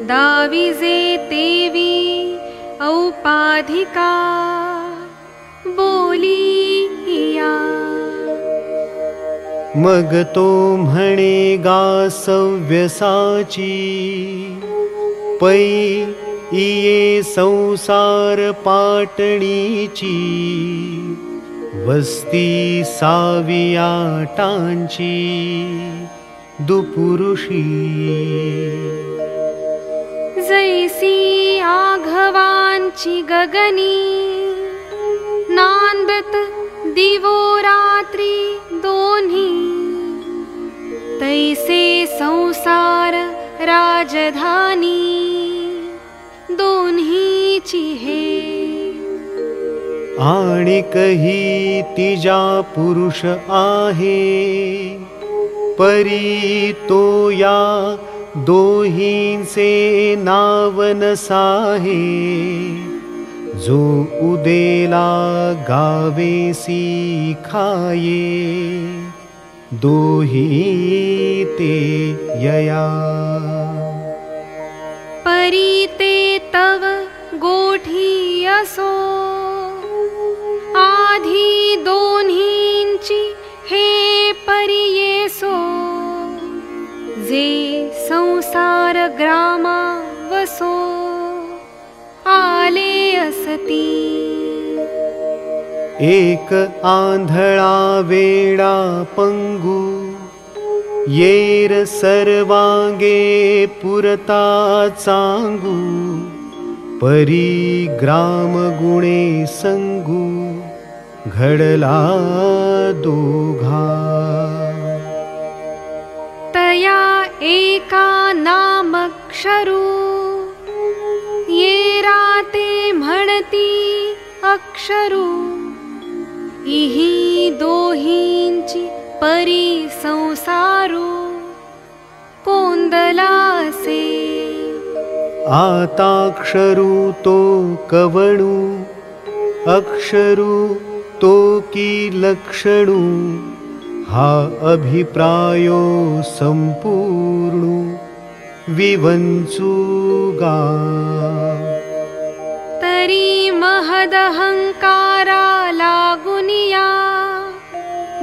दाविजे तेवी औपाधिका बोली या मग तो म्हणे गा सव्यसाची पै इये संसार पाटणीची. वस्ती साविया टांची दुपुरुषी. जैसी आघवांची गगनी. नांदत दिवो रात्री दोन्ही तैसे संसार राजधानी दोन्हीची हे आणि कही तिजा पुरुष आहे परी तो या दोहींचे नाव नसाहे जो उदेला गावेसी खाये दोही यया। परी ते तव गोठी असो आधी दोन्हींची हे परियेसो। जे संसार ग्रामा वसो आले असती एक आंधळा वेडा पंगू येर सर्वांगे पुरता चांगू परी ग्राम गुणे संगू घडला दोघा. तया एका नामक्षरू ये राते म्हणती अक्षरू इही दोहींची परी संसारू कोंदलासे आताक्षरू तो कवणू अक्षरू तो की लक्षणू हा अभिप्रायो संपूर्णू विवंचुगा तरी महदहंकारा लागुनिया।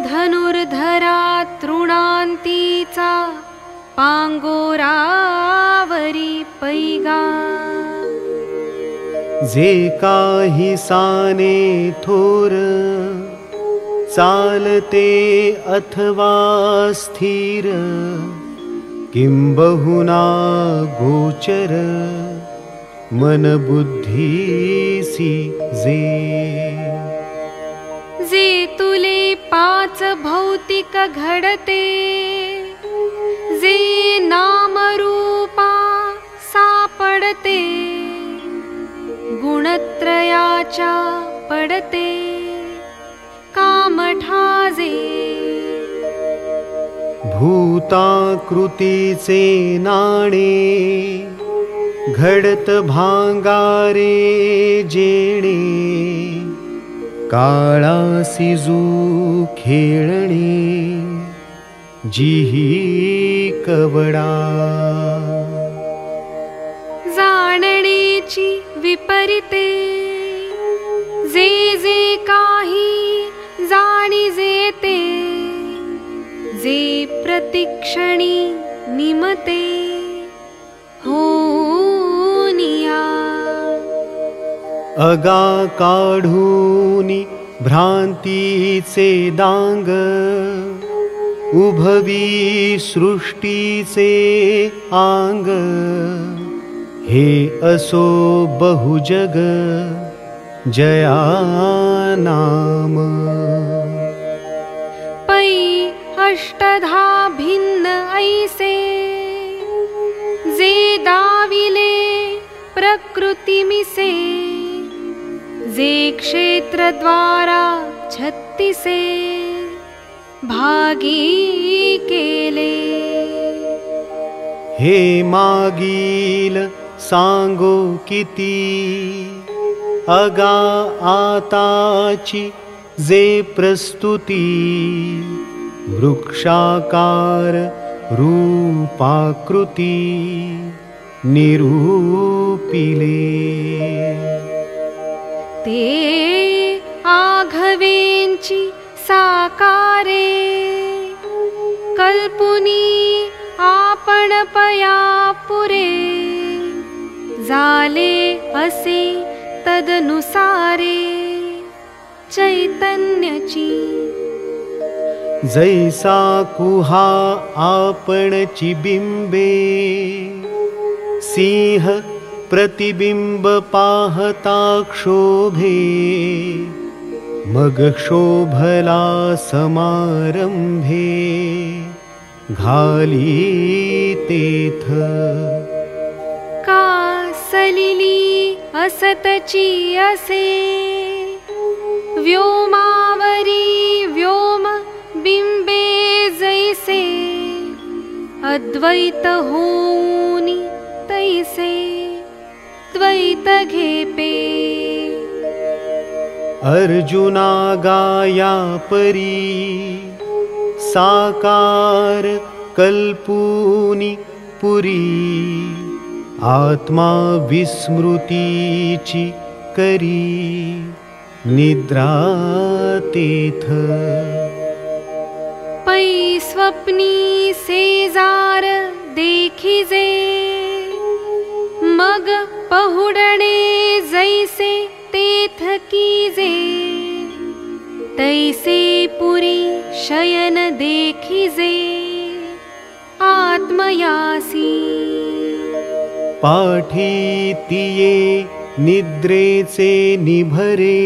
धनुर्धरा तृणांतीचा पांगोरावरी पैगा। जे काही साने थोर चालते अथवा स्थिर किंबहुना गोचर मनबुद्धीसी जे। जे तुले पाच भौतिक घडते जे नामरूपा सापडते गुणत्रयाच्या पडते कामठाजे। भूताकृतीचे नाणे घडत भांगारे जेणे काळा सिजू खेळणे जिही कवडा. जाणण्याची विपरीते जे जे काही जाणी जेते जे प्रतिक्षणी निमते. होनिया अगा काढूनी भ्रांतीचे दांग उभवी सृष्टीचे आंग हे असो बहुजग जया नाम। पै अष्टधा भिन्न ऐसे जे दाविले प्रकृतिमिसे जे क्षेत्रद्वारा छत्तिसे भागी केले। हे मागील सांगो किती? अगा आताची जे प्रस्तुती वृक्षाकार रूपाकृती निरूपिले ते आघवेंची साकारे। कल्पुनी आपण पया पुरे। झाले असे तदनुसारे। चैतन्याची। जैसा कुहा आपणची बिंबे सिंह प्रतिबिंब पाहता क्षोभे मग शोभला समारंभे घाली तेथ का सलिली असतची असे। व्योमावरी व्योम बिंबे जैसे। अद्वैत होऊनी तैसे द्वैत घेपे अर्जुना गाया परी साकार कल्पूनी पुरी आत्मा विस्मृतीची करी निद्रा तेथ पै स्वप्नी सेजार देखिजे मग पहुडणे जैसे तेथ कीजे। तैसे पुरी शयन देखिजे। आत्मयासी। पाठी तिये निद्रेचे निभरे।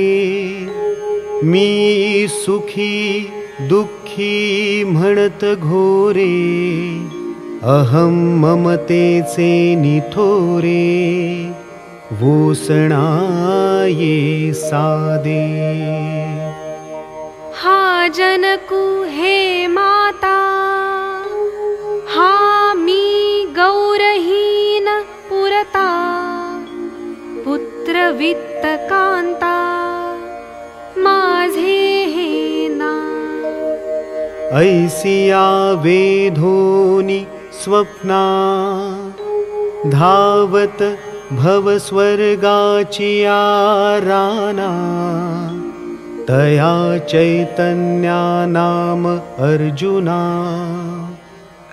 मी सुखी दुःखी म्हणत घोरे अहं ममतेचे निथोरे वोसणाये सादे। हा जनकु हे माता हा मी गौरहीन पुरता पुत्रवित्तकान्ता माझे हे ना ऐसिया वेधोनि स्वप्ना धावत भवस्वर्गाचिया राना तया चैतन्या नाम अर्जुना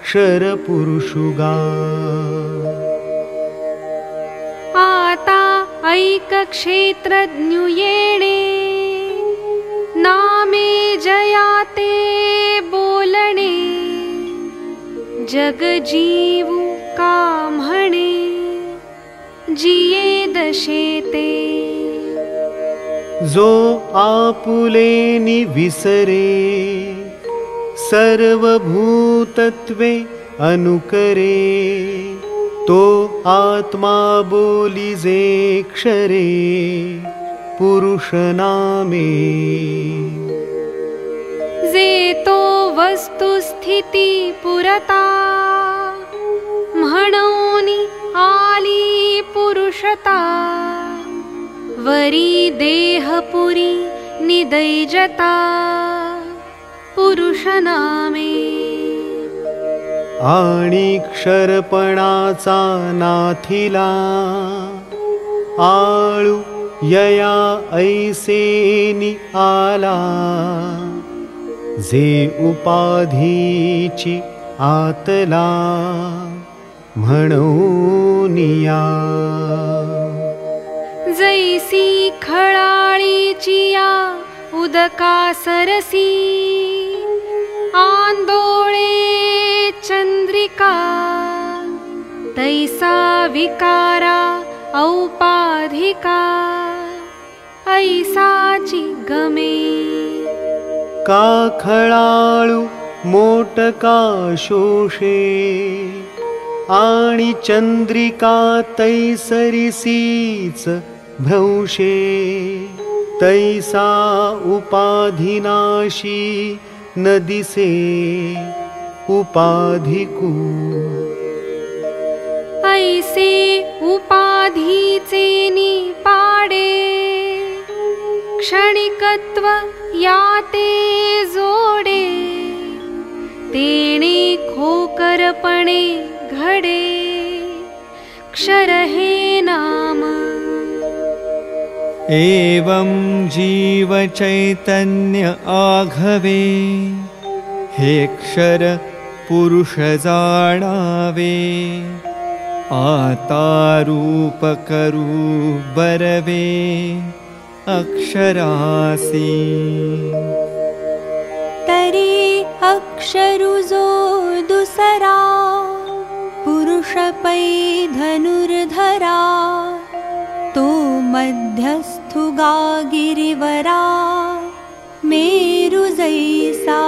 क्षरपुरुषुगा। आता ऐकक्षेत्रज्ञुयेणे नामे जयाते जगजीवु म्हणे जिये दशेते। जो आपुलेनि विसरे सर्वभूतत्वे अनुकरे तो आत्मा बोलिजे क्षरे पुरुषनामे जे तो वस्तुस्थिती पुरता। म्हणोनी आली पुरुषता। वरी देहपुरी निदैजता। पुरुषनामे। आणि क्षरपणाचा नाथिला। आळू यया ऐसेनी आला जे उपाधीची आतला म्हणूनिया जैसी खळाळीचिया उदका सरसी। आंदोळे चंद्रिका तैसा विकारा औपाधिका। ऐसाची गमे का खळाळू मोटका शोषे। आणि चंद्रिका तैसरिसीच भ्रंशे तैसा उपाधिनाशी नदिसे। उपाधिकू ऐसे उपाधीचे निपाडे क्षणिकत्व याते जोडे तेणे खोकरपणे घडे क्षर हे नाम। एवं जीवचैतन्य आघवे हे क्षर पुरुष जाणावे आता रूप करू बरवे अक्षरासी। तरी अक्षरुजो दुसरा पुरुषपै धनुर्धरा तो मध्यस्थुगा गिरिवरा मेरुजैसा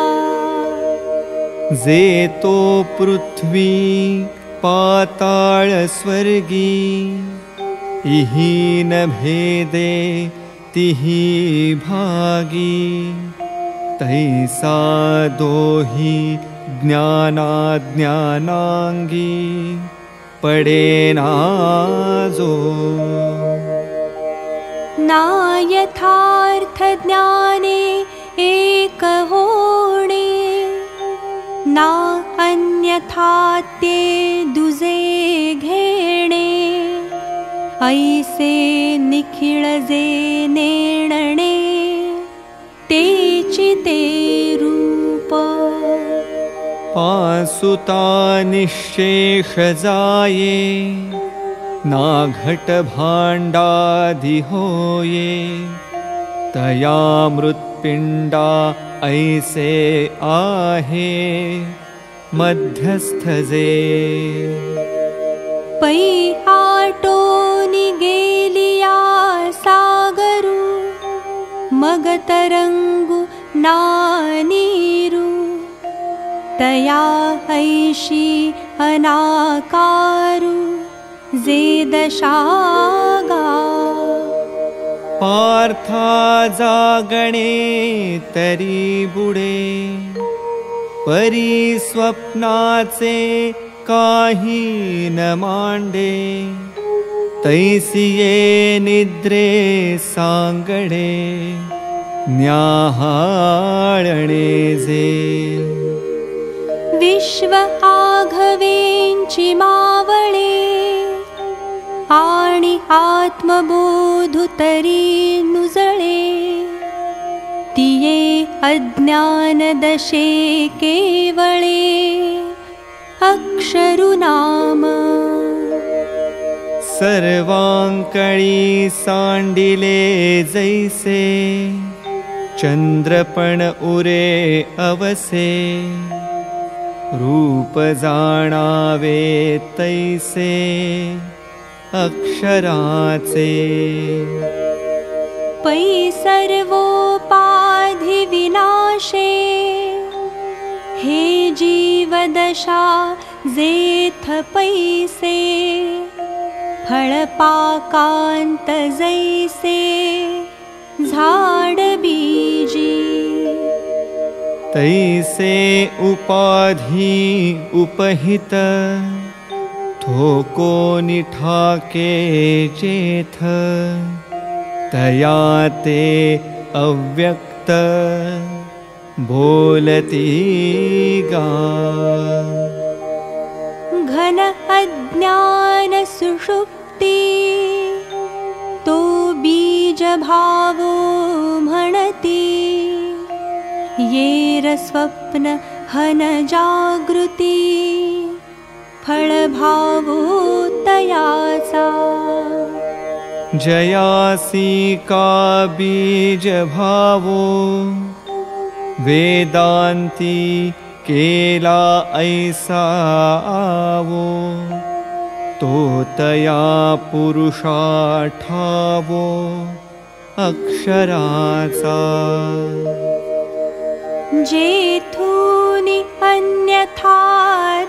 जे तो पृथ्वी पाताळ स्वर्गी इहि न भेदे तिहि भागी तैसा दोहि ज्ञानाज्ञानाङ्गी पडेनाजो ना यथार्थज्ञाने एक होणे ना अन्यथा ते दुजे घेणे ऐसे निखिळजे नेणणे तेची ते रूप। पासुता निःशेष जाये ना घटभाण्डादि होये। तया मृत्पिण्डा ऐसे आहे मध्यस्थजे पै मगतरङ्गु नानीरु। तया ऐषी अनाकारु जे दशागा पार्था जागणे तरी बुडे। परी स्वप्नाचे काही न मांडे। तैसिये निद्रे सांगडे न्याहाळणे जे विश्व आघवेंची मावळे आणि आत्मबोधु तरी नुजळे। तिये अज्ञान दशे केवळे। अक्षरु नाम सर्वांकळी सांडिले जैसे चंद्रपण उरे अवसे रूप जाणावे तैसे अक्षराचे। पै सर्वोपाधि विनाशे हे जीवदशा जेथ पैसे फळपाकांत जैसे झाड बीजी। तैसे उपाधी उपहित थोको निठाके जेथ तया ते अव्यक्त बोलती गा। घन अज्ञान सुषुप्ति तो बीज भावो म्हणती येर स्वप्न हन जागृती फळभावो तयाचा जयासी का बीज भावो वेदांती केला ऐसा तो तया पुरुषा ठावो अक्षराचा जेथूनि अन्यथा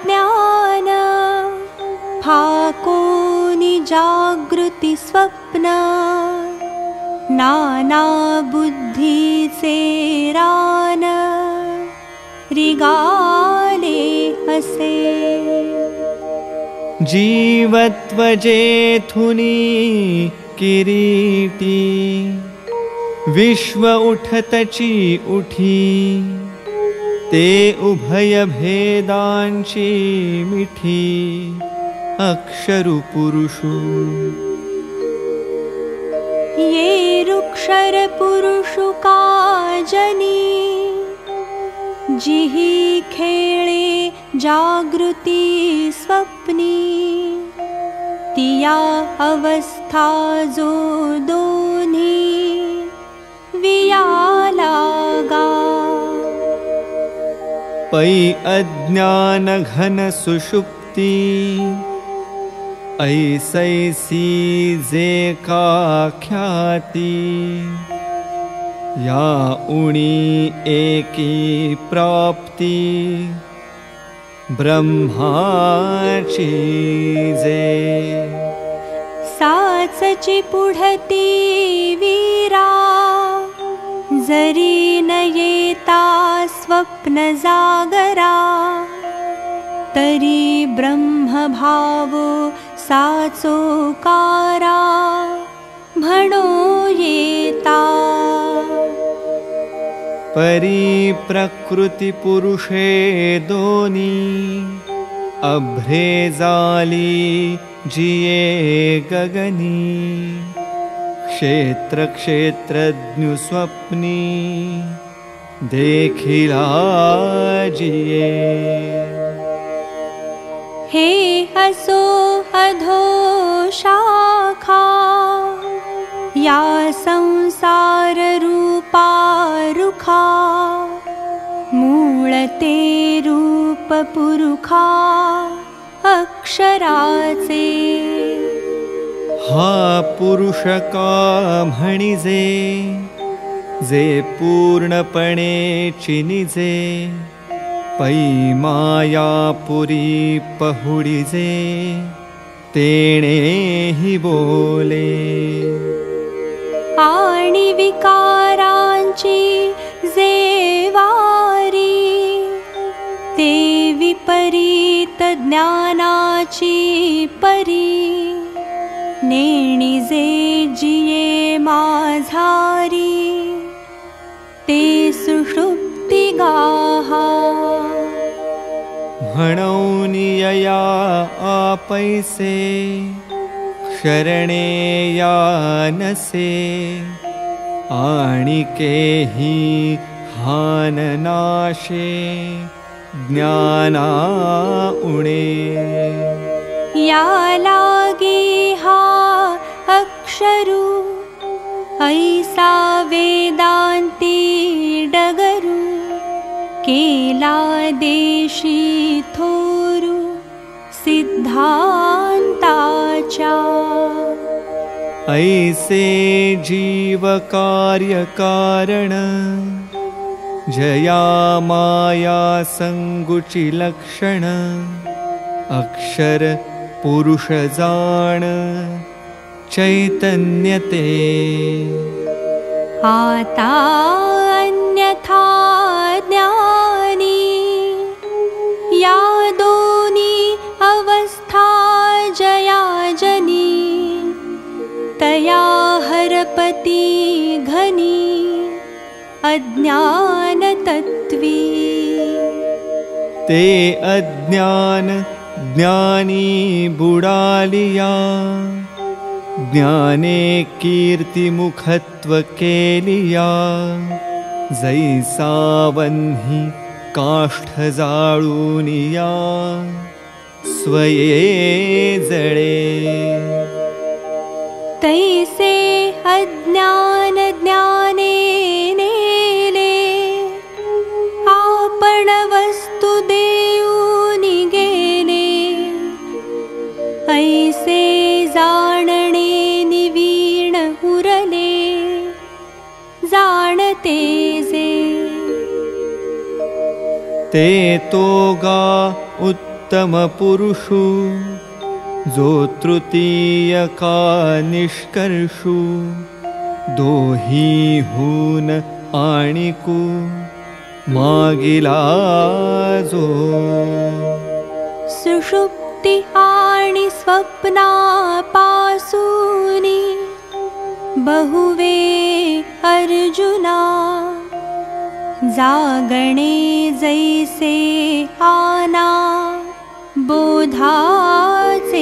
ज्ञान फाकोनि जागृति स्वप्न नाना बुद्धीचे रान रिगाले असे जीवत्व जेथुनी किरीटी। विश्व उठतची उठी। ते उभय भेदांची मिठी। अक्षरु पुरुषु। ये रुक्षर पुरुषु काजनी। जिहि खेळे जागृती स्वप्नी अवस्था जो दोन्ही वियालागा पै अज्ञान घन सुषुप्ति ऐसैसी जे का ख्याति। या उणी एकी प्राप्ति ब्रह्माची जे। साचची पुढती वीरा जरी न येता स्वप्न जागरा तरी ब्रह्मभावो येता परी प्रकृति पुरुषे दोनी अभ्रे जाली जिये गगनी क्षेत्र क्षेत्रज्ञु स्वप्नी देखिला जिये। हे असो अधो शाखा या संसार रूपा रुखा मूळते रूप पुरुखा अक्षराचे। हा पुरुष का म्हणिजे जे पूर्णपणे चिनिजे पै मायापुरी पहुडिजे तेणे हि बोले आणि विकारांची जेवारी ते विपरीत ज्ञानाची परी. नेणी जे जिये माझारी ते सुषुप्ती गाहा. म्हणौनियया आपैसे शरणे यानसे आणिकेहि हाननाशे ज्ञाना उणे। या लागे हा अक्षरू ऐसा वेदांती डगरू केला देशी थोरू सिद्धांताच्या ऐसे जीव कार्य कारण जया माया संगुची लक्षण अक्षर पुरुष जाण चैतन्यते। आता हरपती घनी अज्ञानतत्वी ते अज्ञान ज्ञानी बुडालिया। ज्ञाने कीर्तिमुखत्व केलिया जैसावन्हि काष्ठ जाळूनिया स्वये जळे तैसे अज्ञान ज्ञाने नेले आपण वस्तु देऊनि गेले ऐसे जाणणे निवीण उरले जाणते जे। ते तोगा उत्तमपुरुषु जो तृतीयका निष्कर्षु दोही हून आणिकू मागिला जो। सुषुप्ति आणि स्वप्नापासूनि बहुवे अर्जुना। जागणे जैसे आना बोधाचेची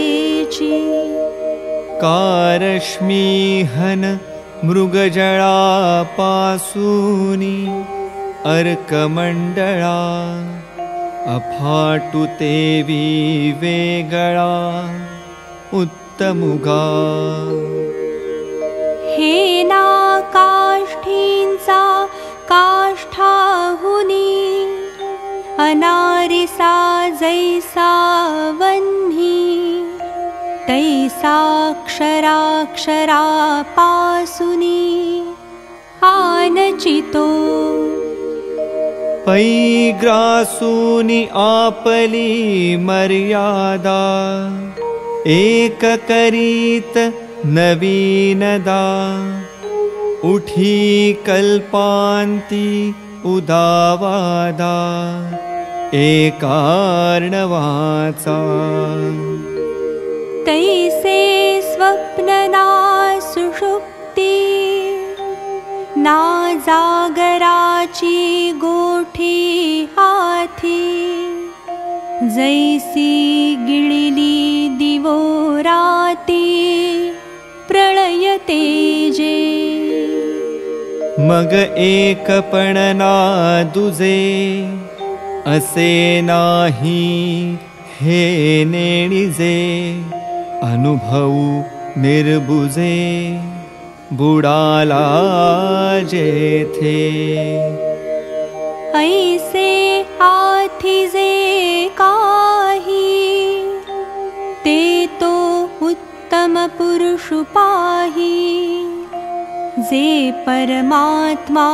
कारश्मीहन मृगजळापासूनि अर्कमण्डळा अफाटुतेवी वेगळा उत्तमुगा। हे ना काष्ठींचा काष्ठाहुनी अनारिसा जैसा वह्नी तैसाक्षराक्षरा पासुनी आनचितो। पैग्रासूनि आपली मर्यादा एककरीत नवीनदा। उठी कल्पान्ति उदावादा एकार्णवाचा। तैसे स्वप्नना सुषुप्ती ना जागराची गोठी हाथी। जैसी गिळिली दिवो राती प्रळयते जे मग एकपणना दुजे असे नाही. हे नेणिजे अनुभवू निर्बुजे बुडाला जेथे. ऐसे हाथी जे काही ते तो उत्तम पाही. जे परमात्मा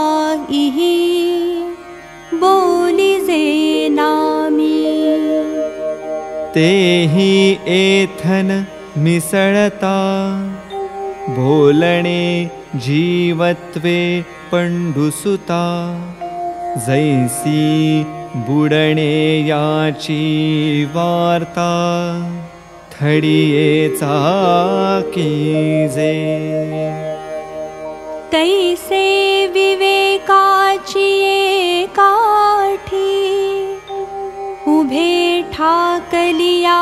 इहि बोली जे नामी। तेहि एथन मिसळता बोलणे जीवत्वे पण्डुसुता। जैसी बुडणे याची वार्ता। थडियेचा कीजे तैसे विवेकाची काठी। उभे ठाकलिया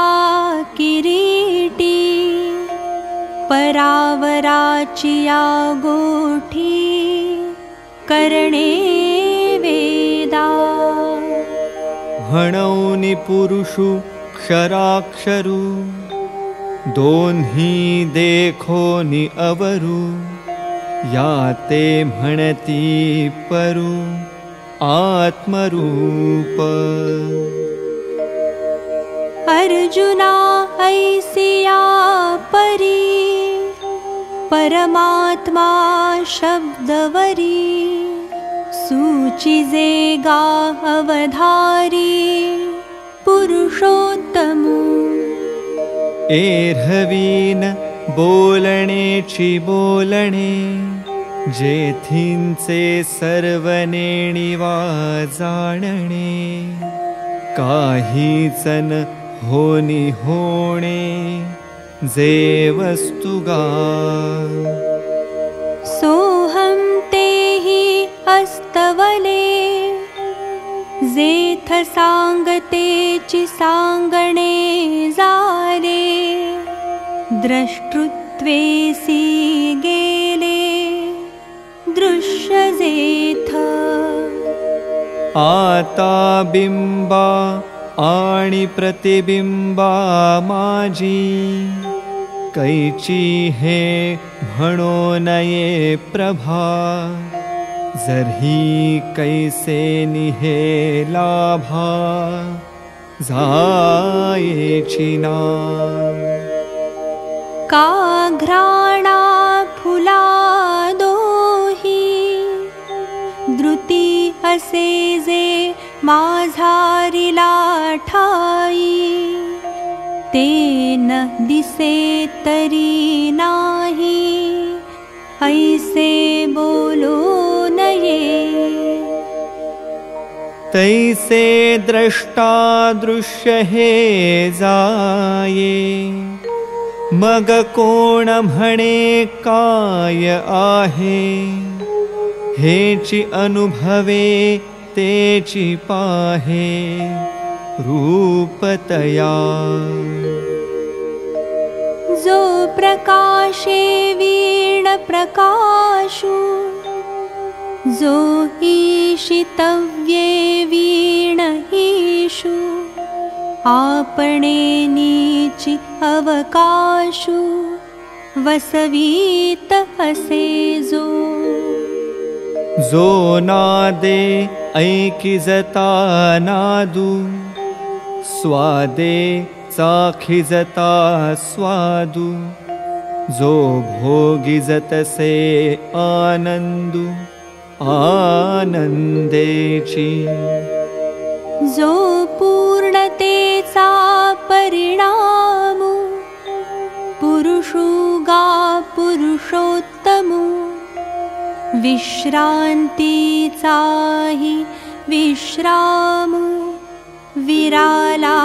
किरीटी। परावराचिया गोठी। करणे वेदा। म्हणौनि पुरुषु क्षराक्षरु। दोन्ही देखो नि अवरु या ते म्हणती परू आत्मरूप. अर्जुना ऐसिया परी परमात्मा शब्दवरी सूचिजे गा अवधारी पुरुषोत्तमु। एर्हवीन बोलणेची बोलणे जेथिंचे सर्वनेणी वा जाणणे काहीचन होनी होणे जे वस्तुगा सोऽहं तेहि अस्तवले जेथ सांगते चि सांगणे जाले द्रष्टृत्वेसी गेले दृश्य जेथ आता बिंबा आणि प्रतिबिंबा माझी कैची हे म्हणो नये प्रभा। जरही कैसे निहे लाभा। जायेची ना का घ्राणा फुला दोही द्रुती असे जे माझारिला ठाई ते न दिसे तरी नाही। ऐसे बोलो नये। तैसे द्रष्टा दृश्य हे जाये मग कोण म्हणे काय आहे? हेची अनुभवे तेची पाहे रूपतया। जो प्रकाशे वीण प्रकाशु जो ईशितव्ये वीण ईषु आपणे नीचि अवकाशु वसवीत असे जो। जो नादे ऐकिजता नादू स्वादे चाखिजता स्वादू जो भोगिजतसे आनंदू आनंदेची जो पूर्णतेचा परिणामु पुरुषुगा पुरुषोत्तमु। विश्रान्तिचाहि विश्रामु विराला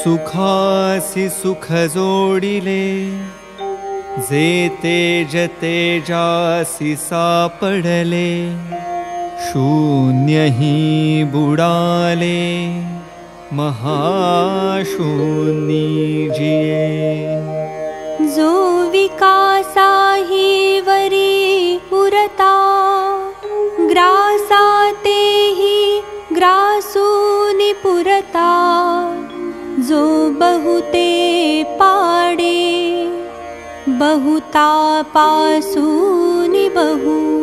सुखासि सुख जोडिले जेते जते जासि सापडले शून्य ही बुडाले महाशून्य जिये जो विकासाहि वरी पुरता ग्रासातेहि ग्रासूनि पुरता जो बहुते पाडे बहुता पासूनि बहु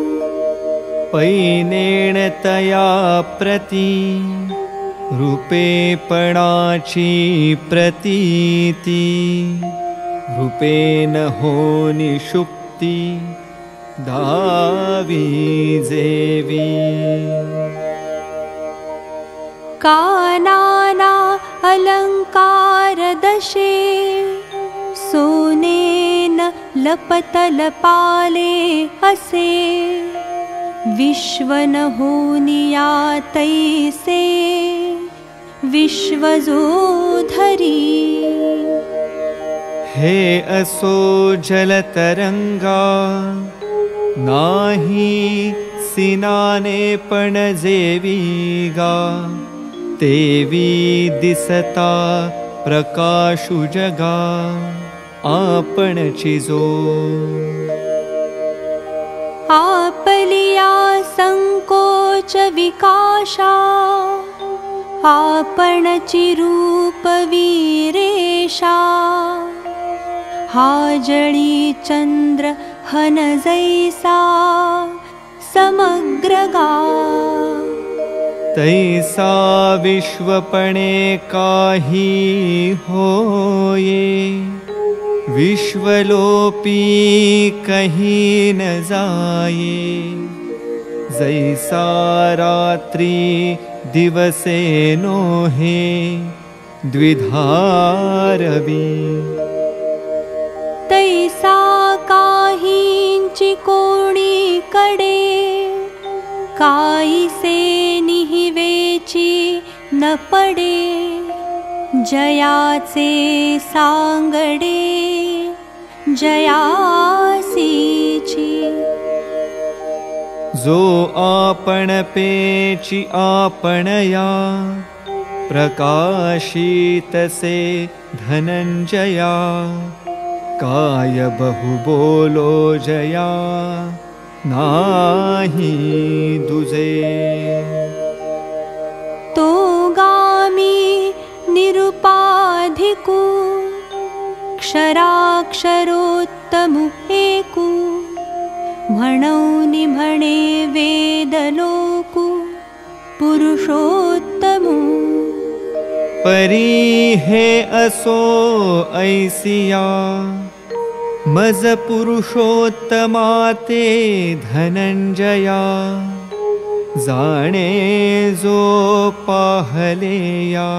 पैनेण तया प्रती रूपेपणाची प्रतीती रूपेण होनि शुक्ति दावी जेवी कानाना अलङ्कारदशे सोनेन लपतलपाले असे विश्वन होनिया तैसे विश्वजोधरी। हे असो जलतरङ्गा नाही सिनाने पण जेवीगा तेवी दिसता प्रकाशु जगा आपण चिजो आपलिया संकोच विकाशा आपणचिरूप वीरेशा। हाजळी चन्द्र हन जैसा समग्रगा तैसा विश्वपणे काही होये विश्वलोपी कही न जाये जैसा रात्री दिवसे नोहे द्विधारवी तैसा काहींची कोणी कडे काईसे निहिवेची न पडे जयाचे सांगडे जयासीची. जो आपण पेची आपणया प्रकाशितसे धनञ्जया काय बहु बोलो जया नाही दुजे निरुपाधिकु क्षराक्षरोत्तमु एकु म्हणौनि म्हणे वेदलोकु पुरुषोत्तमु। परी हे असो ऐसिया मज पुरुषोत्तमाते धनञ्जया जाणे जो पाहलेया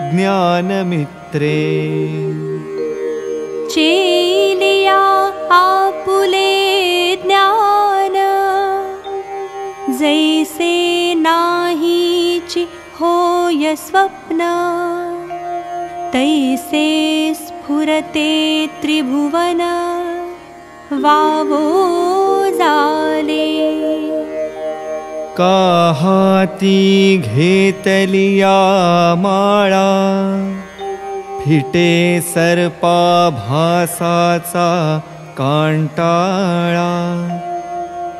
ज्ञानमित्रे। चेलिया आपुले ज्ञान। जैसे नाहीची होय स्वप्न तैसे स्फुरते त्रिभुवन। वावो जाले घेतलिया माळा फिटे सर्पा भासाचा कांटाळा.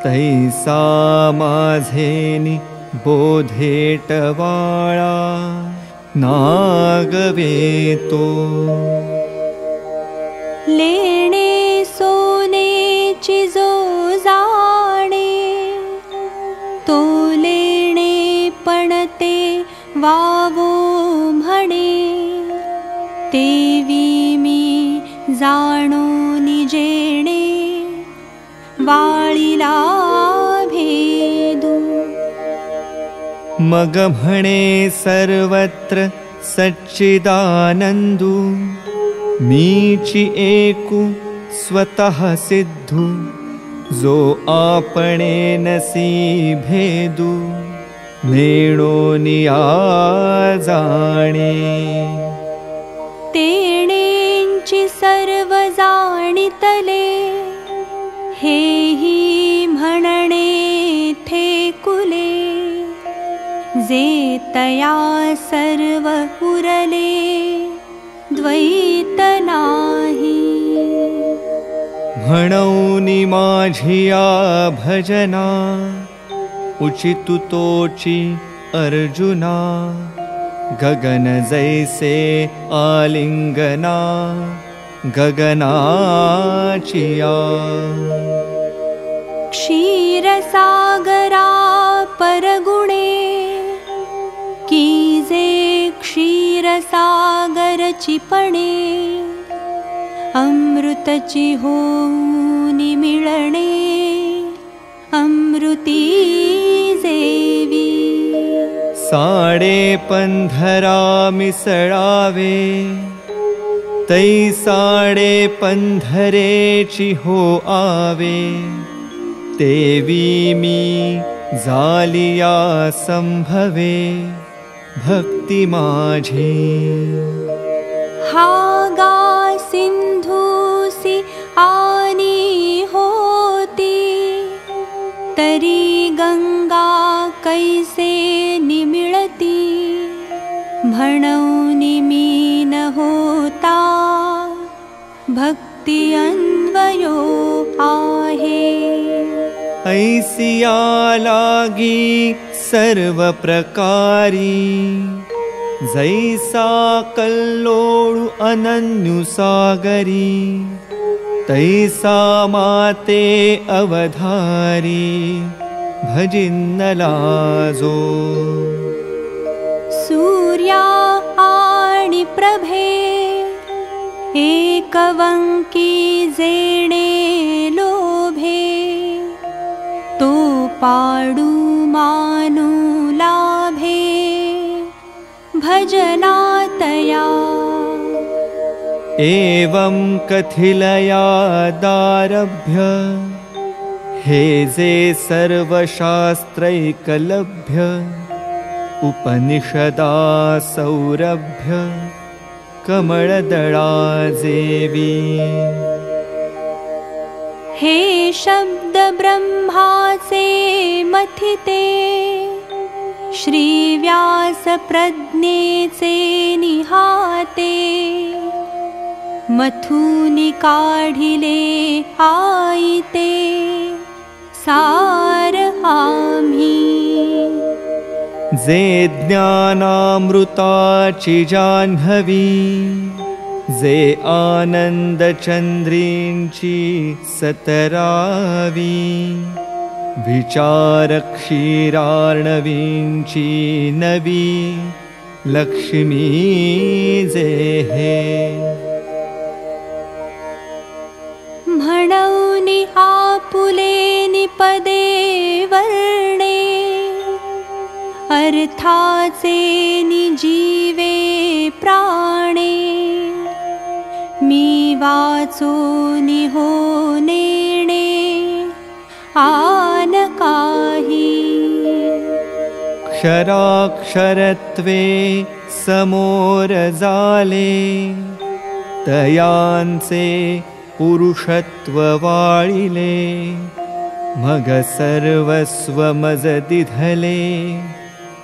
तैसा माझेनी बोधेटवाळा नागवेतो. लेणे सोनेची जो वावो म्हणे तेवी मी जाणो निजेणे वाळीला भेदू। मग म्हणे सर्वत्र सच्चिदानन्दु मीची एकु स्वतः सिद्धु जो आपणे नसी भेदु नेणो निया जाणे। तेणेंची सर्व जाणितले हेही म्हणणे थे कुले जे तया सर्व उरले द्वैत नाही। म्हणौनि माझिया भजना उचितु तोची अर्जुना। गगन जैसे आलिंगना गगनाचिया। क्षीरसागरा परगुणे। की जे क्षीरसागर चिपणे। अमृतचि अमृती जेवी साडे पंधरा मिसळावे तै साडे पंधरेची हो आवे। तेवी मी जालिया संभवे भक्ति माझी। हागा सिन्धुसि तरी गंगा कैसे निमिळती म्हणौनि मी न होता। भक्ति अन्वयो आहे। ऐसिया लागी सर्व प्रकारी जैसा कल्लोळु अनन्युसागरी तैसा माते अवधारी भजिन्नलाजो। सूर्या आणि प्रभे एकवंकी जेणे लोभे। तो पाडू मानु लाभे भजनातया एवं कथिलया दारभ्य हे जे सर्वशास्त्रैकलभ्य उपनिषदा सौरभ्य कमलदळा जेवी हे शब्द ब्रह्माचे मथिते श्रीव्यासप्रज्ञेचे निहाते मथुनि काढिले आईते सार आम्ही। जे ज्ञानामृताची जाह्नवी जे आनन्दचन्द्रीञ्ची सतरावी विचारक्षीरार्णवीञ्ची नवी लक्ष्मी जे हे आपुले निपदे वर्णे अर्थाचे निजीवे प्राणे। मी वाचो निहो नेणे आन काही। क्षराक्षरत्वे समोर जाले तयांचे पुरुषत्व वाळिले मग सर्वस्व मज दिधले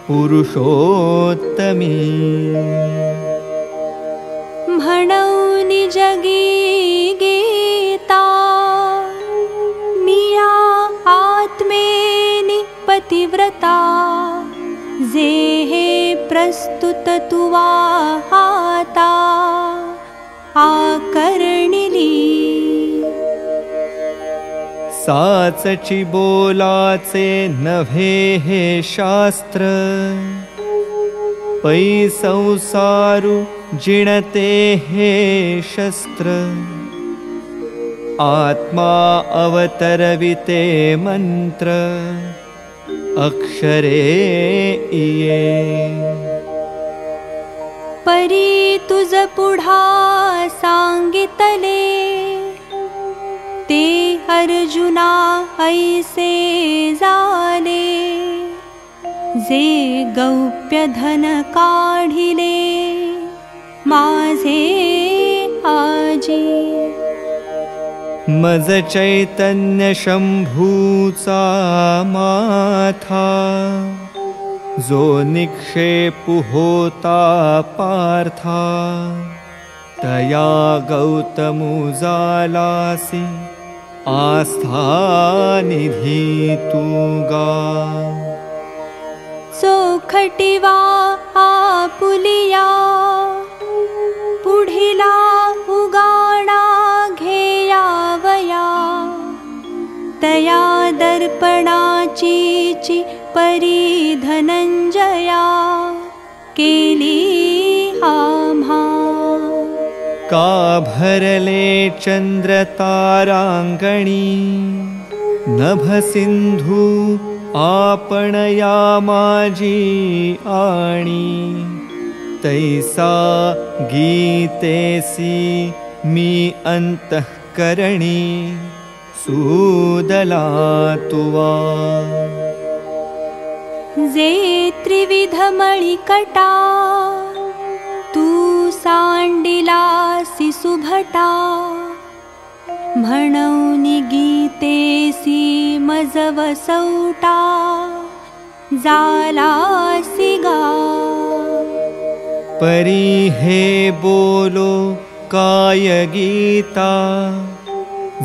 पुरुषोत्तमी जगी गीता मिया आत्मेनि पतिव्रता जे हे प्रस्तुत तुवा हाता आकर्णिली साचची बोलाचे नभे हे शास्त्र। पै संसारु जिणते हे शस्त्र। आत्मा अवतरविते मन्त्र अक्षरे इये। परी तुझ पुढा सांगितले ते अर्जुना ऐसे झाले जे गौप्य धन काढिले माझे आजी। मज चैतन्य शम्भूचा माथा जो निक्षेपु होता पार्था। तया गौतमु जालासि आस्थानिधी तुगा चोखटिवा आपुलिया पुढिला उगाणा घेयावया। तया दर्पणाचीची परी आम्हा का भरले चन्द्रताराङ्गणी नभसिन्धु आपणया माजी आणी। तैसा गीतेसी मी अन्तःकरणी सुदला तुवा। जे त्रिविधमणिकटा तू सुभटा। म्हणौनि गीतेसी मजवसौटा जालासी गा। परी हे बोलो काय गीता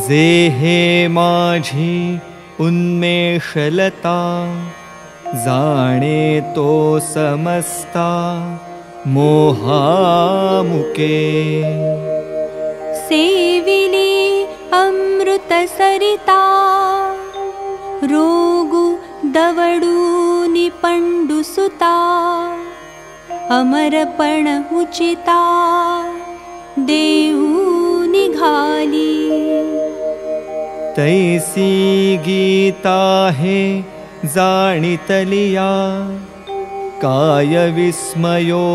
जे हे माझी उन्मेषलता जाणे तो समस्ता मोहामुके। सेविली अमृतसरिता रोगु दवडूनि पण्डुसुता अमरपण उचिता घाली तैसी गीता हे जाणितलिया कायविस्मयो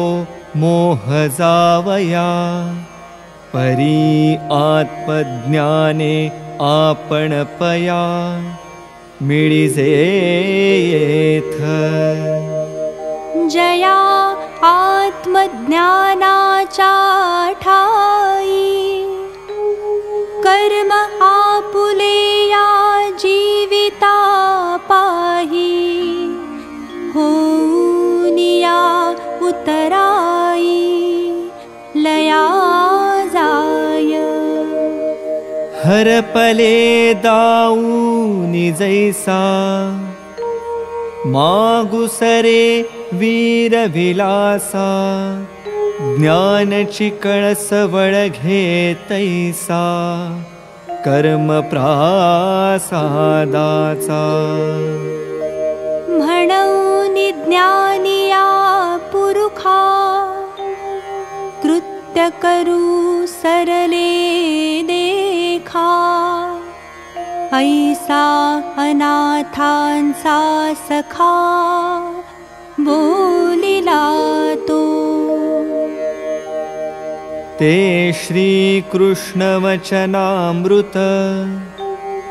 मोह जावया परी आत्मज्ञाने आपणपया। मिळिजे येथ जया आत्मज्ञानाचा हरपले दाऊनि जैसा। मागुसरे वीरविलासा ज्ञानचिकळसवळ घे तैसा। कर्मप्रासादाचा म्हणौनि ज्ञानिया पुरुखा। कृत्य करू सरले देखा ऐसा अनाथांचा सखा। बोलिला तो। श्रीकृष्णवचनामृत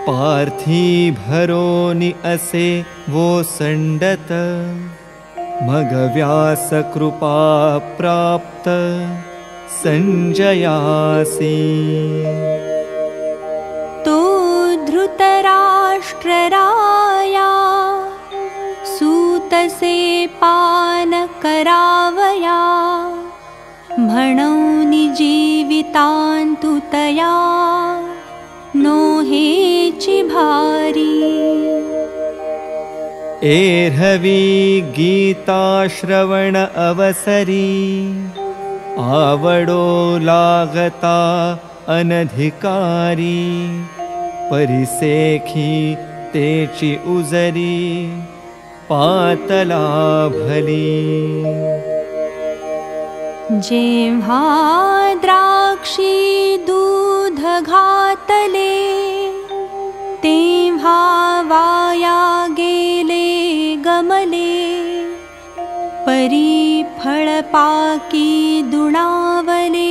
पार्थी भरोनि असे वो संडत। मग व्यासकृपा प्राप्त संजयासी। तो धृतराष्ट्रराया सूतसे पान करावया म्हणौनि जीवितान्तुतया नो हेचि भारी एर्हवी गीताश्रवण अवसरी आवडो लागता अनधिकारी परिसेखी तेची उजरी पातला भली। जेव्हा द्राक्षी दूध घातले तेव्हा वाया गेले गमले। परी फळपाकी दुणावले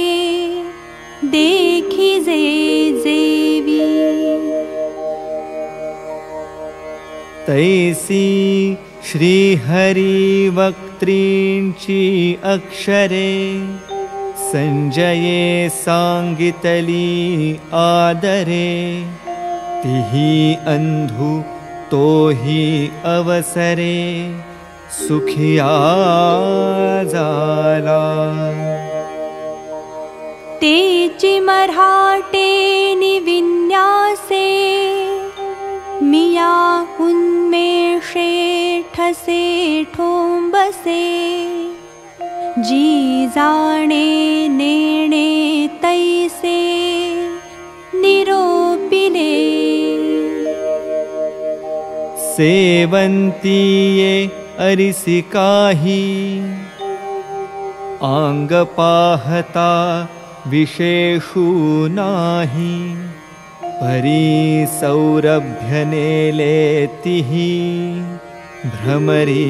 देखी तैसी श्रीहरिवक्त्रींची अक्षरे संजये सांगितली आदरे। तिही अंधु तोही अवसरे सुखिया जाला। तेची मराठे निविन्यासे मिया उन्मेषे ठसे ठोंबसे जी जाणे नेणे तैसे। निरोपिले। सेवन्तीये अरिसि काही। आंग पाहता विशेषु नाही परी सौरभ्यनेलेतिः भ्रमरी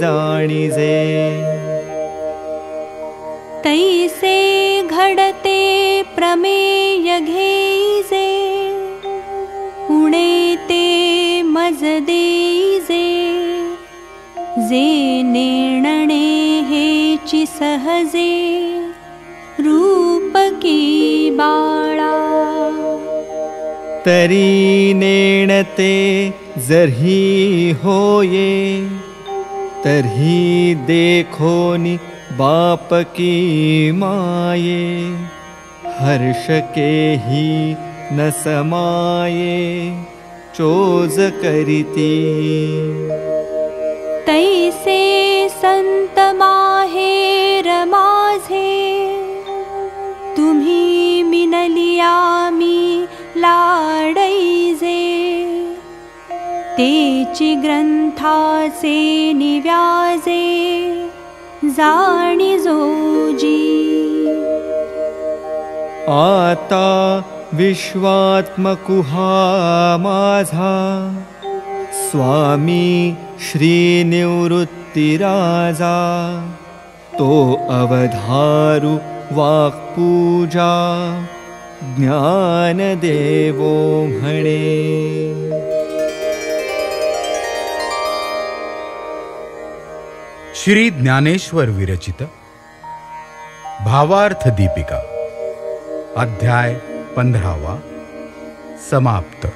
जाणिजे। तैसे घडते प्रमेय घेजे उणे ते मज देजे जे नेणणे हेची सहजे रूप की बाळा तरी नेणते जर्ही होये तर्ही देखोनि बाप की माये हर्ष के ही न समाये चोज करीती। तैसे संत माहेर माझे तुम्ही मिनलिया मी लाडैजे। तेची ग्रंथाचे निव्याजे। जाणी जोजी आता विश्वात्मकुहा माझा स्वामी श्रीनिवृत्तिराजा। तो अवधारु वाक्पूजा ज्ञानदेवो म्हणे श्री ज्ञानेश्वर विरचित भावार्थ दीपिका अध्याय पंद्रहवा समाप्त।